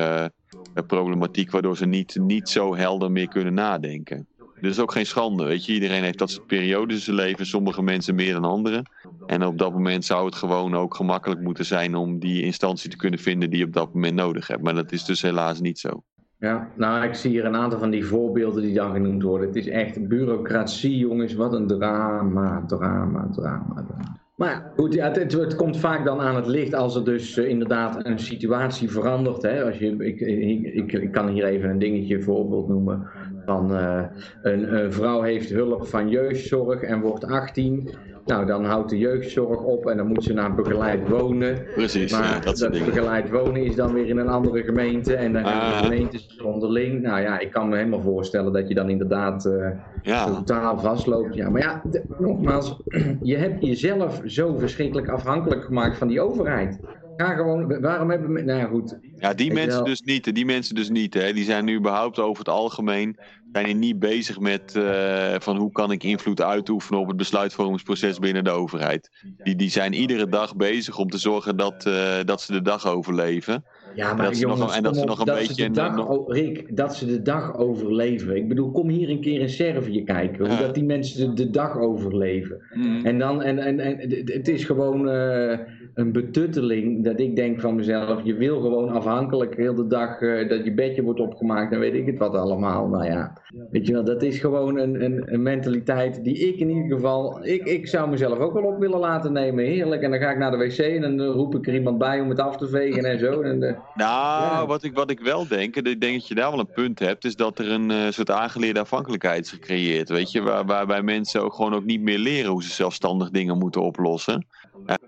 [SPEAKER 3] problematiek waardoor ze niet, niet zo helder meer kunnen nadenken. Dit is ook geen schande, weet je. Iedereen heeft dat soort periodes in zijn leven, sommige mensen meer dan anderen. En op dat moment zou het gewoon ook gemakkelijk moeten zijn om die instantie te kunnen vinden die je op dat moment nodig hebt. Maar dat is dus helaas niet zo.
[SPEAKER 2] Ja, nou, ik zie hier een aantal van die voorbeelden die dan genoemd worden. Het is echt bureaucratie, jongens. Wat een drama, drama, drama. drama. Maar goed, ja, het, het, het komt vaak dan aan het licht als er dus eh, inderdaad een situatie verandert. Hè? Als je, ik, ik, ik, ik kan hier even een dingetje voorbeeld noemen. Van eh, een, een vrouw heeft hulp van jeugdzorg en wordt 18. Nou, dan houdt de jeugdzorg op en dan moet ze naar begeleid wonen.
[SPEAKER 3] Precies,
[SPEAKER 2] Maar
[SPEAKER 3] ja, dat
[SPEAKER 2] begeleid wonen is dan weer in een andere gemeente en dan gaan
[SPEAKER 3] Ah.
[SPEAKER 2] de gemeentes onderling. Nou ja, ik kan me helemaal voorstellen dat je dan inderdaad eh,
[SPEAKER 3] Ja,
[SPEAKER 2] totaal vastloopt. Ja, maar ja, nogmaals, je hebt jezelf zo verschrikkelijk afhankelijk gemaakt van die overheid. Ga gewoon, waarom hebben we, nou ja, goed.
[SPEAKER 3] ja die
[SPEAKER 2] Weet
[SPEAKER 3] mensen dus niet. Die mensen dus niet. Hè. Die zijn nu überhaupt over het algemeen zijn die niet bezig met eh, van hoe kan ik invloed uitoefenen op het besluitvormingsproces binnen de overheid. Die, die zijn iedere dag bezig om te zorgen dat, eh, dat ze de dag overleven.
[SPEAKER 2] Ja,
[SPEAKER 3] En
[SPEAKER 2] maar
[SPEAKER 3] dat ze nog en dat ze nog een
[SPEAKER 2] dat
[SPEAKER 3] beetje
[SPEAKER 2] de dag,
[SPEAKER 3] nog-
[SPEAKER 2] oh, Rick, dat ze de dag overleven. Ik bedoel, kom hier een keer in Servië kijken. Hoe
[SPEAKER 3] Ja.
[SPEAKER 2] dat die mensen de, de dag overleven. En dan, en, en, en het- is gewoon, eh, een betutteling dat ik denk van mezelf, je wil gewoon afhankelijk heel de dag uh, dat je bedje wordt opgemaakt en weet ik het wat allemaal. Nou ja, weet je wel, dat is gewoon een, een, een, mentaliteit die ik in ieder geval, ik, ik zou mezelf ook wel op willen laten nemen. Heerlijk. En dan ga ik naar de wc en dan roep ik er iemand bij om het af te vegen en zo. En, uh,
[SPEAKER 3] nou, ja. wat, ik, wat ik wel denk, en ik denk dat je daar wel een punt hebt, is dat er een uh, soort aangeleerde afhankelijkheid is gecreëerd. Weet je, waar, waarbij mensen ook gewoon ook niet meer leren hoe ze zelfstandig dingen moeten oplossen.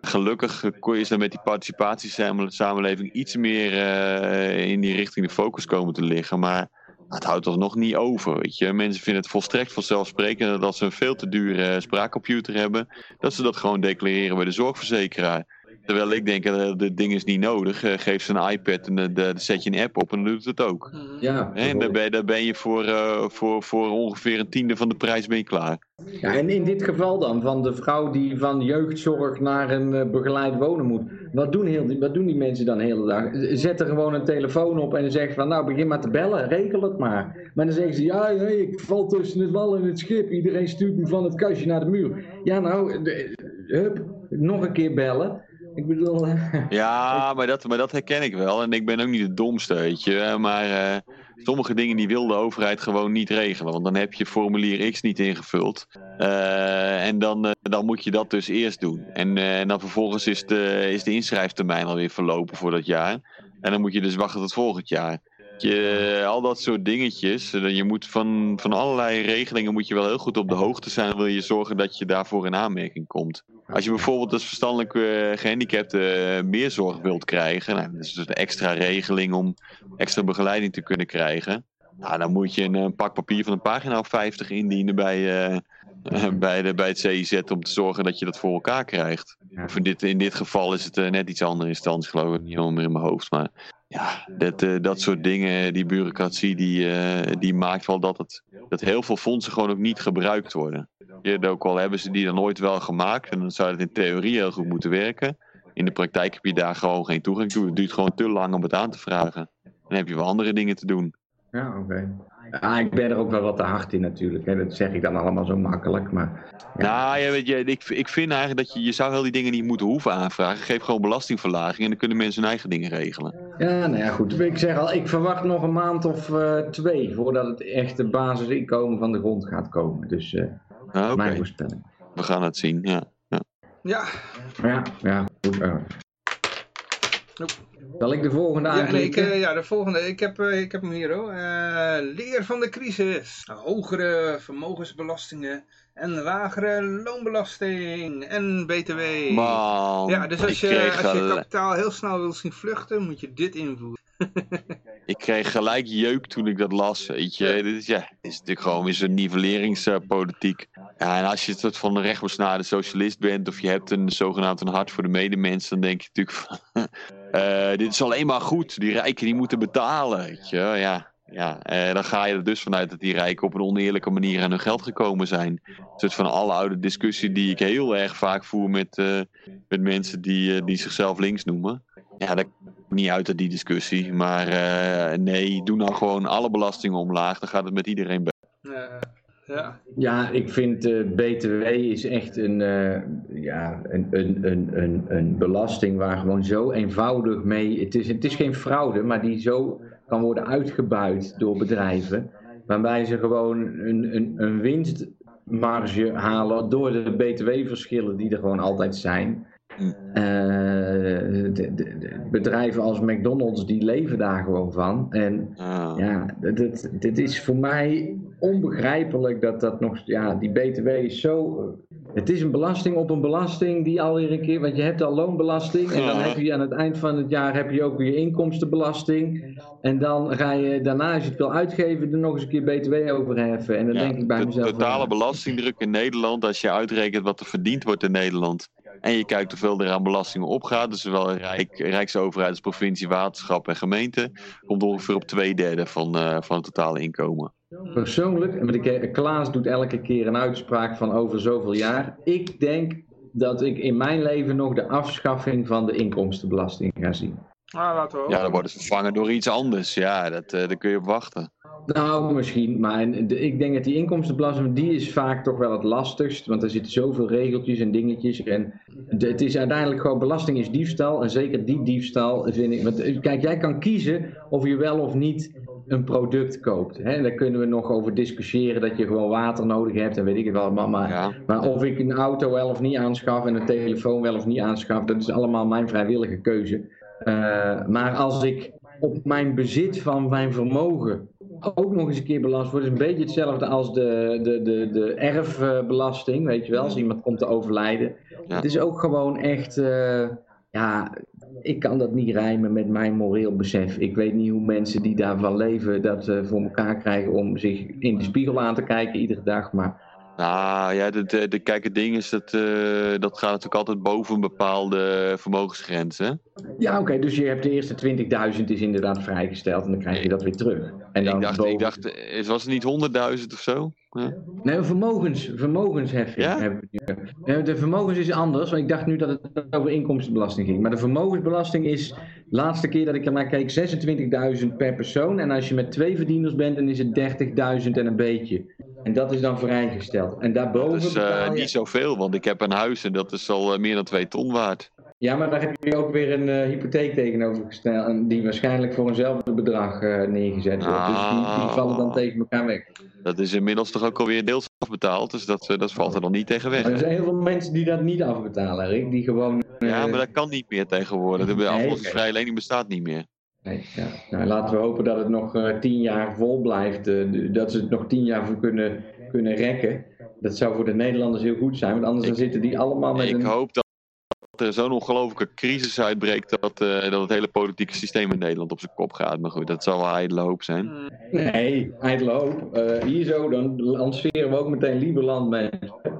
[SPEAKER 3] Gelukkig je ze met die participatiesamenleving iets meer uh, in die richting de focus komen te liggen. Maar het houdt toch nog niet over. Weet je. Mensen vinden het volstrekt vanzelfsprekend dat ze een veel te dure spraakcomputer hebben. Dat ze dat gewoon declareren bij de zorgverzekeraar. Terwijl ik denk, uh, dit ding is niet nodig. Uh, geef ze een iPad en uh, dan zet je een app op en dan doet het ook.
[SPEAKER 2] Ja,
[SPEAKER 3] en dan ben, dan ben je voor, voor, voor ongeveer een tiende van de prijs ben je klaar.
[SPEAKER 2] Ja, en in dit geval dan, van de vrouw die van jeugdzorg naar een begeleid wonen moet. Wat doen, heel die, wat doen die mensen dan de hele dag? Zet er gewoon een telefoon op en zeggen van nou begin maar te bellen, regel het maar. Maar dan zeggen ze ja, ja ik val tussen het wal en het schip. Iedereen stuurt me van het kastje naar de muur. Ja nou, de, hup, nog een keer bellen. Ik bedoel...
[SPEAKER 3] Ja, maar dat, maar dat herken ik wel. En ik ben ook niet de domste, weet je. Maar uh, sommige dingen die wil de overheid gewoon niet regelen. Want dan heb je formulier X niet ingevuld. Uh, en dan, uh, dan moet je dat dus eerst doen. En, en dan vervolgens is de, is de inschrijftermijn alweer verlopen voor dat jaar. En dan moet je dus wachten tot volgend jaar. Je, al dat soort dingetjes. Je moet van, van allerlei regelingen moet je wel heel goed op de hoogte zijn. Wil je zorgen dat je daarvoor in aanmerking komt. Als je bijvoorbeeld als verstandelijk uh, gehandicapte uh, meer zorg wilt krijgen. Nou, dat is dus een extra regeling om extra begeleiding te kunnen krijgen. Nou, dan moet je een, een pak papier van een pagina of 50 indienen bij, uh, bij, de, bij het CIZ om te zorgen dat je dat voor elkaar krijgt. Of in dit, in dit geval is het net iets andere instantie, geloof ik, niet helemaal meer in mijn hoofd. Maar ja, dat, uh, dat soort dingen, die bureaucratie, die, uh, die maakt wel dat, het, dat heel veel fondsen gewoon ook niet gebruikt worden. Je, ook al hebben ze die dan ooit wel gemaakt en dan zou het in theorie heel goed moeten werken. In de praktijk heb je daar gewoon geen toegang toe. Het duurt gewoon te lang om het aan te vragen. Dan heb je wel andere dingen te doen.
[SPEAKER 2] Ja, oké. Okay. Ah, ik ben er ook wel wat te hard in natuurlijk. Hè. Dat zeg ik dan allemaal zo makkelijk. Maar,
[SPEAKER 3] ja. Nou, ja, weet je, ik, ik vind eigenlijk dat je, je zou heel die dingen niet moeten hoeven aanvragen. Geef gewoon belastingverlaging en dan kunnen mensen hun eigen dingen regelen.
[SPEAKER 2] Ja, nou ja, goed. Ik zeg al, ik verwacht nog een maand of uh, twee voordat het echte basisinkomen van de grond gaat komen. Dus uh, ah, okay. mijn voorspelling.
[SPEAKER 3] We gaan het zien, ja. Ja,
[SPEAKER 1] ja.
[SPEAKER 2] ja, ja goed. Uh. Zal ik de volgende aanklikken?
[SPEAKER 1] Ja, nee, ik, ja de volgende. Ik heb, uh, ik heb hem hier hoor. Uh, leer van de crisis. Hogere vermogensbelastingen en lagere loonbelasting en btw.
[SPEAKER 3] Man,
[SPEAKER 1] ja, dus als je, als je kapitaal heel snel wil zien vluchten, moet je dit invoeren.
[SPEAKER 3] Ik kreeg gelijk jeuk toen ik dat las. Weet je, dit is, ja, dit is natuurlijk gewoon weer zo'n nivelleringspolitiek. Ja, en als je het van een rechtbesnade socialist bent of je hebt een zogenaamd een hart voor de medemens, dan denk je natuurlijk van, uh, dit is alleen maar goed. Die rijken die moeten betalen, weet je. Ja, ja, uh, dan ga je er dus vanuit dat die rijken op een oneerlijke manier aan hun geld gekomen zijn. Een soort van alle oude discussie die ik heel erg vaak voer met, uh, met mensen die, die zichzelf links noemen. Ja, dat niet uit uit die discussie. Maar nee, doe nou gewoon alle belastingen omlaag. Dan gaat het met iedereen beter.
[SPEAKER 1] Ja.
[SPEAKER 2] ja, ik vind uh, BTW is echt een, uh, ja, een, een, een, een, een belasting waar gewoon zo eenvoudig mee. Het is, het is geen fraude, maar die zo kan worden uitgebuit door bedrijven. Waarbij ze gewoon een, een, een winstmarge halen door de BTW-verschillen die er gewoon altijd zijn. Uh, de, de, de bedrijven als McDonald's die leven daar gewoon van. En
[SPEAKER 3] Ah.
[SPEAKER 2] ja, dit, dit is voor mij onbegrijpelijk dat dat nog, ja, die BTW is zo. Het is een belasting op een belasting die alweer een keer, want je hebt al loonbelasting en dan heb je aan het eind van het jaar heb je ook weer inkomstenbelasting. En dan ga je daarna, als je het wil uitgeven, er nog eens een keer BTW overheffen. En dan
[SPEAKER 3] Ja,
[SPEAKER 2] denk ik bij
[SPEAKER 3] de
[SPEAKER 2] mezelf.
[SPEAKER 3] totale
[SPEAKER 2] ja,
[SPEAKER 3] belastingdruk in Nederland, als je uitrekent wat er verdiend wordt in Nederland. En je kijkt hoeveel er aan belastingen opgaat, dus zowel Rijk, Rijksoverheid als provincie, waterschap en gemeente, komt ongeveer op twee derde van, eh, van het totale inkomen.
[SPEAKER 2] Persoonlijk, ik, Klaas doet elke keer een uitspraak van over zoveel jaar. Ik denk dat ik in mijn leven nog de afschaffing van de inkomstenbelasting ga zien.
[SPEAKER 1] Ah, laten we
[SPEAKER 3] Ja, dan worden ze vervangen door iets anders. Ja, dat, eh, daar kun je op wachten.
[SPEAKER 2] Nou, misschien, maar ik denk dat die inkomstenbelasting, die is vaak toch wel het lastigst, want er zitten zoveel regeltjes en dingetjes en het is uiteindelijk gewoon, belasting is diefstal en zeker die diefstal vind ik, want kijk, jij kan kiezen of je wel of niet een product koopt. Hè? Daar kunnen we nog over discussiëren dat je gewoon water nodig hebt en weet ik het wel. Maar, maar, maar, of ik een auto wel of niet aanschaf en een telefoon wel of niet aanschaf, dat is allemaal mijn vrijwillige keuze. Uh, maar als ik op mijn bezit van mijn vermogen ook nog eens een keer belast wordt. is een beetje hetzelfde als de, de, de, de erfbelasting, weet je wel, als iemand komt te overlijden. Het is ook gewoon echt, uh, ja, ik kan dat niet rijmen met mijn moreel besef. Ik weet niet hoe mensen die daarvan leven dat uh, voor elkaar krijgen om zich in de spiegel aan te kijken iedere dag. Maar
[SPEAKER 3] nou ja, de, de, de kijk, het ding is dat uh, dat gaat natuurlijk altijd boven een bepaalde vermogensgrenzen.
[SPEAKER 2] Ja, oké, dus je hebt de eerste 20.000 is inderdaad vrijgesteld en dan krijg je dat weer terug. En dan
[SPEAKER 3] ik, dacht, boven... ik dacht, eh, was het niet 100.000 of zo?
[SPEAKER 2] Ja. Nee, vermogens, vermogensheffing. Ja? Hebben we de vermogens is anders, want ik dacht nu dat het over inkomstenbelasting ging. Maar de vermogensbelasting is, de laatste keer dat ik er naar keek, 26.000 per persoon. En als je met twee verdieners bent, dan is het 30.000 en een beetje. En dat is dan vrijgesteld. En daarboven.
[SPEAKER 3] Dat is uh, niet zoveel, want ik heb een huis en dat is al uh, meer dan 2 ton waard.
[SPEAKER 2] Ja, maar daar heb je ook weer een uh, hypotheek tegenover gesteld. Die waarschijnlijk voor eenzelfde bedrag neergezet wordt. Ah, dus die, die, vallen dan tegen elkaar weg.
[SPEAKER 3] Dat is inmiddels toch ook alweer deels afbetaald. Dus dat, dat valt er dan niet tegen weg.
[SPEAKER 2] er zijn heel veel mensen die dat niet afbetalen, Rick. Die gewoon.
[SPEAKER 3] Ja, maar dat kan niet meer tegenwoordig. De aflossingsvrije lening bestaat niet meer.
[SPEAKER 2] Nee, ja. nou, laten we hopen dat het nog uh, tien jaar vol blijft. Uh, dat ze het nog tien jaar voor kunnen, kunnen rekken. Dat zou voor de Nederlanders heel goed zijn, want anders dan zitten die allemaal met
[SPEAKER 3] ik
[SPEAKER 2] een...
[SPEAKER 3] hoop dat er zo'n ongelofelijke crisis uitbreekt dat, uh, dat het hele politieke systeem in Nederland op zijn kop gaat. Maar goed, dat zal wel ijdele hoop zijn.
[SPEAKER 2] Nee, ijdele hoop. Hier zo, dan lanceren we ook meteen Lieberland mee.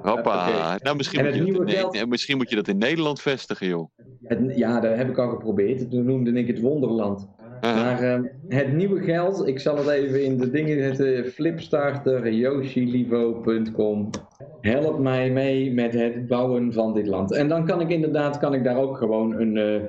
[SPEAKER 3] Hoppa. Okay. Nou, misschien moet, je dat, geld... nee, misschien moet je dat in Nederland vestigen, joh.
[SPEAKER 2] Het, ja, dat heb ik al geprobeerd. Toen noemde ik het Wonderland. Maar uh, het nieuwe geld, ik zal het even in de dingen zetten. Flipstarter, yoshilivo.com. Help mij mee met het bouwen van dit land. En dan kan ik inderdaad, kan ik daar ook gewoon een uh,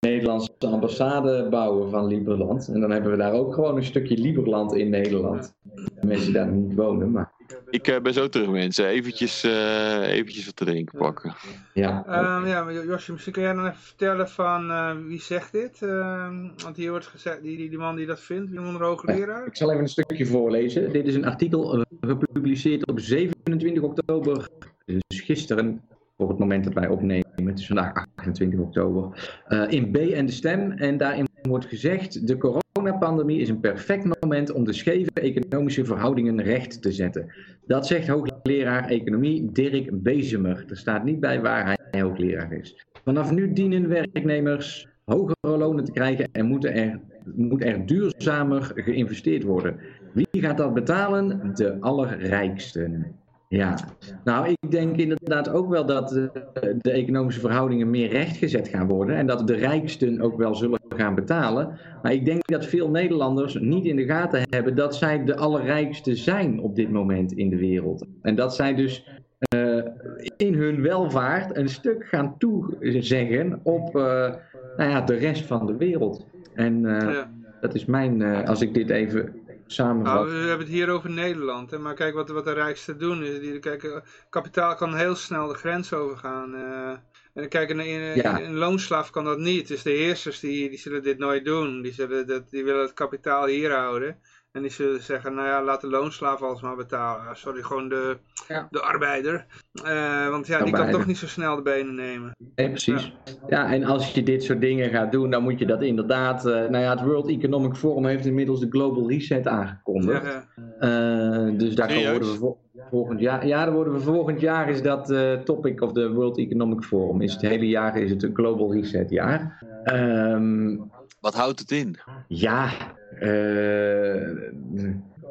[SPEAKER 2] Nederlandse ambassade bouwen van Liberland. En dan hebben we daar ook gewoon een stukje Liberland in Nederland. Mensen daar niet wonen, maar...
[SPEAKER 3] Ik uh, ben zo terug mensen, eventjes, uh, eventjes wat te drinken pakken.
[SPEAKER 2] Ja,
[SPEAKER 1] um, ja Josje, misschien kun jij dan even vertellen van uh, wie zegt dit? Ehm, want hier wordt gezegd, die, die, die man die dat vindt, die onderhoogleraar.
[SPEAKER 2] Ik zal even een stukje voorlezen. Dit is een artikel gepubliceerd op 27 oktober, dus gisteren, op het moment dat wij opnemen. Het is vandaag 28 oktober. in B en de Stem. En daarin wordt gezegd, de coronapandemie is een perfect moment om de scheve economische verhoudingen recht te zetten. Dat zegt hoogleraar economie Dirk Bezemer. Er staat niet bij waar hij hoogleraar is. Vanaf nu dienen werknemers hogere lonen te krijgen en moeten er, moet er duurzamer geïnvesteerd worden. Wie gaat dat betalen? De allerrijksten. Ja, nou ik denk inderdaad ook wel dat de, de, economische verhoudingen meer rechtgezet gaan worden en dat de rijksten ook wel zullen gaan betalen. Maar ik denk dat veel Nederlanders niet in de gaten hebben dat zij de allerrijkste zijn op dit moment in de wereld. En dat zij dus uh, in hun welvaart een stuk gaan toezeggen op uh, nou ja, de rest van de wereld. En uh, ja. dat is mijn, als ik dit even
[SPEAKER 1] nou, we hebben het hier over Nederland, hè, maar kijk wat, wat de rijkste doen. Is die, kijk, kapitaal kan heel snel de grens overgaan. Uh, en kijk, een, een, ja. een, loonslaaf kan dat niet. Dus de heersers die, die zullen dit nooit doen. Die, zullen dat, die willen het kapitaal hier houden. En die zullen zeggen, nou ja, laat de loonslaaf alsmaar betalen. Sorry, gewoon de, ja. de arbeider. Uh, want ja, die kan toch niet zo snel de benen nemen.
[SPEAKER 2] Nee, precies. Ja. ja. en als je dit soort dingen gaat doen, dan moet je dat inderdaad... Uh, nou ja, het World Economic Forum heeft inmiddels de Global Reset aangekondigd. Uh, dus daar worden we volgend jaar... Ja, dan worden we volgend jaar is dat topic of the World Economic Forum. Is het hele jaar is het een Global Reset jaar. Um,
[SPEAKER 3] Wat houdt het in?
[SPEAKER 2] Ja,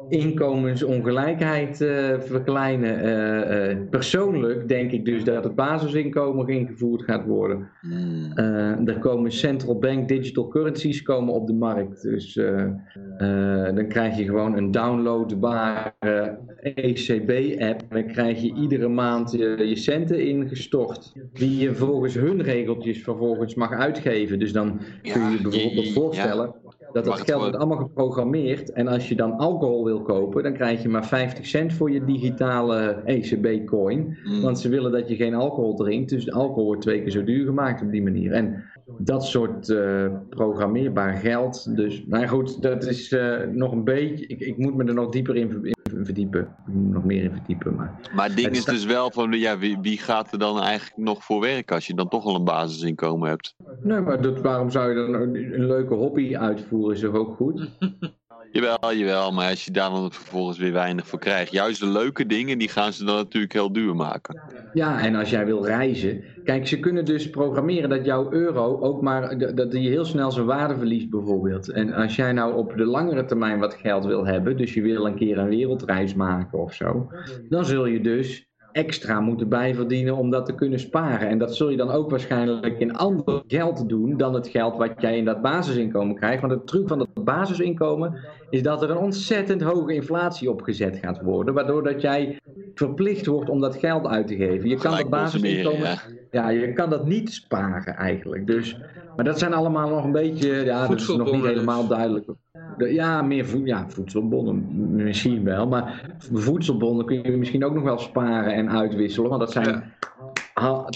[SPEAKER 2] inkomensongelijkheid uh, verkleinen. Uh, uh, persoonlijk denk ik dus dat het basisinkomen ingevoerd gaat worden. Mm. er komen central bank digital currencies komen op de markt. Dus dan krijg je gewoon een downloadbare ECB-app. Dan krijg je iedere maand je, je, centen ingestort. Die je volgens hun regeltjes vervolgens mag uitgeven. Dus dan kun je je bijvoorbeeld voorstellen Dat dat geld wordt allemaal geprogrammeerd. En als je dan alcohol wil kopen, dan krijg je maar 50 cent voor je digitale ECB-coin. Mm. Want ze willen dat je geen alcohol drinkt. Dus alcohol wordt twee keer zo duur gemaakt op die manier. En dat soort uh, programmeerbaar geld. Dus, maar goed, dat is uh, nog een beetje. Ik, ik moet me er nog dieper in, verdiepen. Nog meer in verdiepen. Maar,
[SPEAKER 3] maar het ding is dus wel van ja, wie, wie, gaat er dan eigenlijk nog voor werken als je dan toch al een basisinkomen hebt?
[SPEAKER 2] Nee, maar dat, waarom zou je dan een, een leuke hobby uitvoeren? Is toch ook goed?
[SPEAKER 3] Jawel, jawel, maar als je daar dan vervolgens weer weinig voor krijgt. Juist de leuke dingen, die gaan ze dan natuurlijk heel duur maken.
[SPEAKER 2] Ja, en als jij wil reizen. Kijk, ze kunnen dus programmeren dat jouw euro ook maar. dat die heel snel zijn waarde verliest, bijvoorbeeld. En als jij nou op de langere termijn wat geld wil hebben. dus je wil een keer een wereldreis maken of zo. dan zul je dus extra moeten bijverdienen om dat te kunnen sparen. En dat zul je dan ook waarschijnlijk in ander geld doen dan het geld wat jij in dat basisinkomen krijgt. Want het truc van dat basisinkomen is dat er een ontzettend hoge inflatie opgezet gaat worden, waardoor dat jij verplicht wordt om dat geld uit te geven. Je kan dat basisinkomen, ja. ja. je kan dat niet sparen eigenlijk. Dus, maar dat zijn allemaal nog een beetje, ja, dat is nog niet helemaal dus. Ja, meer vo ja, voedselbonnen misschien wel. Maar voedselbonnen kun je misschien ook nog wel sparen en uitwisselen. Want dat zijn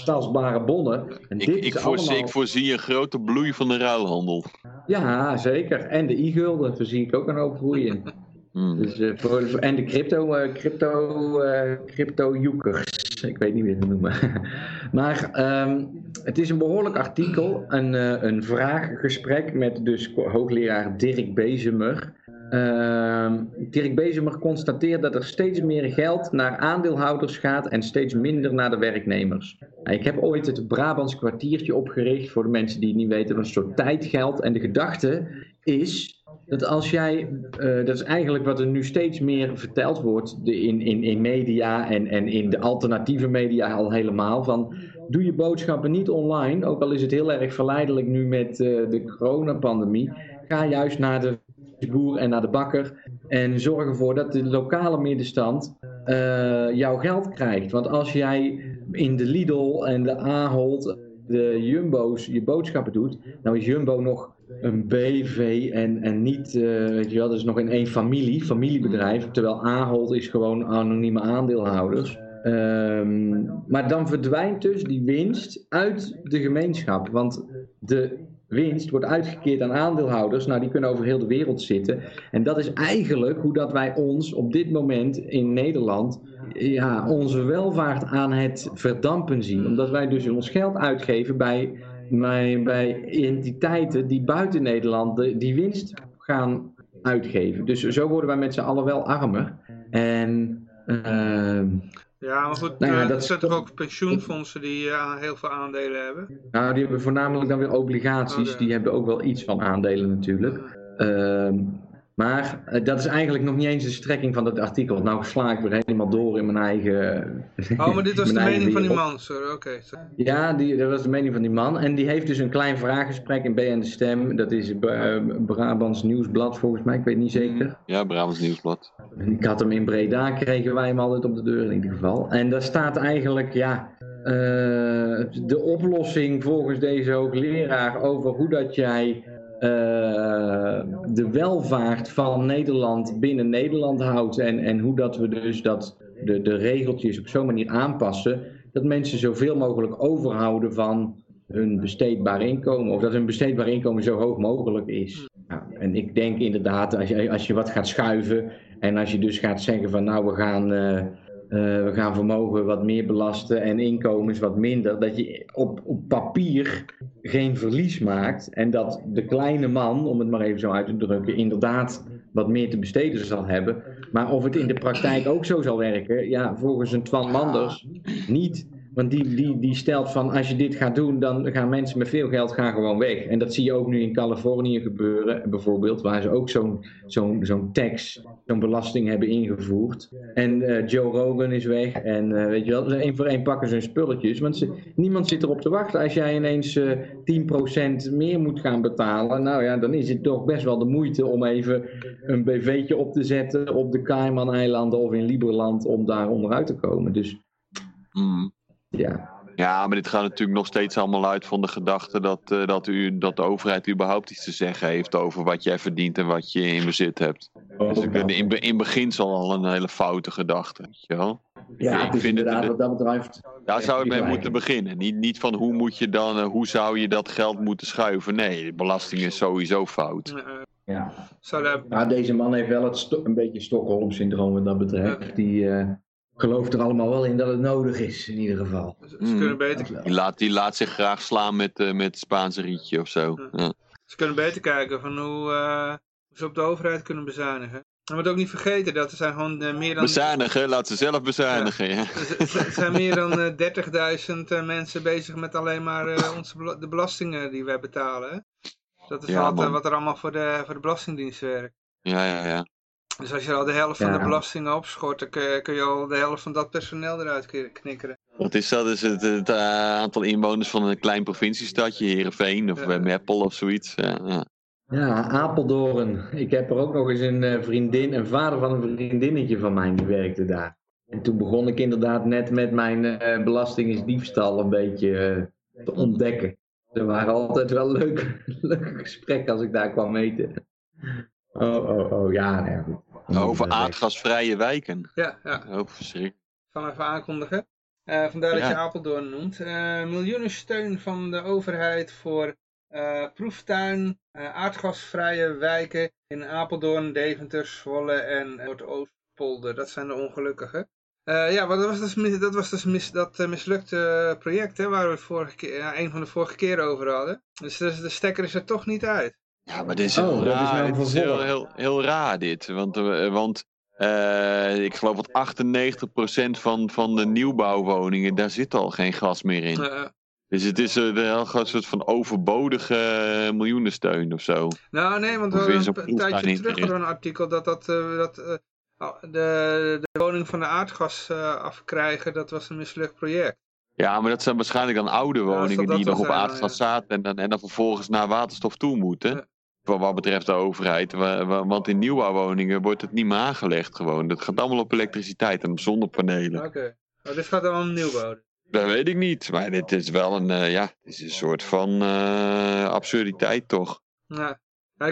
[SPEAKER 2] tastbare bonnen.
[SPEAKER 3] En ik, dit ik, voorzie, allemaal... ik voorzie een grote bloei van de ruilhandel.
[SPEAKER 2] Ja, zeker. En de i-gulden voorzie ik ook een hoop groei in. Hmm. Dus, voor, en de crypto, uh, crypto, uh, crypto Ik weet niet meer te noemen. maar um, het is een behoorlijk artikel. Een, een vraaggesprek met dus hoogleraar Dirk Bezemer. Ehm, Dirk Bezemer constateert dat er steeds meer geld naar aandeelhouders gaat en steeds minder naar de werknemers. Ik heb ooit het Brabants kwartiertje opgericht voor de mensen die het niet weten, een soort tijdgeld. En de gedachte is dat als jij, uh, dat is eigenlijk wat er nu steeds meer verteld wordt in, in, in media en, en in de alternatieve media al helemaal, van doe je boodschappen niet online, ook al is het heel erg verleidelijk nu met uh, de coronapandemie, ga juist naar de boer en naar de bakker en zorg ervoor dat de lokale middenstand uh, jouw geld krijgt. Want als jij in de Lidl en de Ahold, de Jumbo's je boodschappen doet, nou is Jumbo nog een BV en, en niet, uh, weet je wel, dat is nog in één familie, familiebedrijf. Terwijl Ahold is gewoon anonieme aandeelhouders. Um, maar dan verdwijnt dus die winst uit de gemeenschap. Want de winst wordt uitgekeerd aan aandeelhouders. Nou, die kunnen over heel de wereld zitten. En dat is eigenlijk hoe dat wij ons op dit moment in Nederland ja, onze welvaart aan het verdampen zien. Omdat wij dus ons geld uitgeven bij bij, bij entiteiten die buiten Nederland die winst gaan uitgeven. Dus zo worden wij met z'n allen wel armer. En... Uh,
[SPEAKER 1] ja, maar goed, nou ja, eh, dat zijn toch ook pensioenfondsen die uh, heel veel aandelen hebben?
[SPEAKER 2] Nou, die hebben voornamelijk dan weer obligaties. Oh, die hebben ook wel iets van aandelen natuurlijk. Uh, maar uh, dat is eigenlijk nog niet eens de strekking van het artikel. Nou sla ik weer helemaal door in mijn eigen...
[SPEAKER 1] Oh, maar dit was de mening van die man, sorry, oké. Okay.
[SPEAKER 2] Ja, die, dat was de mening van die man. En die heeft dus een klein vraaggesprek in BN De Stem. Dat is uh, Brabants Nieuwsblad volgens mij, ik weet niet zeker.
[SPEAKER 3] Ja, Brabants Nieuwsblad.
[SPEAKER 2] Ik had hem in Breda, kregen wij hem altijd op de deur in ieder geval. En daar staat eigenlijk, ja... Uh, de oplossing volgens deze hoogleraar over hoe dat jij uh, de welvaart van Nederland binnen Nederland houdt. En, en hoe dat we dus dat, de, de regeltjes op zo'n manier aanpassen. Dat mensen zoveel mogelijk overhouden van hun besteedbaar inkomen. Of dat hun besteedbaar inkomen zo hoog mogelijk is. Nou, en ik denk inderdaad, als je, als je wat gaat schuiven. En als je dus gaat zeggen van nou we gaan... Uh, we gaan vermogen wat meer belasten en inkomens wat minder. Dat je op, op papier geen verlies maakt. En dat de kleine man, om het maar even zo uit te drukken, inderdaad wat meer te besteden zal hebben. Maar of het in de praktijk ook zo zal werken, ja, volgens een Twan Manders niet. Want die, die, die stelt van als je dit gaat doen, dan gaan mensen met veel geld gaan gewoon weg. En dat zie je ook nu in Californië gebeuren, bijvoorbeeld, waar ze ook zo'n zo'n zo'n tax, zo'n belasting hebben ingevoerd. En uh, Joe Rogan is weg. En uh, weet je wel, één voor één pakken ze hun spulletjes. Want niemand zit erop te wachten. Als jij ineens uh, eh, 10% meer moet gaan betalen, nou ja, dan is het toch best wel de moeite om even een BV'tje op te zetten op de Cayman-eilanden of in Liberland om daar onderuit te komen. Dus. Mm. Ja.
[SPEAKER 3] Ja, maar dit gaat natuurlijk nog steeds allemaal uit van de gedachte dat, uh, dat, u, dat de overheid überhaupt iets te zeggen heeft over wat jij verdient en wat je in bezit hebt. Oh, dus in, in, in beginsel al een hele foute gedachte, weet je wel.
[SPEAKER 2] Ja, ik vind het, wat dat betreft.
[SPEAKER 3] Daar zou je mee moeten beginnen. Niet, niet van hoe moet je dan, uh, hoe zou je dat geld moeten schuiven. Nee, de belasting is sowieso fout.
[SPEAKER 2] Ja. Maar deze man heeft wel het een beetje Stockholm-syndroom wat dat betreft. Die uh, gelooft er allemaal wel in dat het nodig is, in ieder geval.
[SPEAKER 1] Ze, kunnen beter...
[SPEAKER 3] die, laat, die laat zich graag slaan met, uh, met het Spaanse rietje of zo. Ja.
[SPEAKER 1] Ze kunnen beter kijken van hoe, uh, ze op de overheid kunnen bezuinigen. We moeten ook niet vergeten dat er zijn gewoon meer dan...
[SPEAKER 3] Bezuinigen, laat ze zelf bezuinigen. Ja.
[SPEAKER 1] Er zijn meer dan 30.000 mensen bezig met alleen maar onze de belastingen die wij betalen. Dat is ja, wat, wat, er allemaal voor de, voor de Belastingdienst werkt.
[SPEAKER 3] Ja, ja, ja.
[SPEAKER 1] Dus als je al de helft van de belastingen opschort, dan kun je, kun je, al de helft van dat personeel eruit knikkeren.
[SPEAKER 3] Wat is dat? Is het, het uh, aantal inwoners van een klein provinciestadje, Heerenveen of ja. Meppel of zoiets? Ja, ja.
[SPEAKER 2] ja, Apeldoorn. Ik heb er ook nog eens een uh, vriendin, een vader van een vriendinnetje van mij, die werkte daar. En toen begon ik inderdaad net met mijn uh, belastingingsdiefstal een beetje te ontdekken. Er waren altijd wel leuke, leuke gesprekken als ik daar kwam meten. Oh, oh, oh, ja, nee, goed.
[SPEAKER 3] Over aardgasvrije wijken.
[SPEAKER 1] Ja, ja.
[SPEAKER 3] Oh, verschrikkelijk.
[SPEAKER 1] Ik zal even aankondigen. Uh, vandaar dat je Apeldoorn noemt. Uh, miljoenen steun van de overheid voor uh, proeftuin, aardgasvrije wijken in Apeldoorn, Deventer, Zwolle en Noordoostpolder. Dat zijn de ongelukkigen. Uh, ja, dat was dus, dat, was dus mis, dat mislukte project hè, waar we het vorige keer, ja, een van de vorige keer over hadden. Dus, dus de stekker is er toch niet uit.
[SPEAKER 3] Ja, maar dit is, oh, heel, raar. Is, is heel, heel, heel, raar dit. Want, uh, want ik geloof dat 98% van, van de nieuwbouwwoningen, daar zit al geen gas meer in. Dus het is een heel soort van overbodige miljoenensteun of zo.
[SPEAKER 1] Nou nee, want we hadden een, tijdje terug hadden een artikel dat, dat, dat Oh, de, de woning van de aardgas uh, afkrijgen, dat was een mislukt project.
[SPEAKER 3] Ja, maar dat zijn waarschijnlijk dan oude woningen die nog op aardgas zaten en dan, en dan vervolgens naar waterstof toe moeten. Wat, wat betreft de overheid. Want in nieuwbouwwoningen wordt het niet meer aangelegd gewoon. Dat gaat allemaal op elektriciteit en zonnepanelen.
[SPEAKER 1] Oké, okay. oh, dit gaat allemaal om nieuwbouw.
[SPEAKER 3] Dat weet ik niet, maar dit is wel een, uh, ja, het is een soort van uh, absurditeit toch?
[SPEAKER 1] Ja.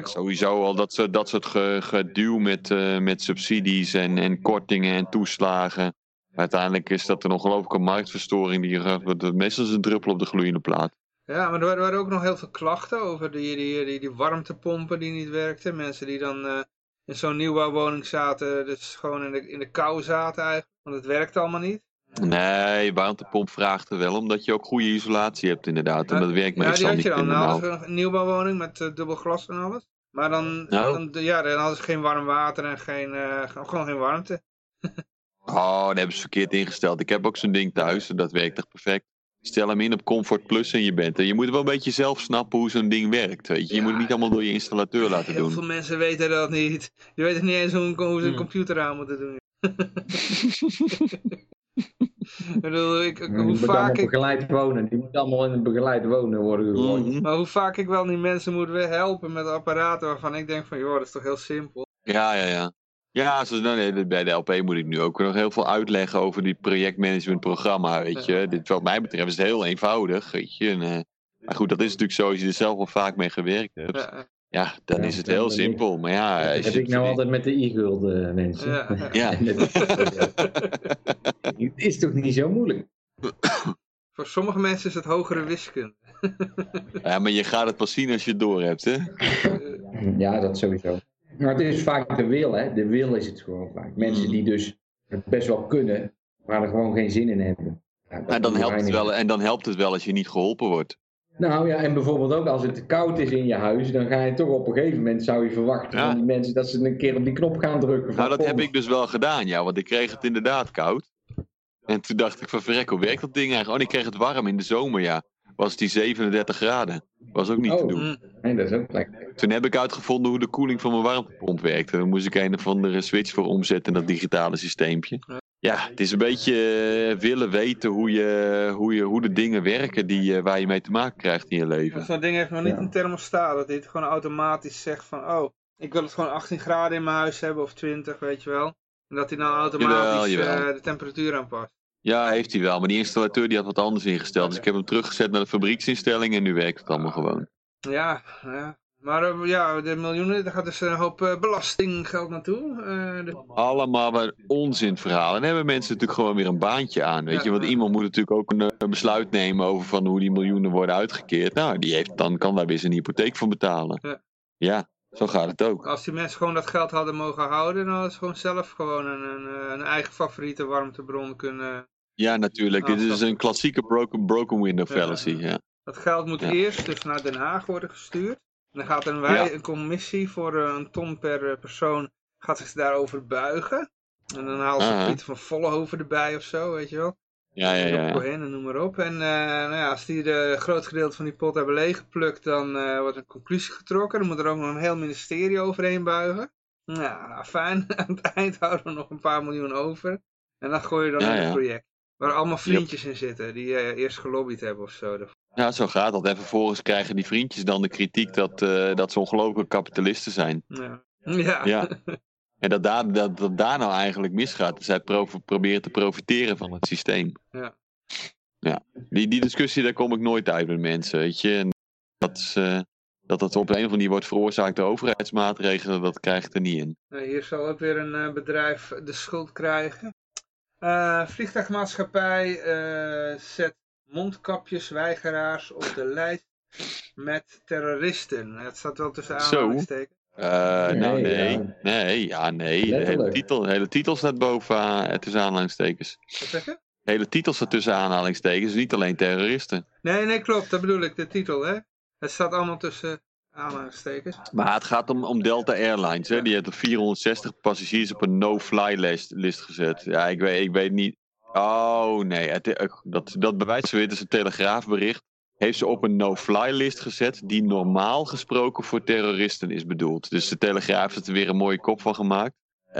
[SPEAKER 3] Sowieso al dat, dat soort geduw met, uh, met subsidies en, en kortingen en toeslagen. Uiteindelijk is dat een ongelooflijke marktverstoring. Die wordt meestal een druppel op de gloeiende plaat.
[SPEAKER 1] Ja, maar er waren ook nog heel veel klachten over die, die, die, die warmtepompen die niet werkten. Mensen die dan uh, in zo'n nieuwbouwwoning zaten, dus gewoon in de, in de kou zaten eigenlijk. Want het werkte allemaal niet.
[SPEAKER 3] Nee, warmtepomp vraagt er wel, omdat je ook goede isolatie hebt inderdaad. En dat werkt meestal niet
[SPEAKER 1] Ja, die had je dan. Nou, een nieuwbouwwoning met uh, dubbel glas en alles. Maar dan, nou. dan, ja, dan hadden ze geen warm water en geen, uh, gewoon geen warmte.
[SPEAKER 3] oh, dat hebben ze verkeerd ingesteld. Ik heb ook zo'n ding thuis en dat werkt echt perfect. Stel hem in op Comfort Plus en je bent er. Je moet wel een beetje zelf snappen hoe zo'n ding werkt. Weet je. je moet het niet allemaal door je installateur laten doen.
[SPEAKER 1] Heel veel mensen weten dat niet. Die weten niet eens hoe, hoe ze een hmm. computer aan moeten doen. ik bedoel, ik, hoe vaak ik...
[SPEAKER 2] begeleid wonen. Die moet allemaal in een begeleid wonen worden gegooid.
[SPEAKER 1] Mm Maar hoe vaak ik wel die mensen moet helpen met apparaten waarvan ik denk van, joh, dat is toch heel simpel.
[SPEAKER 3] Ja, ja, ja. Ja, zoals, nou, nee, bij de LP moet ik nu ook nog heel veel uitleggen over die projectmanagementprogramma, weet je. Dit, wat mij betreft is het heel eenvoudig, weet je. En, uh, maar goed, dat is natuurlijk zo als je er zelf al vaak mee gewerkt hebt. Ja. Ja, dan is het heel simpel. Maar ja,
[SPEAKER 2] heb ik nou altijd met de i-gulden mensen.
[SPEAKER 3] Ja. ja.
[SPEAKER 2] het is toch niet zo moeilijk?
[SPEAKER 1] Voor sommige mensen is het hogere wiskunde.
[SPEAKER 3] ja, maar je gaat het pas zien als je het door hebt, hè?
[SPEAKER 2] Ja, dat sowieso. Maar het is vaak de wil, hè? De wil is het gewoon vaak. Mensen die dus het best wel kunnen, maar er gewoon geen zin in hebben.
[SPEAKER 3] En, dan helpt het wel, en dan helpt het wel als je niet geholpen wordt.
[SPEAKER 2] Nou ja, en bijvoorbeeld ook als het koud is in je huis, dan ga je toch op een gegeven moment, zou je verwachten van die mensen dat ze een keer op die knop gaan drukken.
[SPEAKER 3] Nou, dat heb ik dus wel gedaan, ja, want ik kreeg het inderdaad koud. En toen dacht ik van verrek, hoe werkt dat ding eigenlijk? Oh, ik kreeg het warm in de zomer, ja. Was die 37 graden. Was ook niet te oh, doen.
[SPEAKER 2] Nee, dat is ook lekker.
[SPEAKER 3] Toen heb ik uitgevonden hoe de koeling van mijn warmtepomp werkte. Dan moest ik een of andere switch voor omzetten in dat digitale systeempje. Ja, het is een beetje eh, willen weten hoe, je, hoe, je, hoe de dingen werken die, waar je mee te maken krijgt in je leven.
[SPEAKER 1] Zo'n ding heeft nog niet een thermostaat. Dat dit gewoon automatisch zegt van, oh, ik wil het gewoon 18 graden in mijn huis hebben of 20, weet je wel. En dat hij dan automatisch jawel, jawel. Uh, de temperatuur aanpast.
[SPEAKER 3] Ja, heeft hij wel. Maar die installateur die had wat anders ingesteld. Dus ik heb hem teruggezet naar de fabrieksinstelling en nu werkt het allemaal gewoon.
[SPEAKER 1] Ja, ja. Maar uh, ja, de miljoenen, daar gaat dus een hoop uh, belastinggeld naartoe. Uh, de...
[SPEAKER 3] Allemaal maar onzinverhaal. En dan hebben mensen natuurlijk gewoon weer een baantje aan. Weet ja, je, want iemand moet natuurlijk ook een, besluit nemen over van hoe die miljoenen worden uitgekeerd. Nou, die heeft, dan kan daar weer zijn hypotheek van betalen.
[SPEAKER 1] Ja.
[SPEAKER 3] ja. Zo gaat het ook.
[SPEAKER 1] Als die mensen gewoon dat geld hadden mogen houden, dan hadden ze gewoon zelf gewoon een, een, een eigen favoriete warmtebron kunnen...
[SPEAKER 3] Ja, natuurlijk. Dit is een klassieke broken, broken window fallacy. Ja. ja.
[SPEAKER 1] Dat geld moet eerst dus naar Den Haag worden gestuurd. En dan gaat een, wij, een commissie voor een ton per persoon gaat zich daarover buigen. En dan haalt ze -huh. Pieter van Vollenhoven erbij of zo, weet je wel.
[SPEAKER 3] Ja, ja, ja. ja.
[SPEAKER 1] En noem maar op. En uh, nou ja, als die de groot gedeelte van die pot hebben leeggeplukt, dan uh, wordt een conclusie getrokken. Dan moet er ook nog een heel ministerie overheen buigen. Nou, fijn. Aan het eind houden we nog een paar miljoen over. En dan gooi je dan
[SPEAKER 3] Ja,
[SPEAKER 1] in het project. Waar allemaal vriendjes in zitten, die uh, eerst gelobbyd hebben of zo.
[SPEAKER 3] Ja, zo gaat dat. En vervolgens krijgen die vriendjes dan de kritiek dat, uh, dat ze ongelooflijk kapitalisten zijn.
[SPEAKER 1] Ja. Ja.
[SPEAKER 3] ja. En dat daar, dat, dat daar nou eigenlijk misgaat. Zij pro proberen te profiteren van het systeem.
[SPEAKER 1] Ja.
[SPEAKER 3] Ja. Die, die discussie, daar kom ik nooit uit met mensen, weet je. En dat, is, uh, dat dat op een of andere manier wordt veroorzaakt door overheidsmaatregelen, dat krijg ik er niet in.
[SPEAKER 1] Nou, hier zal ook weer een uh, bedrijf de schuld krijgen. Uh, vliegtuigmaatschappij zet mondkapjesweigeraars op de lijst met terroristen. Het staat wel tussen aanhalingstekens.
[SPEAKER 3] Uh, nou, nee. Ja. Nee, ja, nee. De hele titel, de hele titel staat boven uh, tussen aanhalingstekens.
[SPEAKER 1] Wat zeg je?
[SPEAKER 3] De hele titel staat tussen aanhalingstekens, niet alleen terroristen.
[SPEAKER 1] Nee, nee, klopt. Dat bedoel ik, de titel, hè. Het staat allemaal tussen
[SPEAKER 3] Maar het gaat om, om Delta Airlines, hè. Die heeft 460 passagiers op een no-fly list, list gezet. Ja, ik weet, ik weet niet... Oh, nee. Het, dat, dat bewijst zo weer, het is een telegraafbericht heeft ze op een no-fly-list gezet die normaal gesproken voor terroristen is bedoeld. Dus de Telegraaf heeft er weer een mooie kop van gemaakt. Uh,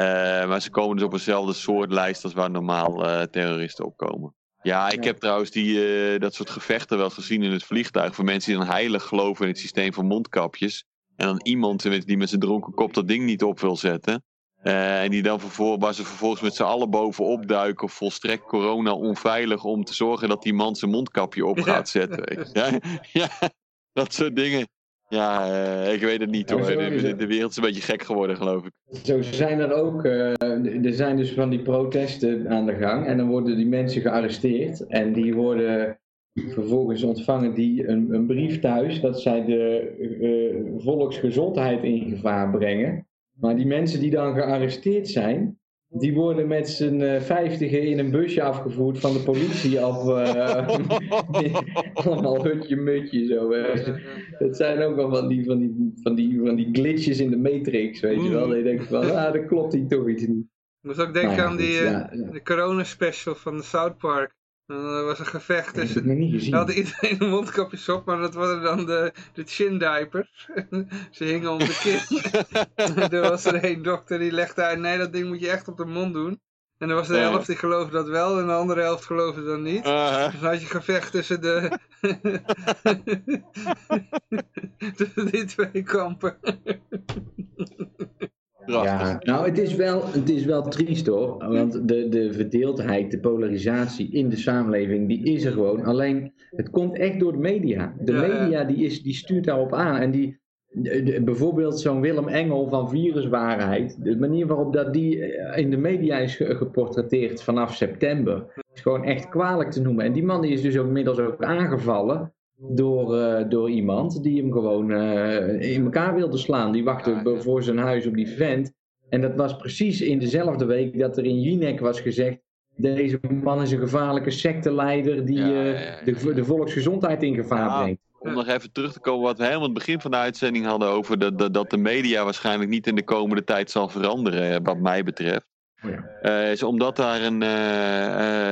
[SPEAKER 3] maar ze komen dus op eenzelfde soort lijst als waar normaal uh, terroristen op komen. Ja, ik heb trouwens die, uh, dat soort gevechten wel gezien in het vliegtuig. Voor mensen die dan heilig geloven in het systeem van mondkapjes. En dan iemand die met zijn dronken kop dat ding niet op wil zetten. Uh, en die dan vervol waar ze vervolgens met z'n allen bovenop duiken, volstrekt corona onveilig, om te zorgen dat die man zijn mondkapje op gaat zetten. Ja, ja dat soort dingen. Ja, uh, ik weet het niet hoor. De, wereld is een beetje gek geworden, geloof ik.
[SPEAKER 2] Zo zijn er ook, uh, er zijn dus van die protesten aan de gang en dan worden die mensen gearresteerd en die worden vervolgens ontvangen die een, een brief thuis dat zij de volksgezondheid in gevaar brengen. Maar die mensen die dan gearresteerd zijn, die worden met z'n uh, vijftigen in een busje afgevoerd van de politie af. Uh, allemaal hutje mutje zo. Dat zijn ook wel van die, van, die, van, die, van die glitches in de matrix, weet je wel. Dat je denkt van, ah, dat klopt hier toch iets niet.
[SPEAKER 1] Ik moest ook denken nou, aan die ja, ja. de corona special van de South Park. Er was een gevecht tussen.
[SPEAKER 2] Hadden
[SPEAKER 1] had iedereen een mondkapjes op, maar dat waren dan de, de chin diapers. Ze hingen om de kin. er was er een dokter die legde uit: nee, dat ding moet je echt op de mond doen. En er was de helft die geloofde dat wel en de andere helft geloofde dat niet. Uh -huh. Dus dan had je gevecht tussen de. tussen die twee kampen.
[SPEAKER 2] Ja, nou het is wel, het is wel triest hoor, want de, de verdeeldheid, de polarisatie in de samenleving, die is er gewoon. Alleen, het komt echt door de media. De media die, is, die stuurt daarop aan en die, de, de, bijvoorbeeld zo'n Willem Engel van Viruswaarheid, de manier waarop dat die in de media is geportretteerd vanaf september, is gewoon echt kwalijk te noemen. En die man die is dus ook inmiddels ook aangevallen door, uh, door iemand die hem gewoon uh, in elkaar wilde slaan. Die wachtte ah, ja. voor zijn huis op die vent. En dat was precies in dezelfde week dat er in Jinek was gezegd... deze man is een gevaarlijke secteleider die ja, ja, de, de, volksgezondheid in gevaar brengt.
[SPEAKER 3] Om nog even terug te komen wat we helemaal het begin van de uitzending hadden... over de, de, dat de media waarschijnlijk niet in de komende tijd zal veranderen, wat mij betreft.
[SPEAKER 2] Oh ja.
[SPEAKER 3] Uh, is omdat daar een uh,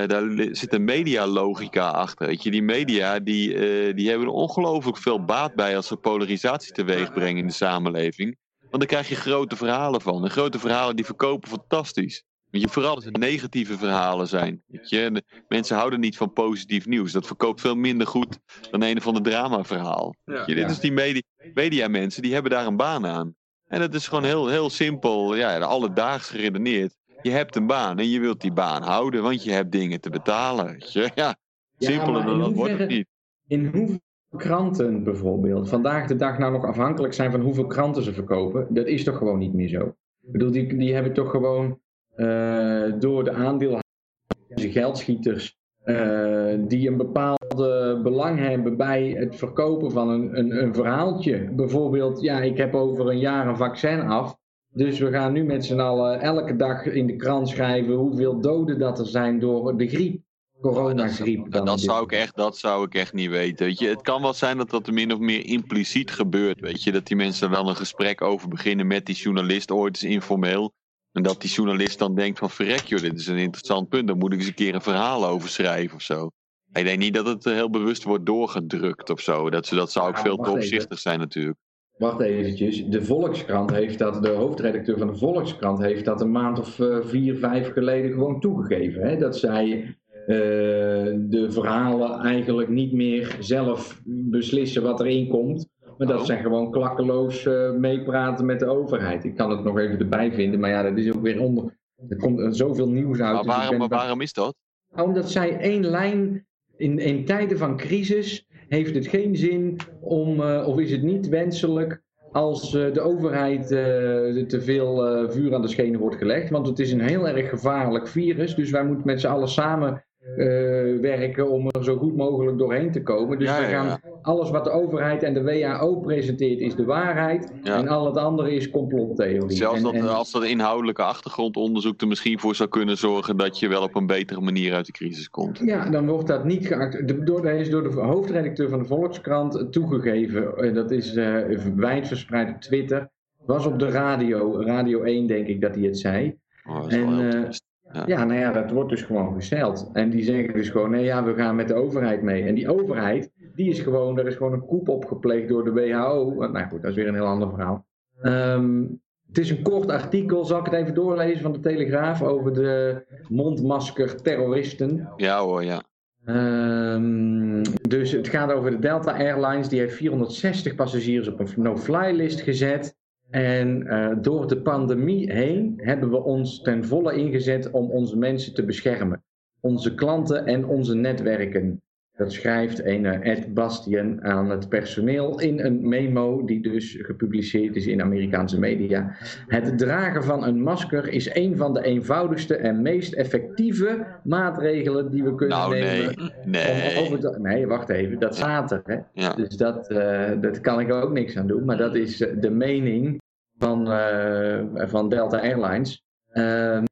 [SPEAKER 3] uh, daar zit een medialogica achter. Weet je, die media die, die hebben er ongelooflijk veel baat bij als ze polarisatie teweeg brengen in de samenleving. Want dan krijg je grote verhalen van. En grote verhalen die verkopen fantastisch. Weet je, vooral als het negatieve verhalen zijn. Weet je, de mensen houden niet van positief nieuws. Dat verkoopt veel minder goed dan een of ander dramaverhaal.
[SPEAKER 1] Ja,
[SPEAKER 3] je, dit is die media, media mensen die hebben daar een baan aan. En het is gewoon heel, heel simpel, ja, alledaags geredeneerd je hebt een baan en je wilt die baan houden, want je hebt dingen te betalen. Ja, simpeler dan dat wordt het niet.
[SPEAKER 2] In hoeveel kranten bijvoorbeeld, vandaag de dag nou nog afhankelijk zijn van hoeveel kranten ze verkopen, dat is toch gewoon niet meer zo. Ik bedoel, die, die hebben toch gewoon eh, door de aandeelhouders, geldschieters, eh, die een bepaalde belang hebben bij het verkopen van een, een, een verhaaltje. Bijvoorbeeld, ja, ik heb over een jaar een vaccin af. Dus we gaan nu met z'n allen elke dag in de krant schrijven hoeveel doden dat er zijn door de griep. Coronagriep.
[SPEAKER 3] Dat,
[SPEAKER 2] dan
[SPEAKER 3] dat zou ik echt, dat zou ik echt niet weten. Weet je. Het kan wel zijn dat dat er min of meer impliciet gebeurt. Weet je. Dat die mensen dan een gesprek over beginnen met die journalist, ooit eens informeel. En dat die journalist dan denkt van verrek joh, dit is een interessant punt. Daar moet ik eens een keer een verhaal over schrijven of zo. Ik denk niet dat het eh, heel bewust wordt doorgedrukt of zo. Dat, ze- dat zou ook
[SPEAKER 2] Ja,
[SPEAKER 3] veel te opzichtig zijn natuurlijk.
[SPEAKER 2] Wacht eventjes. De Volkskrant heeft dat, de hoofdredacteur van de Volkskrant heeft dat een maand of eh, vier, vijf geleden gewoon toegegeven. Hè? Dat zij eh, de verhalen eigenlijk niet meer zelf beslissen wat erin komt. Maar dat
[SPEAKER 3] Oh.
[SPEAKER 2] zij gewoon klakkeloos eh, meepraten met de overheid. Ik kan het nog even erbij vinden, maar ja, dat is ook weer onder. Er komt er zoveel nieuws uit.
[SPEAKER 3] Maar
[SPEAKER 2] dus
[SPEAKER 3] waarom, maar waarom is dat?
[SPEAKER 2] omdat zij één lijn in, in tijden van crisis heeft het geen zin om, eh, of is het niet wenselijk als eh, de overheid eh, te veel vuur aan de schenen wordt gelegd. Want het is een heel erg gevaarlijk virus, dus wij moeten met z'n allen samen werken om er zo goed mogelijk doorheen te komen. Dus
[SPEAKER 3] Ja,
[SPEAKER 2] we
[SPEAKER 3] ja,
[SPEAKER 2] gaan, alles wat de overheid en de WHO presenteert is de waarheid
[SPEAKER 3] Ja.
[SPEAKER 2] en al het andere is complottheorie.
[SPEAKER 3] Zelfs
[SPEAKER 2] En-
[SPEAKER 3] dat,
[SPEAKER 2] en-
[SPEAKER 3] als dat inhoudelijke achtergrondonderzoek er misschien voor zou kunnen zorgen dat je wel op een betere manier uit de crisis komt.
[SPEAKER 2] Ja, dan wordt dat niet geaccepteerd. Door, dat is door de hoofdredacteur van de Volkskrant toegegeven. Eh, Dat is eh wijd verspreid op Twitter. Was op de radio, Radio 1 denk ik dat hij het zei.
[SPEAKER 3] Oh, dat is wel
[SPEAKER 2] En,
[SPEAKER 3] heel
[SPEAKER 2] eh.
[SPEAKER 3] Ja.
[SPEAKER 2] Ja, nou ja, dat wordt dus gewoon gesteld. En die zeggen dus gewoon, nee ja, we gaan met de overheid mee. En die overheid, die is gewoon, er is gewoon een koep opgepleegd door de WHO. Want, Nou goed, dat is weer een heel ander verhaal. Ehm, het is een kort artikel, zal ik het even doorlezen van de Telegraaf over de mondmasker terroristen.
[SPEAKER 3] ja hoor, ja.
[SPEAKER 2] Ehm, dus het gaat over de Delta Airlines. Die heeft 460 passagiers op een no-fly list gezet. En eh, door de pandemie heen hebben we ons ten volle ingezet om onze mensen te beschermen. Onze klanten en onze netwerken. Dat schrijft een eh, Ed Bastian aan het personeel in een memo die dus gepubliceerd is in Amerikaanse media. Het dragen van een masker is een van de eenvoudigste en meest effectieve maatregelen die we kunnen
[SPEAKER 3] Nou
[SPEAKER 2] nemen.
[SPEAKER 3] nee, nee.
[SPEAKER 2] te- nee, wacht even, dat staat er. Hè?
[SPEAKER 3] Ja.
[SPEAKER 2] Dus dat, eh, dat kan ik ook niks aan doen. Maar dat is eh, de mening van, van Delta Airlines. Ehm,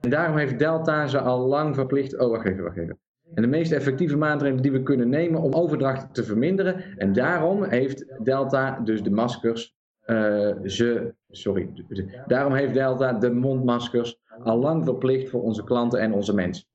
[SPEAKER 2] en daarom heeft Delta ze al lang verplicht. Oh, wacht even, wacht even. En de meest effectieve maatregelen die we kunnen nemen om overdracht te verminderen. En daarom heeft Delta dus de maskers. eh, ze, sorry. Daarom heeft Delta de mondmaskers al lang verplicht voor onze klanten en onze mensen.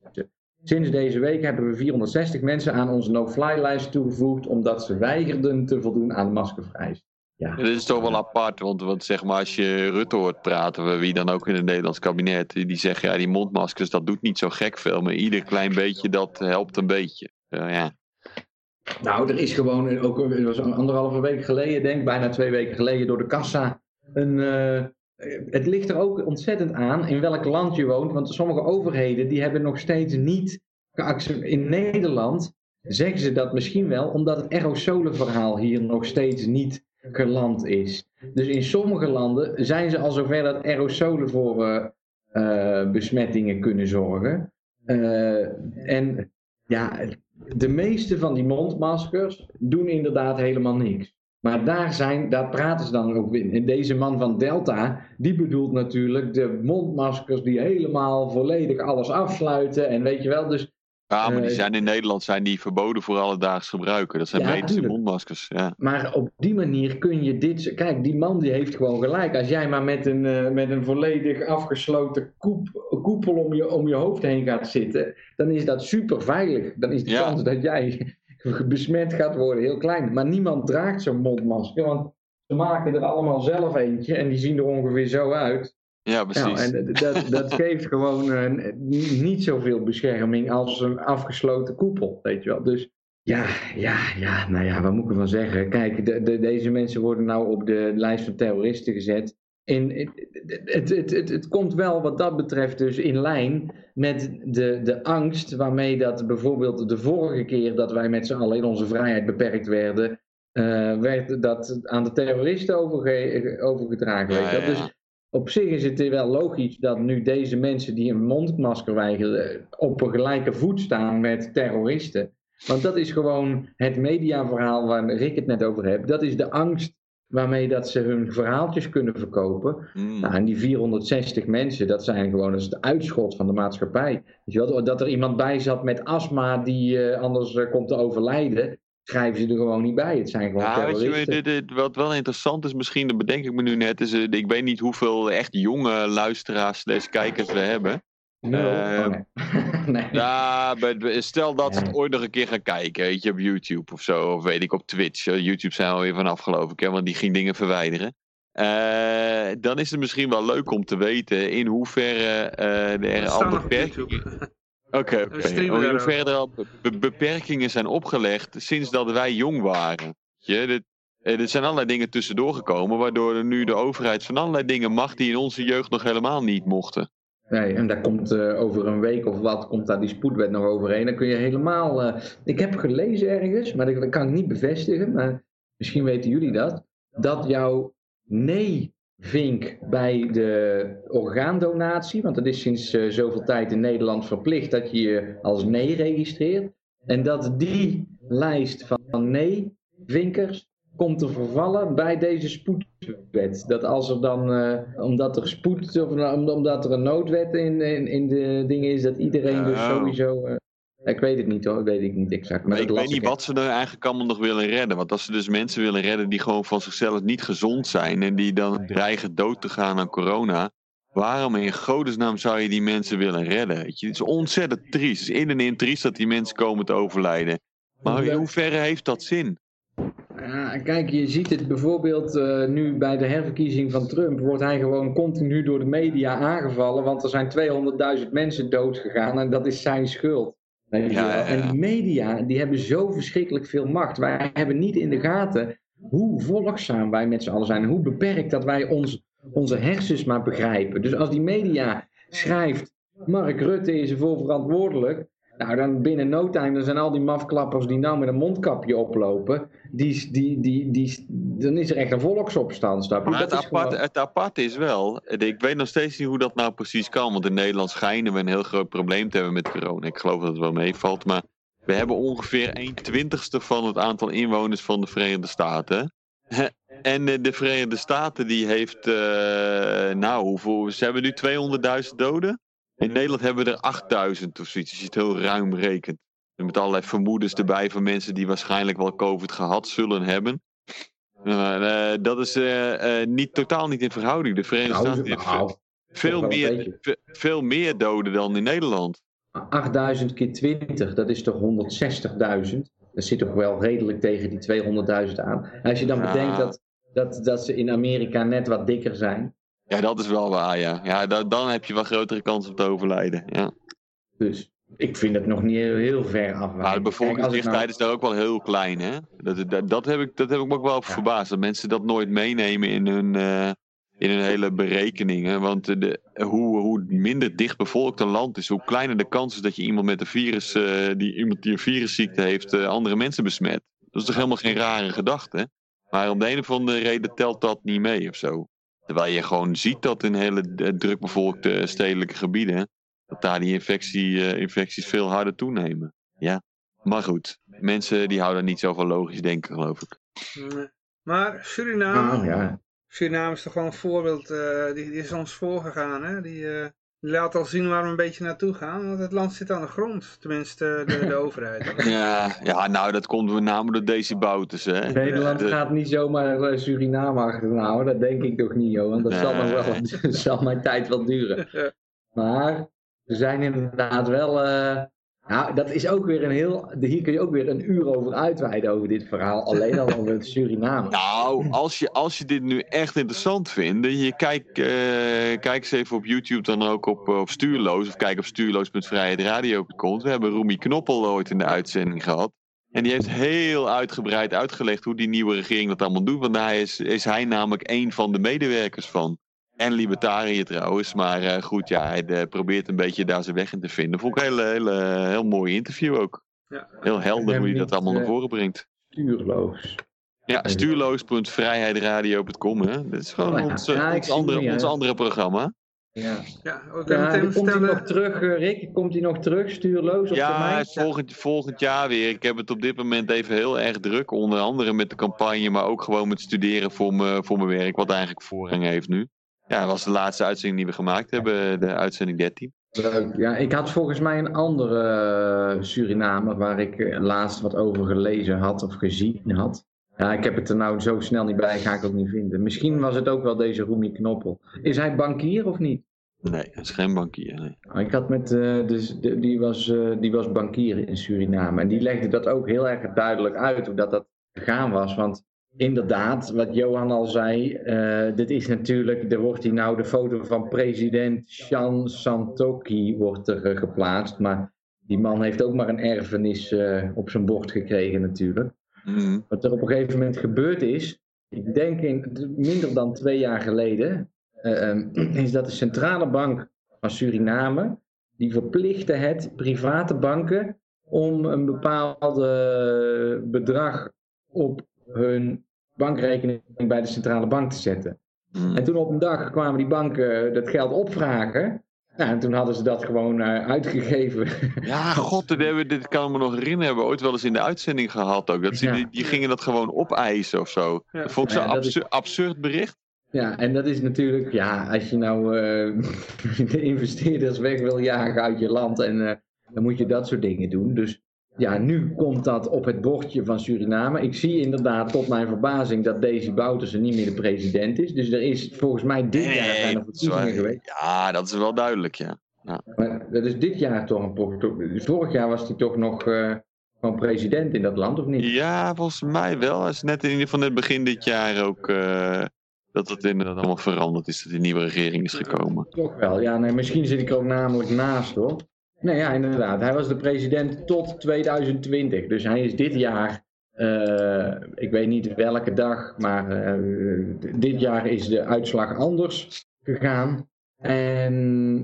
[SPEAKER 2] Sinds deze week hebben we 460 mensen aan onze no-fly-lijst toegevoegd. omdat ze weigerden te voldoen aan de maskervereis. Ja,
[SPEAKER 3] Dit is toch wel apart, want, want zeg maar als je Rutte hoort praten, wie dan ook in het Nederlands kabinet, die zeggen ja die mondmaskers dat doet niet zo gek veel, maar ieder klein beetje dat helpt een beetje. Eh, ja.
[SPEAKER 2] Nou, er is gewoon, ook, het was anderhalve week geleden, denk ik, bijna twee weken geleden, door de kassa. Een, eh, het ligt er ook ontzettend aan in welk land je woont. Want sommige overheden die hebben nog steeds niet geaccepteerd. In Nederland zeggen ze dat misschien wel, omdat het aerosolenverhaal hier nog steeds niet geland is. Dus in sommige landen zijn ze al zover dat aerosolen voor eh, eh, besmettingen kunnen zorgen. Eh, en ja, de meeste van die mondmaskers doen inderdaad helemaal niks. Maar daar, zijn, daar praten ze dan ook in. En deze man van Delta, die bedoelt natuurlijk de mondmaskers die helemaal volledig alles afsluiten. En weet je wel, dus
[SPEAKER 3] ja, maar die
[SPEAKER 2] Eh,
[SPEAKER 3] zijn in Nederland zijn die verboden voor alledaags gebruiken. Dat zijn
[SPEAKER 2] Ja,
[SPEAKER 3] medische mondmaskers. Ja.
[SPEAKER 2] Maar op die manier kun je dit. Kijk, die man die heeft gewoon gelijk. Als jij maar met een, eh, met een volledig afgesloten koep, koepel om je, om je hoofd heen gaat zitten, dan is dat super veilig. Dan is de
[SPEAKER 3] Ja.
[SPEAKER 2] kans dat jij besmet gaat worden heel klein. Maar niemand draagt zo'n mondmasker, want ze maken er allemaal zelf eentje en die zien er ongeveer zo uit.
[SPEAKER 3] Ja,
[SPEAKER 2] Nou,
[SPEAKER 3] precies.
[SPEAKER 2] en dat, dat geeft gewoon eh, niet zoveel bescherming als een afgesloten koepel, weet je wel. Dus ja, ja, ja, nou ja, wat moet ik ervan zeggen? Kijk, de, de, deze mensen worden nou op de lijst van terroristen gezet. in, het, het, het, het, komt wel wat dat betreft dus in lijn met de, de angst waarmee dat bijvoorbeeld de vorige keer dat wij met z'n allen in onze vrijheid beperkt werden, uh, werd dat aan de terroristen overge overgedragen. Ja, ja. Dus op zich is het wel logisch dat nu deze mensen die een mondmasker weigeren op een gelijke voet staan met terroristen. Want dat is gewoon het mediaverhaal waar Rick het net over heeft. Dat is de angst waarmee dat ze hun verhaaltjes kunnen verkopen. Mm. Nou, en die 460 mensen, dat zijn gewoon dat het uitschot van de maatschappij. Dat er iemand bij zat met astma die uh, anders uh, komt te overlijden, schrijven ze er gewoon niet bij. Het zijn gewoon ja, terroristen. Weet
[SPEAKER 3] je, dit, dit, wat wel interessant is misschien, dat bedenk ik me nu net, is uh, ik weet niet hoeveel echt jonge luisteraars, deze kijkers we hebben.
[SPEAKER 2] Nul. Uh, oh, nee.
[SPEAKER 3] ja, stel dat ze het ooit nog een keer gaan kijken, weet je, op YouTube of zo, of weet ik, op Twitch. YouTube zijn we alweer vanaf, geloof ik, hè, want die ging dingen verwijderen. Uh, dan is het misschien wel leuk om te weten in hoeverre uh, er al beperkingen... Oké, oké. Okay. In hoeverre er al be beperkingen zijn opgelegd sinds dat wij jong waren. Je, dit, er zijn allerlei dingen tussendoor gekomen, waardoor er nu de overheid van allerlei dingen mag die in onze jeugd nog helemaal niet mochten.
[SPEAKER 2] Nee, en daar komt uh, over een week of wat, komt daar die spoedwet nog overheen. Dan kun je helemaal... Uh, ik heb gelezen ergens, maar dat, kan ik niet bevestigen, maar misschien weten jullie dat. Dat jouw nee-vink bij de orgaandonatie, want dat is sinds uh, zoveel tijd in Nederland verplicht dat je je als nee registreert. En dat die lijst van nee-vinkers komt te vervallen bij deze spoedwet. Dat als er dan, uh, omdat er spoed, of omdat er een noodwet in, in, in de dingen is, dat iedereen dus sowieso... Uh, ik weet het niet hoor, ik weet het niet exact.
[SPEAKER 3] Maar, ik weet niet wat ze er eigenlijk allemaal nog willen redden. Want als ze dus mensen willen redden die gewoon van zichzelf niet gezond zijn en die dan dreigen dood te gaan aan corona. Waarom in godesnaam zou je die mensen willen redden? Weet je? Het is ontzettend triest. Het is in en in triest dat die mensen komen te overlijden. Maar in hoeverre heeft dat zin?
[SPEAKER 2] Ja, kijk, je ziet het bijvoorbeeld uh, nu bij de herverkiezing van Trump. Wordt hij gewoon continu door de media aangevallen. Want er zijn 200.000 mensen doodgegaan en dat is zijn schuld. Ja, ja, en die media die hebben zo verschrikkelijk veel macht. Wij hebben niet in de gaten hoe volgzaam wij met z'n allen zijn. Hoe beperkt dat wij ons, onze hersens maar begrijpen. Dus als die media schrijft. Mark Rutte is ervoor verantwoordelijk. Nou, dan binnen no time, dan zijn al die mafklappers die nou met een mondkapje oplopen, die, die, die, die, dan is er echt een volksopstand, snap
[SPEAKER 3] Maar het, apart, het apart is wel, ik weet nog steeds niet hoe dat nou precies kan, want in Nederland schijnen we een heel groot probleem te hebben met corona. Ik geloof dat het wel meevalt, maar we hebben ongeveer 1 twintigste van het aantal inwoners van de Verenigde Staten. En de Verenigde Staten die heeft, uh, nou hoeveel, ze hebben nu 200.000 doden. In Nederland hebben we er 8000 of zoiets, als je het heel ruim rekent. En met allerlei vermoedens erbij van mensen die waarschijnlijk wel COVID gehad zullen hebben. Uh, dat is uh, niet, totaal niet in verhouding. De Verenigde nou, Staten heeft nou, veel, meer, veel meer doden dan in Nederland.
[SPEAKER 2] 8000 keer 20, dat is toch 160.000? Dat zit toch wel redelijk tegen die 200.000 aan. als je dan ja. bedenkt dat, dat, dat ze in Amerika net wat dikker zijn.
[SPEAKER 3] Ja, dat is wel waar, ja. ja dan heb je wel grotere kans om te overlijden, ja.
[SPEAKER 2] Dus ik vind het nog niet heel, ver af.
[SPEAKER 3] Maar de bevolkingsdichtheid nou... is daar ook wel heel klein, hè? Dat, dat, dat, heb, ik, dat heb ik me ook wel ja. verbaasd. Dat mensen dat nooit meenemen in hun, uh, in hun hele berekeningen. Want de, hoe, hoe minder dicht bevolkt een land is, hoe kleiner de kans is dat je iemand met een virus, uh, die, iemand die een virusziekte heeft, uh, andere mensen besmet. Dat is toch helemaal geen rare gedachte? Maar om de een of andere reden telt dat niet mee of zo. Terwijl je gewoon ziet dat in hele drukbevolkte stedelijke gebieden, dat daar die infectie, uh, infecties veel harder toenemen. Ja, maar goed, mensen die houden niet zo van logisch denken, geloof ik.
[SPEAKER 1] Maar Suriname, oh, ja. Suriname is toch gewoon een voorbeeld, uh, die, die, is ons voorgegaan, hè? Die, uh, laat al zien waar we een beetje naartoe gaan. Want het land zit aan de grond. Tenminste, de, de overheid.
[SPEAKER 3] Ja, ja, nou, dat komt met name door Daisy Bouters. Hè.
[SPEAKER 2] Nederland gaat niet zomaar eh, Suriname achterna, Dat denk ik toch niet, joh. Want dat zal, nog wel, zal mijn tijd wel duren. Maar we zijn inderdaad wel... Uh, nou, dat is ook weer een heel. Hier kun je ook weer een uur over uitweiden over dit verhaal. Alleen al over Suriname.
[SPEAKER 3] Nou, als je, als je dit nu echt interessant vindt. Je kijk, uh, kijk eens even op YouTube dan ook op, op Stuurloos. Of kijk op stuurloos.vrijheidradio.com. We hebben Roemie Knoppel ooit in de uitzending gehad. En die heeft heel uitgebreid uitgelegd hoe die nieuwe regering dat allemaal doet. Want daar is, is hij namelijk een van de medewerkers van. En libertariër trouwens. Maar uh, goed, ja, hij uh, probeert een beetje daar zijn weg in te vinden. Vond ik een hele, hele, heel mooi interview ook. Ja. Heel helder hoe je dat allemaal naar voren brengt.
[SPEAKER 2] Stuurloos.
[SPEAKER 3] Ja, stuurloos.vrijheidradio.com. Dat is gewoon oh, ons, ja, ons, andere, ons andere programma.
[SPEAKER 2] Ja, ja, ja komt hij nog terug, Rick? Komt hij nog terug, stuurloos op
[SPEAKER 3] ja, volgend, volgend jaar weer. Ik heb het op dit moment even heel erg druk. Onder andere met de campagne, maar ook gewoon met studeren voor, me, voor mijn werk. Wat eigenlijk voorrang heeft nu. Ja, dat was de laatste uitzending die we gemaakt hebben, de uitzending 13.
[SPEAKER 2] Ja, ik had volgens mij een andere uh, Suriname waar ik eh, laatst wat over gelezen had of gezien had. Ja, ik heb het er nou zo snel niet bij, ga ik ook niet vinden. Misschien was het ook wel deze Roemie Knoppel. Is hij bankier of niet?
[SPEAKER 3] Nee, hij is geen bankier. Nee.
[SPEAKER 2] Ik had met, uh, dus, die, was, uh, die was bankier in Suriname. En die legde dat ook heel erg duidelijk uit, hoe dat, dat gegaan was. Want inderdaad, wat Johan al zei, uh, dit is natuurlijk, er wordt hier nou de foto van president Chan Santoki wordt er geplaatst. Maar die man heeft ook maar een erfenis op zijn bord gekregen natuurlijk. Mhm. Wat er op een gegeven moment gebeurd is, ik denk in, minder dan twee jaar geleden, um, is dat de centrale bank van Suriname, die verplichtte het private banken om een bepaald bedrag op hun bankrekening bij de centrale bank te zetten. Mhm. En toen op een dag kwamen die banken dat geld opvragen. Nou, en toen hadden ze dat gewoon uh, uitgegeven.
[SPEAKER 3] Ja, god, dit, hebben, dit kan me nog herinneren. Hebben we ooit wel eens in de uitzending gehad ook. Dat ze, die, die, gingen dat gewoon opeisen of zo. Ja. Dat vond ik zo'n ja, absur absurd bericht.
[SPEAKER 2] Ja, en dat is natuurlijk, ja, als je nou uh, de investeerders weg wil jagen uit je land, en, uh, dan moet je dat soort dingen doen. Dus ja, nu komt dat op het bordje van Suriname. Ik zie inderdaad tot mijn verbazing dat Daisy Bouterse niet meer de president is. Dus er is volgens mij dit nee, jaar zijn er verkiezingen geweest.
[SPEAKER 3] Ja, dat is wel duidelijk, ja. ja.
[SPEAKER 2] Maar dat is dit jaar toch een Vorig jaar was hij toch nog uh, gewoon president in dat land, of niet?
[SPEAKER 3] Ja, volgens mij wel. Het is net in ieder geval net begin dit jaar ook... Uh, dat het inderdaad allemaal veranderd is, dat die nieuwe regering is gekomen.
[SPEAKER 2] Toch wel, ja, nee, misschien zit ik er ook namelijk naast hoor. Nee, ja, inderdaad. Hij was de president tot 2020. Dus hij is dit jaar, uh, ik weet niet welke dag, maar uh, dit jaar is de uitslag anders gegaan. En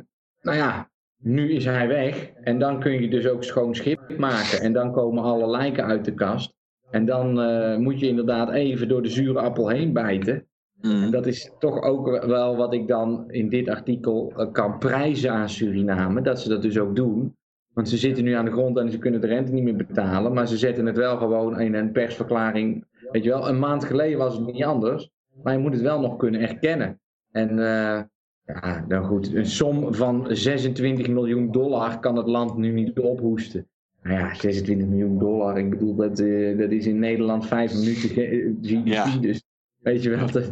[SPEAKER 2] nou ja, nu is hij weg. En dan kun je dus ook schoon schip maken. En dan komen alle lijken uit de kast. En dan uh, moet je inderdaad even door de zure appel heen bijten. Mm. En dat is toch ook wel wat ik dan in dit artikel eh, kan prijzen aan Suriname. Dat ze dat dus ook doen. Want ze zitten nu aan de grond en ze kunnen de rente niet meer betalen. Maar ze zetten het wel gewoon in een persverklaring. Weet je wel, een maand geleden was het niet anders. Maar je moet het wel nog kunnen erkennen. En uh, ja, nou goed, een som van 26 miljoen dollar kan het land nu niet ophoesten. Nou ja, 26 miljoen dollar, ik bedoel, dat, uh, dat is in Nederland vijf minuten GDP. Ja. Dus Weet je wel, dus,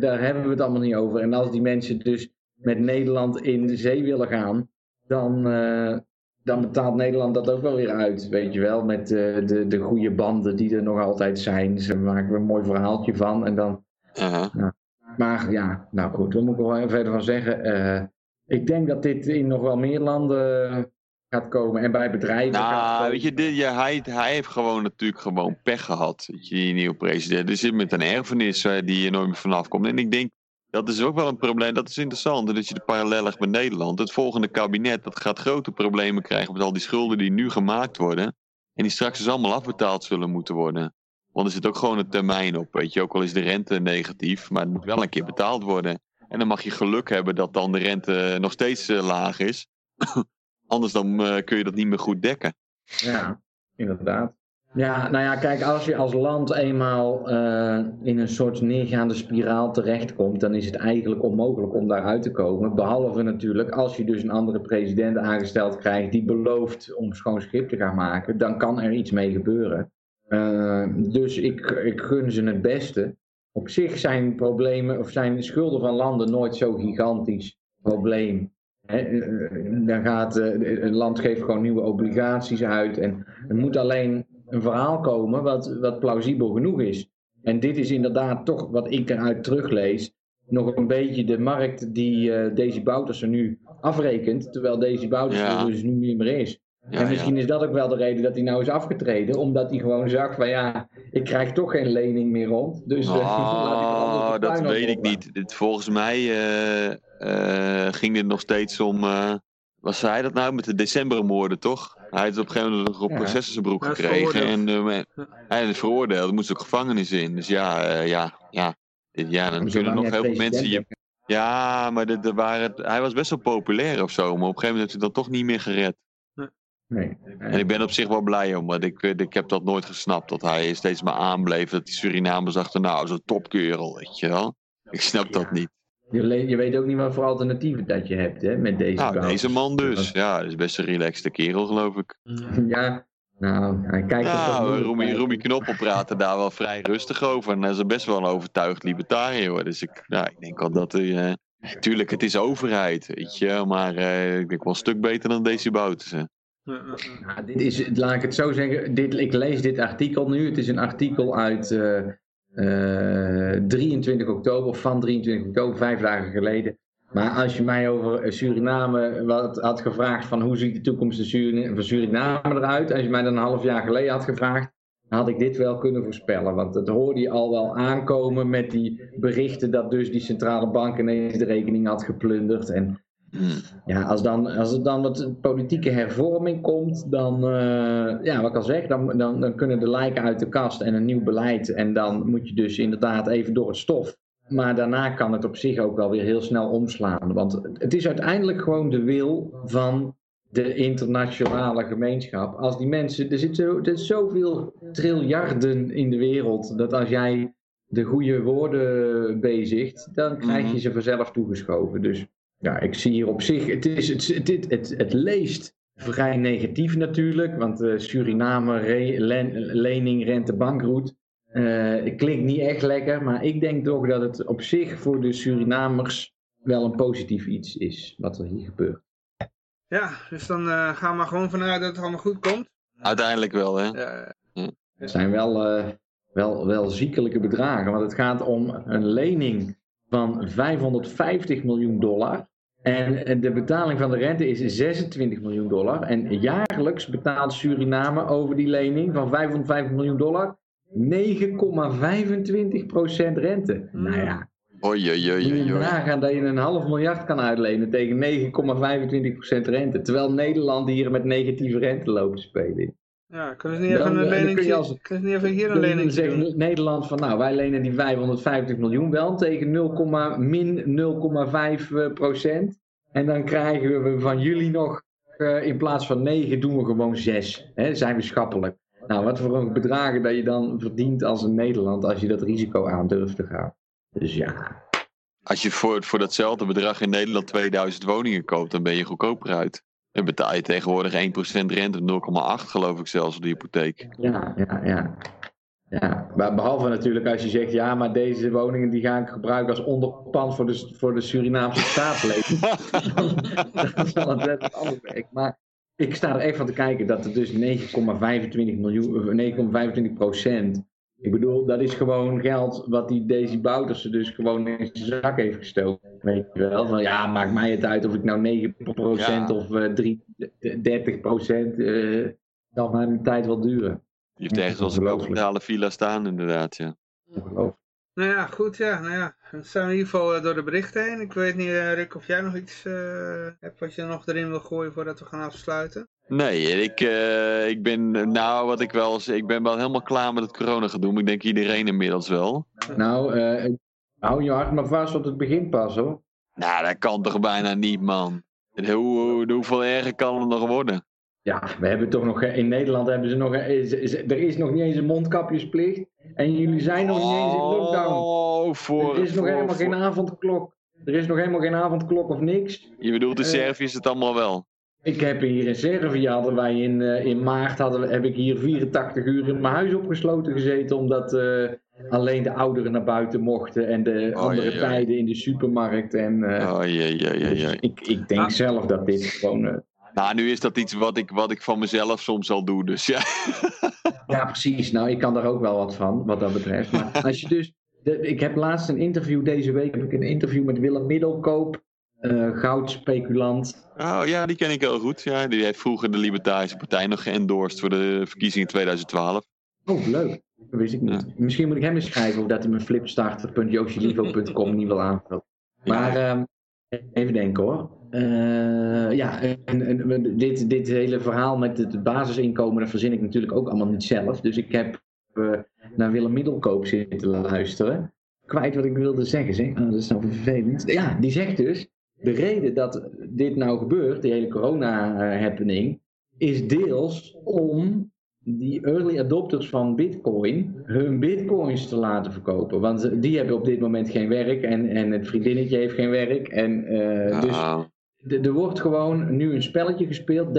[SPEAKER 2] daar hebben we het allemaal niet over. En als die mensen dus met Nederland in de zee willen gaan, dan, uh, dan betaalt Nederland dat ook wel weer uit. Weet je wel, met uh, de, de goede banden die er nog altijd zijn. Ze maken we een mooi verhaaltje van. En dan, uh nou, maar ja, nou goed, daar moet ik wel verder van zeggen. Uh, ik denk dat dit in nog wel meer landen gaat komen en bij bedrijven.
[SPEAKER 3] Nou, weet je, dit, ja, hij, hij heeft gewoon natuurlijk gewoon pech gehad. Weet je, die nieuwe president. Dus zit met een erfenis uh, die er nooit meer vanaf komt. En ik denk, dat is ook wel een probleem. Dat is interessant. Dat je de parallel legt met Nederland. Het volgende kabinet, dat gaat grote problemen krijgen met al die schulden die nu gemaakt worden. En die straks dus allemaal afbetaald zullen moeten worden. Want er zit ook gewoon een termijn op. Weet je, ook al is de rente negatief, maar het moet wel een keer betaald worden. En dan mag je geluk hebben dat dan de rente nog steeds uh, laag is. Anders dan uh, kun je dat niet meer goed dekken.
[SPEAKER 2] Ja, inderdaad. Ja, nou ja, kijk, als je als land eenmaal uh, in een soort neergaande spiraal terechtkomt, dan is het eigenlijk onmogelijk om daaruit te komen. Behalve natuurlijk als je dus een andere president aangesteld krijgt die belooft om schoon schip te gaan maken, dan kan er iets mee gebeuren. Uh, dus ik, ik gun ze het beste. Op zich zijn problemen of zijn schulden van landen nooit zo gigantisch probleem eh, dan gaat uh, een land geeft gewoon nieuwe obligaties uit. En er moet alleen een verhaal komen wat, wat plausibel genoeg is. En dit is inderdaad toch wat ik eruit teruglees. Nog een beetje de markt die uh, Daisy Boutersen nu afrekent. Terwijl Daisy Boutersen ja. dus nu niet meer is.
[SPEAKER 3] Ja,
[SPEAKER 2] en misschien is dat ook wel de reden dat hij nou is afgetreden. Omdat hij gewoon zag van ja, ik krijg toch geen lening meer rond. Dus uh, laat ik
[SPEAKER 3] Oh, dat weet ik niet. Volgens mij eh, eh, ging dit nog steeds om. eh was hij dat nou met de decembermoorden, toch? Hij heeft op een gegeven moment nog op
[SPEAKER 2] Ja.
[SPEAKER 3] proces in zijn broek
[SPEAKER 1] Hij is
[SPEAKER 3] gekregen. En
[SPEAKER 1] veroordeeld.
[SPEAKER 3] eh, hij is veroordeeld, moest ook gevangenis in. Dus ja, eh, ja, ja. Dit- Ja, dan kunnen nog heel veel mensen je. Ja, maar de, de waren, hij was best wel populair of zo. Maar op een gegeven moment heeft hij dan toch niet meer gered.
[SPEAKER 2] Nee.
[SPEAKER 3] En ik ben op zich wel blij om, want ik, eh, ik heb dat nooit gesnapt. Dat hij steeds maar aanbleef. Dat die Surinamers dachten, nou, zo'n topkerel, weet je wel. Ik snap dat niet.
[SPEAKER 2] Je, weet ook niet wat voor alternatieven dat je hebt hè, met deze
[SPEAKER 3] Nou, deze man dus. Ja, dat is best een relaxte kerel, geloof ik.
[SPEAKER 2] Ja, nou, hij kijkt er
[SPEAKER 3] Nou, Roemie. Roemie Knoppel praatte daar wel vrij rustig over. En hij is best wel een overtuigd libertariër, hoor. Dus ik, ja, ik denk wel dat hij... eh, Tuurlijk, het is overheid, weet je. Maar eh, ik denk wel een stuk beter dan deze Bouters. hè.
[SPEAKER 2] Nou, dit is, laat ik het zo zeggen, dit, ik lees dit artikel nu. Het is een artikel uit eh, 23 oktober, of van 23 oktober, vijf dagen geleden. Maar als je mij over eh, Suriname wat had gevraagd van hoe ziet de toekomst van Surina- van Suriname eruit, als je mij dan een half jaar geleden had gevraagd, had ik dit wel kunnen voorspellen. Want dat hoorde je al wel aankomen met die berichten dat dus die centrale bank ineens de rekening had geplunderd. En. Ja, als, dan, als er dan wat politieke hervorming komt, dan, eh, ja, wat ik al zeg, dan, dan, dan kunnen de lijken uit de kast en een nieuw beleid. En dan moet je dus inderdaad even door het stof. Maar daarna kan het op zich ook wel weer heel snel omslaan. Want het is uiteindelijk gewoon de wil van de internationale gemeenschap. Als die mensen, er zit zo, er zoveel triljarden in de wereld, dat als jij de goede woorden bezigt, dan krijg je
[SPEAKER 3] Mhm.
[SPEAKER 2] ze vanzelf toegeschoven. Dus ja, ik zie hier op zich, het, is, het, het, het, het, het leest vrij negatief natuurlijk, want eh, Suriname, re, len- lening, rente, bankroet. eh, klinkt niet echt lekker, maar ik denk toch dat het op zich voor de Surinamers wel een positief iets is, wat er hier gebeurt.
[SPEAKER 1] Ja, dus dan eh, gaan we maar gewoon vanuit dat het allemaal goed komt.
[SPEAKER 3] Uiteindelijk wel, hè.
[SPEAKER 1] Ja,
[SPEAKER 2] Het zijn wel, eh, wel, wel ziekelijke bedragen, want het gaat om een lening van 550 miljoen dollar. En eh, de betaling van de rente is 26 miljoen dollar. En jaarlijks betaalt Suriname over die lening van 550 miljoen dollar 9,25% rente.
[SPEAKER 1] Mm.
[SPEAKER 2] Nou ja,
[SPEAKER 3] Oei, oei, oei,
[SPEAKER 2] nagaan dat je een half miljard kan uitlenen tegen 9,25% rente. Terwijl Nederland hier met negatieve rente loopt te spelen.
[SPEAKER 1] Ja kunnen ze niet even een
[SPEAKER 2] dan kun
[SPEAKER 1] lening
[SPEAKER 2] je als-
[SPEAKER 1] kunnen ze niet even hier een lening
[SPEAKER 2] zegt
[SPEAKER 1] doen?
[SPEAKER 2] Nederland van nou, wij lenen die 550 miljoen wel tegen 0, min 0,5 eh, procent. En dan krijgen we van jullie nog, eh, in plaats van 9 doen we gewoon 6. Hè, zijn we schappelijk. Nou, wat voor een bedragen dat je dan verdient als een Nederland als je dat risico aan durft te gaan. Dus ja,
[SPEAKER 3] Als je voor, voor datzelfde bedrag in Nederland 2000 woningen koopt, dan ben je goedkoper uit. Dan betaal je tegenwoordig 1% rente, 0,8 geloof ik zelfs op de hypotheek.
[SPEAKER 2] ja, ja, ja. Ja, maar behalve natuurlijk als je zegt, ja, maar deze woningen die ga ik gebruiken als onderpand voor de, voor de Surinaamse staatslening. dat is wel een anders werk. Maar ik sta er echt van te kijken dat er dus 9,25 miljoen, of 9,25 procent. Ik bedoel, dat is gewoon geld wat die Daisy Bouterse dus gewoon in zijn zak heeft gestoken. Weet je wel? Van ja, maakt mij het uit of ik nou 9 procent
[SPEAKER 3] Ja.
[SPEAKER 2] of 3, 30 procent. eh dat maar een tijd wel duren.
[SPEAKER 3] Je heeft ergens als een kapitale villa staan, inderdaad, ja.
[SPEAKER 2] Ongelooflijk.
[SPEAKER 1] Nou ja, goed, ja, nou ja. Dan zijn we in ieder geval eh, door de berichten heen. Ik weet niet, eh, Rick, of jij nog iets eh, hebt wat je nog erin wil gooien voordat we gaan afsluiten.
[SPEAKER 3] Nee, ik, eh, ik ben, nou wat ik wel, ik ben wel helemaal klaar met het corona gedoe. maar Ik denk iedereen inmiddels wel.
[SPEAKER 2] Nou, eh, hou je hart maar vast, want het begint pas hoor.
[SPEAKER 3] Nou, dat kan toch bijna niet, man. En Hoe, hoe, hoeveel erger kan het nog worden?
[SPEAKER 2] Ja, we hebben toch nog, in Nederland hebben ze nog, is, is- er is nog niet eens een mondkapjesplicht. En jullie zijn nog niet eens in lockdown.
[SPEAKER 3] Oh, voor,
[SPEAKER 2] Er is nog
[SPEAKER 3] voor-
[SPEAKER 2] helemaal geen avondklok. Er is nog helemaal geen avondklok of niks.
[SPEAKER 3] Je bedoelt in
[SPEAKER 2] Eh,
[SPEAKER 3] Servië is het allemaal wel.
[SPEAKER 2] Ik heb hier in Servië, hadden wij in, eh, in maart, hadden, we- heb ik hier 84 uur in mijn huis opgesloten gezeten. Omdat eh, alleen de ouderen naar buiten mochten en de
[SPEAKER 3] Oh,
[SPEAKER 2] andere
[SPEAKER 3] jee, jee.
[SPEAKER 2] tijden in de supermarkt. En, eh,
[SPEAKER 3] Oh, jee, jee, jee,
[SPEAKER 2] dus ik, ik denk
[SPEAKER 1] Ah.
[SPEAKER 2] zelf dat dit gewoon... eh,
[SPEAKER 3] Nou, nu is dat iets wat ik, wat ik van mezelf soms al doe, dus ja.
[SPEAKER 2] Ja, precies. Nou, ik kan daar ook wel wat van, wat dat betreft. Maar als je dus. De, ik heb laatst een interview, deze week heb ik een interview met Willem Middelkoop. uh, goudspeculant.
[SPEAKER 3] Oh ja, die ken ik heel goed. Ja, die heeft vroeger de Libertarische Partij nog geëndorst voor de verkiezingen 2012.
[SPEAKER 2] Oh, leuk. Dat wist ik niet. Misschien moet ik hem eens schrijven of dat hij mijn flipstarter.yoshilivo.com niet wil aanvullen. Maar ehm, even denken hoor. Uh, ja, en, en, dit, dit hele verhaal met het basisinkomen, dat verzin ik natuurlijk ook allemaal niet zelf. Dus ik heb uh, naar Willem Middelkoop zitten luisteren. Kwijt wat ik wilde zeggen, zeg. Oh, dat is nou vervelend. Ja, die zegt dus, de reden dat dit nou gebeurt, die hele corona-happening, is deels om die early adopters van Bitcoin hun Bitcoins te laten verkopen. Want die hebben op dit moment geen werk en, en het vriendinnetje heeft geen werk. En, uh, Dus er wordt gewoon nu een spelletje gespeeld,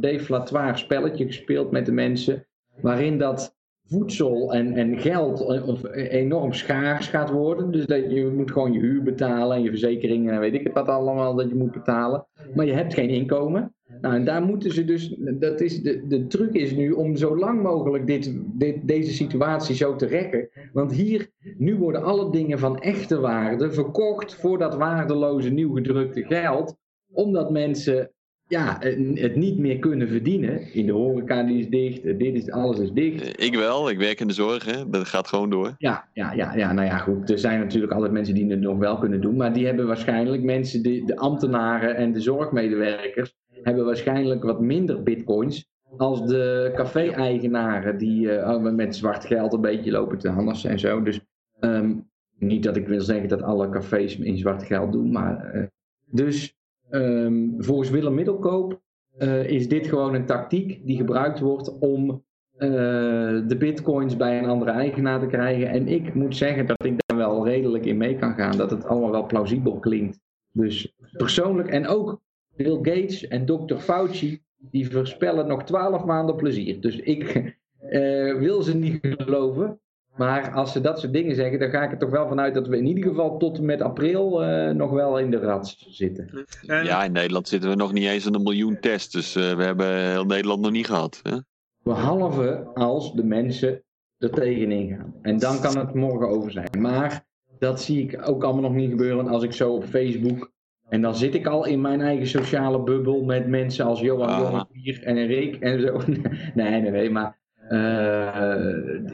[SPEAKER 2] deflatoire spelletje gespeeld met de mensen, waarin dat voedsel en, en geld enorm schaars gaat worden. Dus dat je moet gewoon je huur betalen en je verzekeringen en weet ik het wat allemaal dat je moet betalen. Maar je hebt geen inkomen. Nou, en daar moeten ze dus, dat is de, de truc is nu om zo lang mogelijk dit, dit, deze situatie zo te rekken. Want hier, nu worden alle dingen van echte waarde verkocht voor dat waardeloze nieuw gedrukte geld. Omdat mensen ja, het niet meer kunnen verdienen. In de horeca die is dicht, dit is, alles is dicht.
[SPEAKER 3] Ik wel, ik werk in de zorg, hè? dat gaat gewoon door.
[SPEAKER 2] Ja, ja, ja, ja, nou ja, goed. Er zijn natuurlijk altijd mensen die het nog wel kunnen doen. Maar die hebben waarschijnlijk mensen, de ambtenaren en de zorgmedewerkers hebben waarschijnlijk wat minder bitcoins als de café-eigenaren die uh, met zwart geld een beetje lopen te handelen en zo. Dus ehm, niet dat ik wil zeggen dat alle cafés in zwart geld doen, maar uh, dus um, volgens Willem Middelkoop uh, is dit gewoon een tactiek die gebruikt wordt om de bitcoins bij een andere eigenaar te krijgen. En ik moet zeggen dat ik daar wel redelijk in mee kan gaan, dat het allemaal wel plausibel klinkt. Dus persoonlijk en ook Bill Gates en Dr. Fauci, die voorspellen nog twaalf maanden plezier. Dus ik uh, wil ze niet geloven. Maar als ze dat soort dingen zeggen, dan ga ik er toch wel vanuit dat we in ieder geval tot en met april uh, nog wel in de rats zitten.
[SPEAKER 3] Ja, in Nederland zitten we nog niet eens aan een miljoen tests. Dus uh, we hebben heel Nederland nog niet gehad. Hè?
[SPEAKER 2] Behalve als de mensen er tegenin gaan. En dan kan het morgen over zijn. Maar dat zie ik ook allemaal nog niet gebeuren. Als ik zo op Facebook en dan zit ik al in mijn eigen sociale bubbel met mensen als Johan ah. en Rick en zo. nee, nee, nee, maar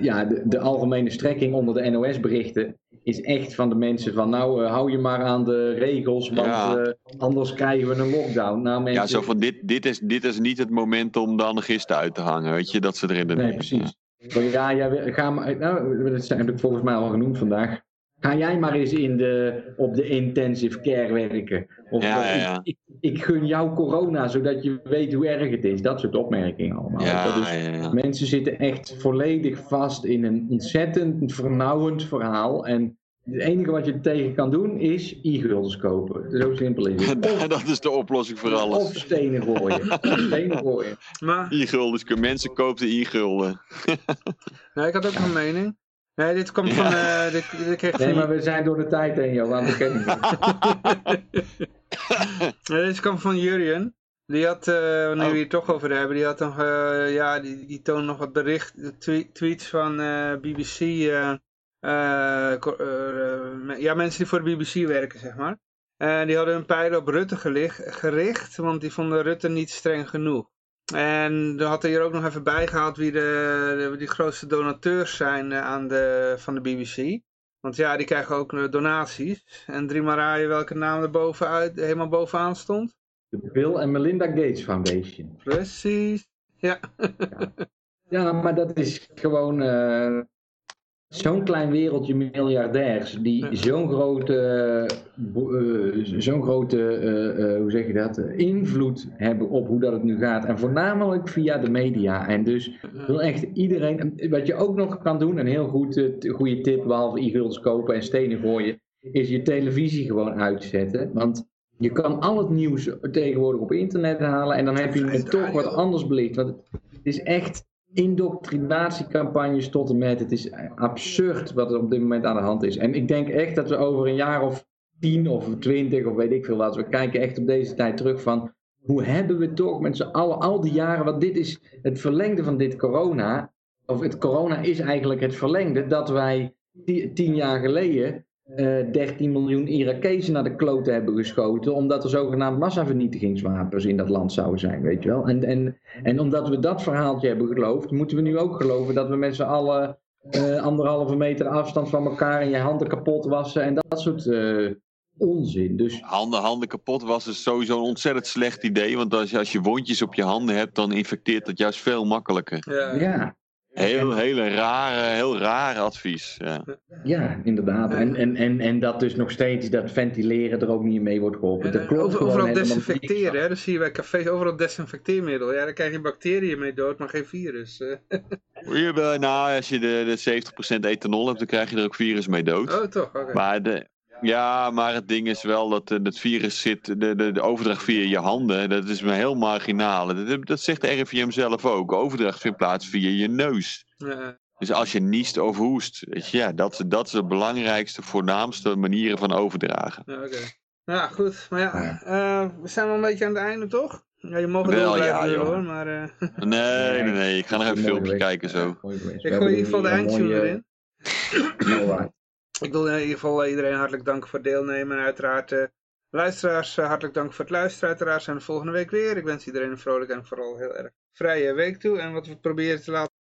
[SPEAKER 2] ja, de, de, algemene strekking onder de NOS-berichten is echt van de mensen van nou, uh, hou je maar aan de regels, want ja. uh, anders krijgen we een lockdown. Nou, mensen...
[SPEAKER 3] Ja, zo van dit, dit, is, dit is niet het moment om de anarchisten uit te hangen, weet je, dat ze erin de
[SPEAKER 2] Nee, precies. Ja, ja, ga maar, nou, dat heb ik volgens mij al genoemd vandaag. Ga jij maar eens in de, op de intensive care werken. Of
[SPEAKER 3] ja, ja,
[SPEAKER 2] Ik, ik, gun jou corona, zodat je weet hoe erg het is. Dat soort opmerkingen allemaal.
[SPEAKER 3] Ja,
[SPEAKER 2] mensen zitten echt volledig vast in een ontzettend vernauwend verhaal. En het enige wat je tegen kan doen is e-guldens kopen. Zo simpel is het.
[SPEAKER 3] dat is de oplossing voor alles.
[SPEAKER 2] Of stenen gooien. stenen gooien.
[SPEAKER 3] E-guldens, mensen kopen e-gulden.
[SPEAKER 1] nou, ik had ook een mening. Nee, dit komt van... Uh, dit, dit
[SPEAKER 2] nee, van... maar we zijn door de tijd heen, Johan. Dat ken
[SPEAKER 1] nee, dit komt van Jurjen. Die had, uh, wanneer oh. we het toch over hebben, die had nog, uh, ja, die, die toonde nog wat bericht, tweet, tweets van BBC, ja, mensen die voor de BBC werken, zeg maar. Die hadden hun pijlen op Rutte gericht, want die vonden Rutte niet streng genoeg. En dan had hij hier ook nog even bijgehaald wie de, de die grootste donateurs zijn eh, aan de, van de BBC. Want ja, die krijgen ook eh, donaties. En drie maar raaien welke naam er bovenuit, helemaal bovenaan stond.
[SPEAKER 2] De Bill en Melinda Gates Foundation.
[SPEAKER 1] Precies, ja.
[SPEAKER 2] ja. ja maar dat is gewoon... Uh, zo'n klein wereldje miljardairs die zo'n grote, uh, zo'n grote uh, uh, hoe zeg je dat, invloed hebben op hoe dat het nu gaat. En voornamelijk via de media. En dus wil echt iedereen, wat je ook nog kan doen, een heel goed, goede tip, behalve e-guldens kopen en stenen gooien, is je televisie gewoon uitzetten. Want je kan al het nieuws tegenwoordig op internet halen en dan heb je het toch wat anders belicht. Want het is echt indoctrinatiecampagnes tot en met. Het is absurd wat er op dit moment aan de hand is. En ik denk echt dat we over een jaar of tien of twintig of weet ik veel wat, we kijken echt op deze tijd terug van hoe hebben we toch met z'n allen al die jaren, want dit is het verlengde van dit corona, of het corona is eigenlijk het verlengde, dat wij tien jaar geleden eh 13 miljoen Irakezen naar de kloten hebben geschoten, omdat er zogenaamd massavernietigingswapens in dat land zouden zijn, weet je wel. En, en, en omdat we dat verhaaltje hebben geloofd, moeten we nu ook geloven dat we met z'n allen eh, anderhalve meter afstand van elkaar en je handen kapot wassen en dat soort eh, onzin. Dus
[SPEAKER 3] Handen, handen kapot was is sowieso een ontzettend slecht idee. Want als je, als je wondjes op je handen hebt, dan infecteert dat juist veel makkelijker.
[SPEAKER 1] Ja.
[SPEAKER 2] ja,
[SPEAKER 3] Heel, hele rare, heel raar advies. Ja.
[SPEAKER 2] ja, inderdaad. En, en, en, en dat dus nog steeds dat ventileren er ook niet mee wordt geholpen. Klopt
[SPEAKER 1] over, overal desinfecteren, hè? dat zie je bij cafés, overal desinfecteermiddel. Ja, daar krijg je bacteriën mee dood, maar geen virus.
[SPEAKER 3] nou, als je de, de 70% ethanol hebt, dan krijg je er ook virus mee dood.
[SPEAKER 1] Oh, toch? Oké.
[SPEAKER 3] Maar de, ja, maar het ding is wel dat eh, het virus zit, de, de, de overdracht via je handen, dat is maar heel marginaal. Dat, dat zegt de RIVM zelf ook. Overdracht vindt plaats via je neus.
[SPEAKER 1] Ja.
[SPEAKER 3] Dus als je niest of hoest, weet je, ja, dat, dat is de belangrijkste, voornaamste manieren van overdragen.
[SPEAKER 1] Ja, oké. Nou, goed. Maar ja,
[SPEAKER 2] Ja.
[SPEAKER 1] eh, we zijn wel een beetje aan het einde, toch? Ja, je mag
[SPEAKER 3] Wel,
[SPEAKER 1] wel blijven
[SPEAKER 3] ja, joh.
[SPEAKER 1] hoor, maar eh,
[SPEAKER 3] Nee, nee, nee, ik ga nog even een
[SPEAKER 2] Mooi
[SPEAKER 3] filmpje
[SPEAKER 2] geweest.
[SPEAKER 3] kijken zo.
[SPEAKER 2] Ja,
[SPEAKER 1] ik gooi in ieder geval de eindtune erin. Ik wil in ieder geval eh, iedereen hartelijk danken voor het deelnemen. En uiteraard eh, luisteraars, eh, hartelijk dank voor het luisteren. Uiteraard zijn we volgende week weer. Ik wens iedereen een vrolijk en vooral heel erg vrije week toe. En wat we proberen te laten...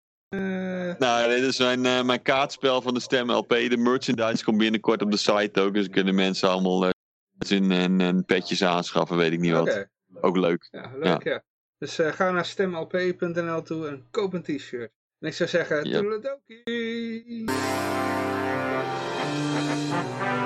[SPEAKER 3] Nou, dit is mijn, mijn kaartspel van de Stem LP. De merchandise komt binnenkort op de site ook. Dus kunnen mensen allemaal en, en, en petjes aanschaffen, weet ik niet wat. Ook leuk.
[SPEAKER 1] ja, leuk ja. Dus ga naar stemlp.nl toe en koop een t-shirt. En ik zou zeggen,
[SPEAKER 3] Yep.
[SPEAKER 1] toedeledokie! Thank you.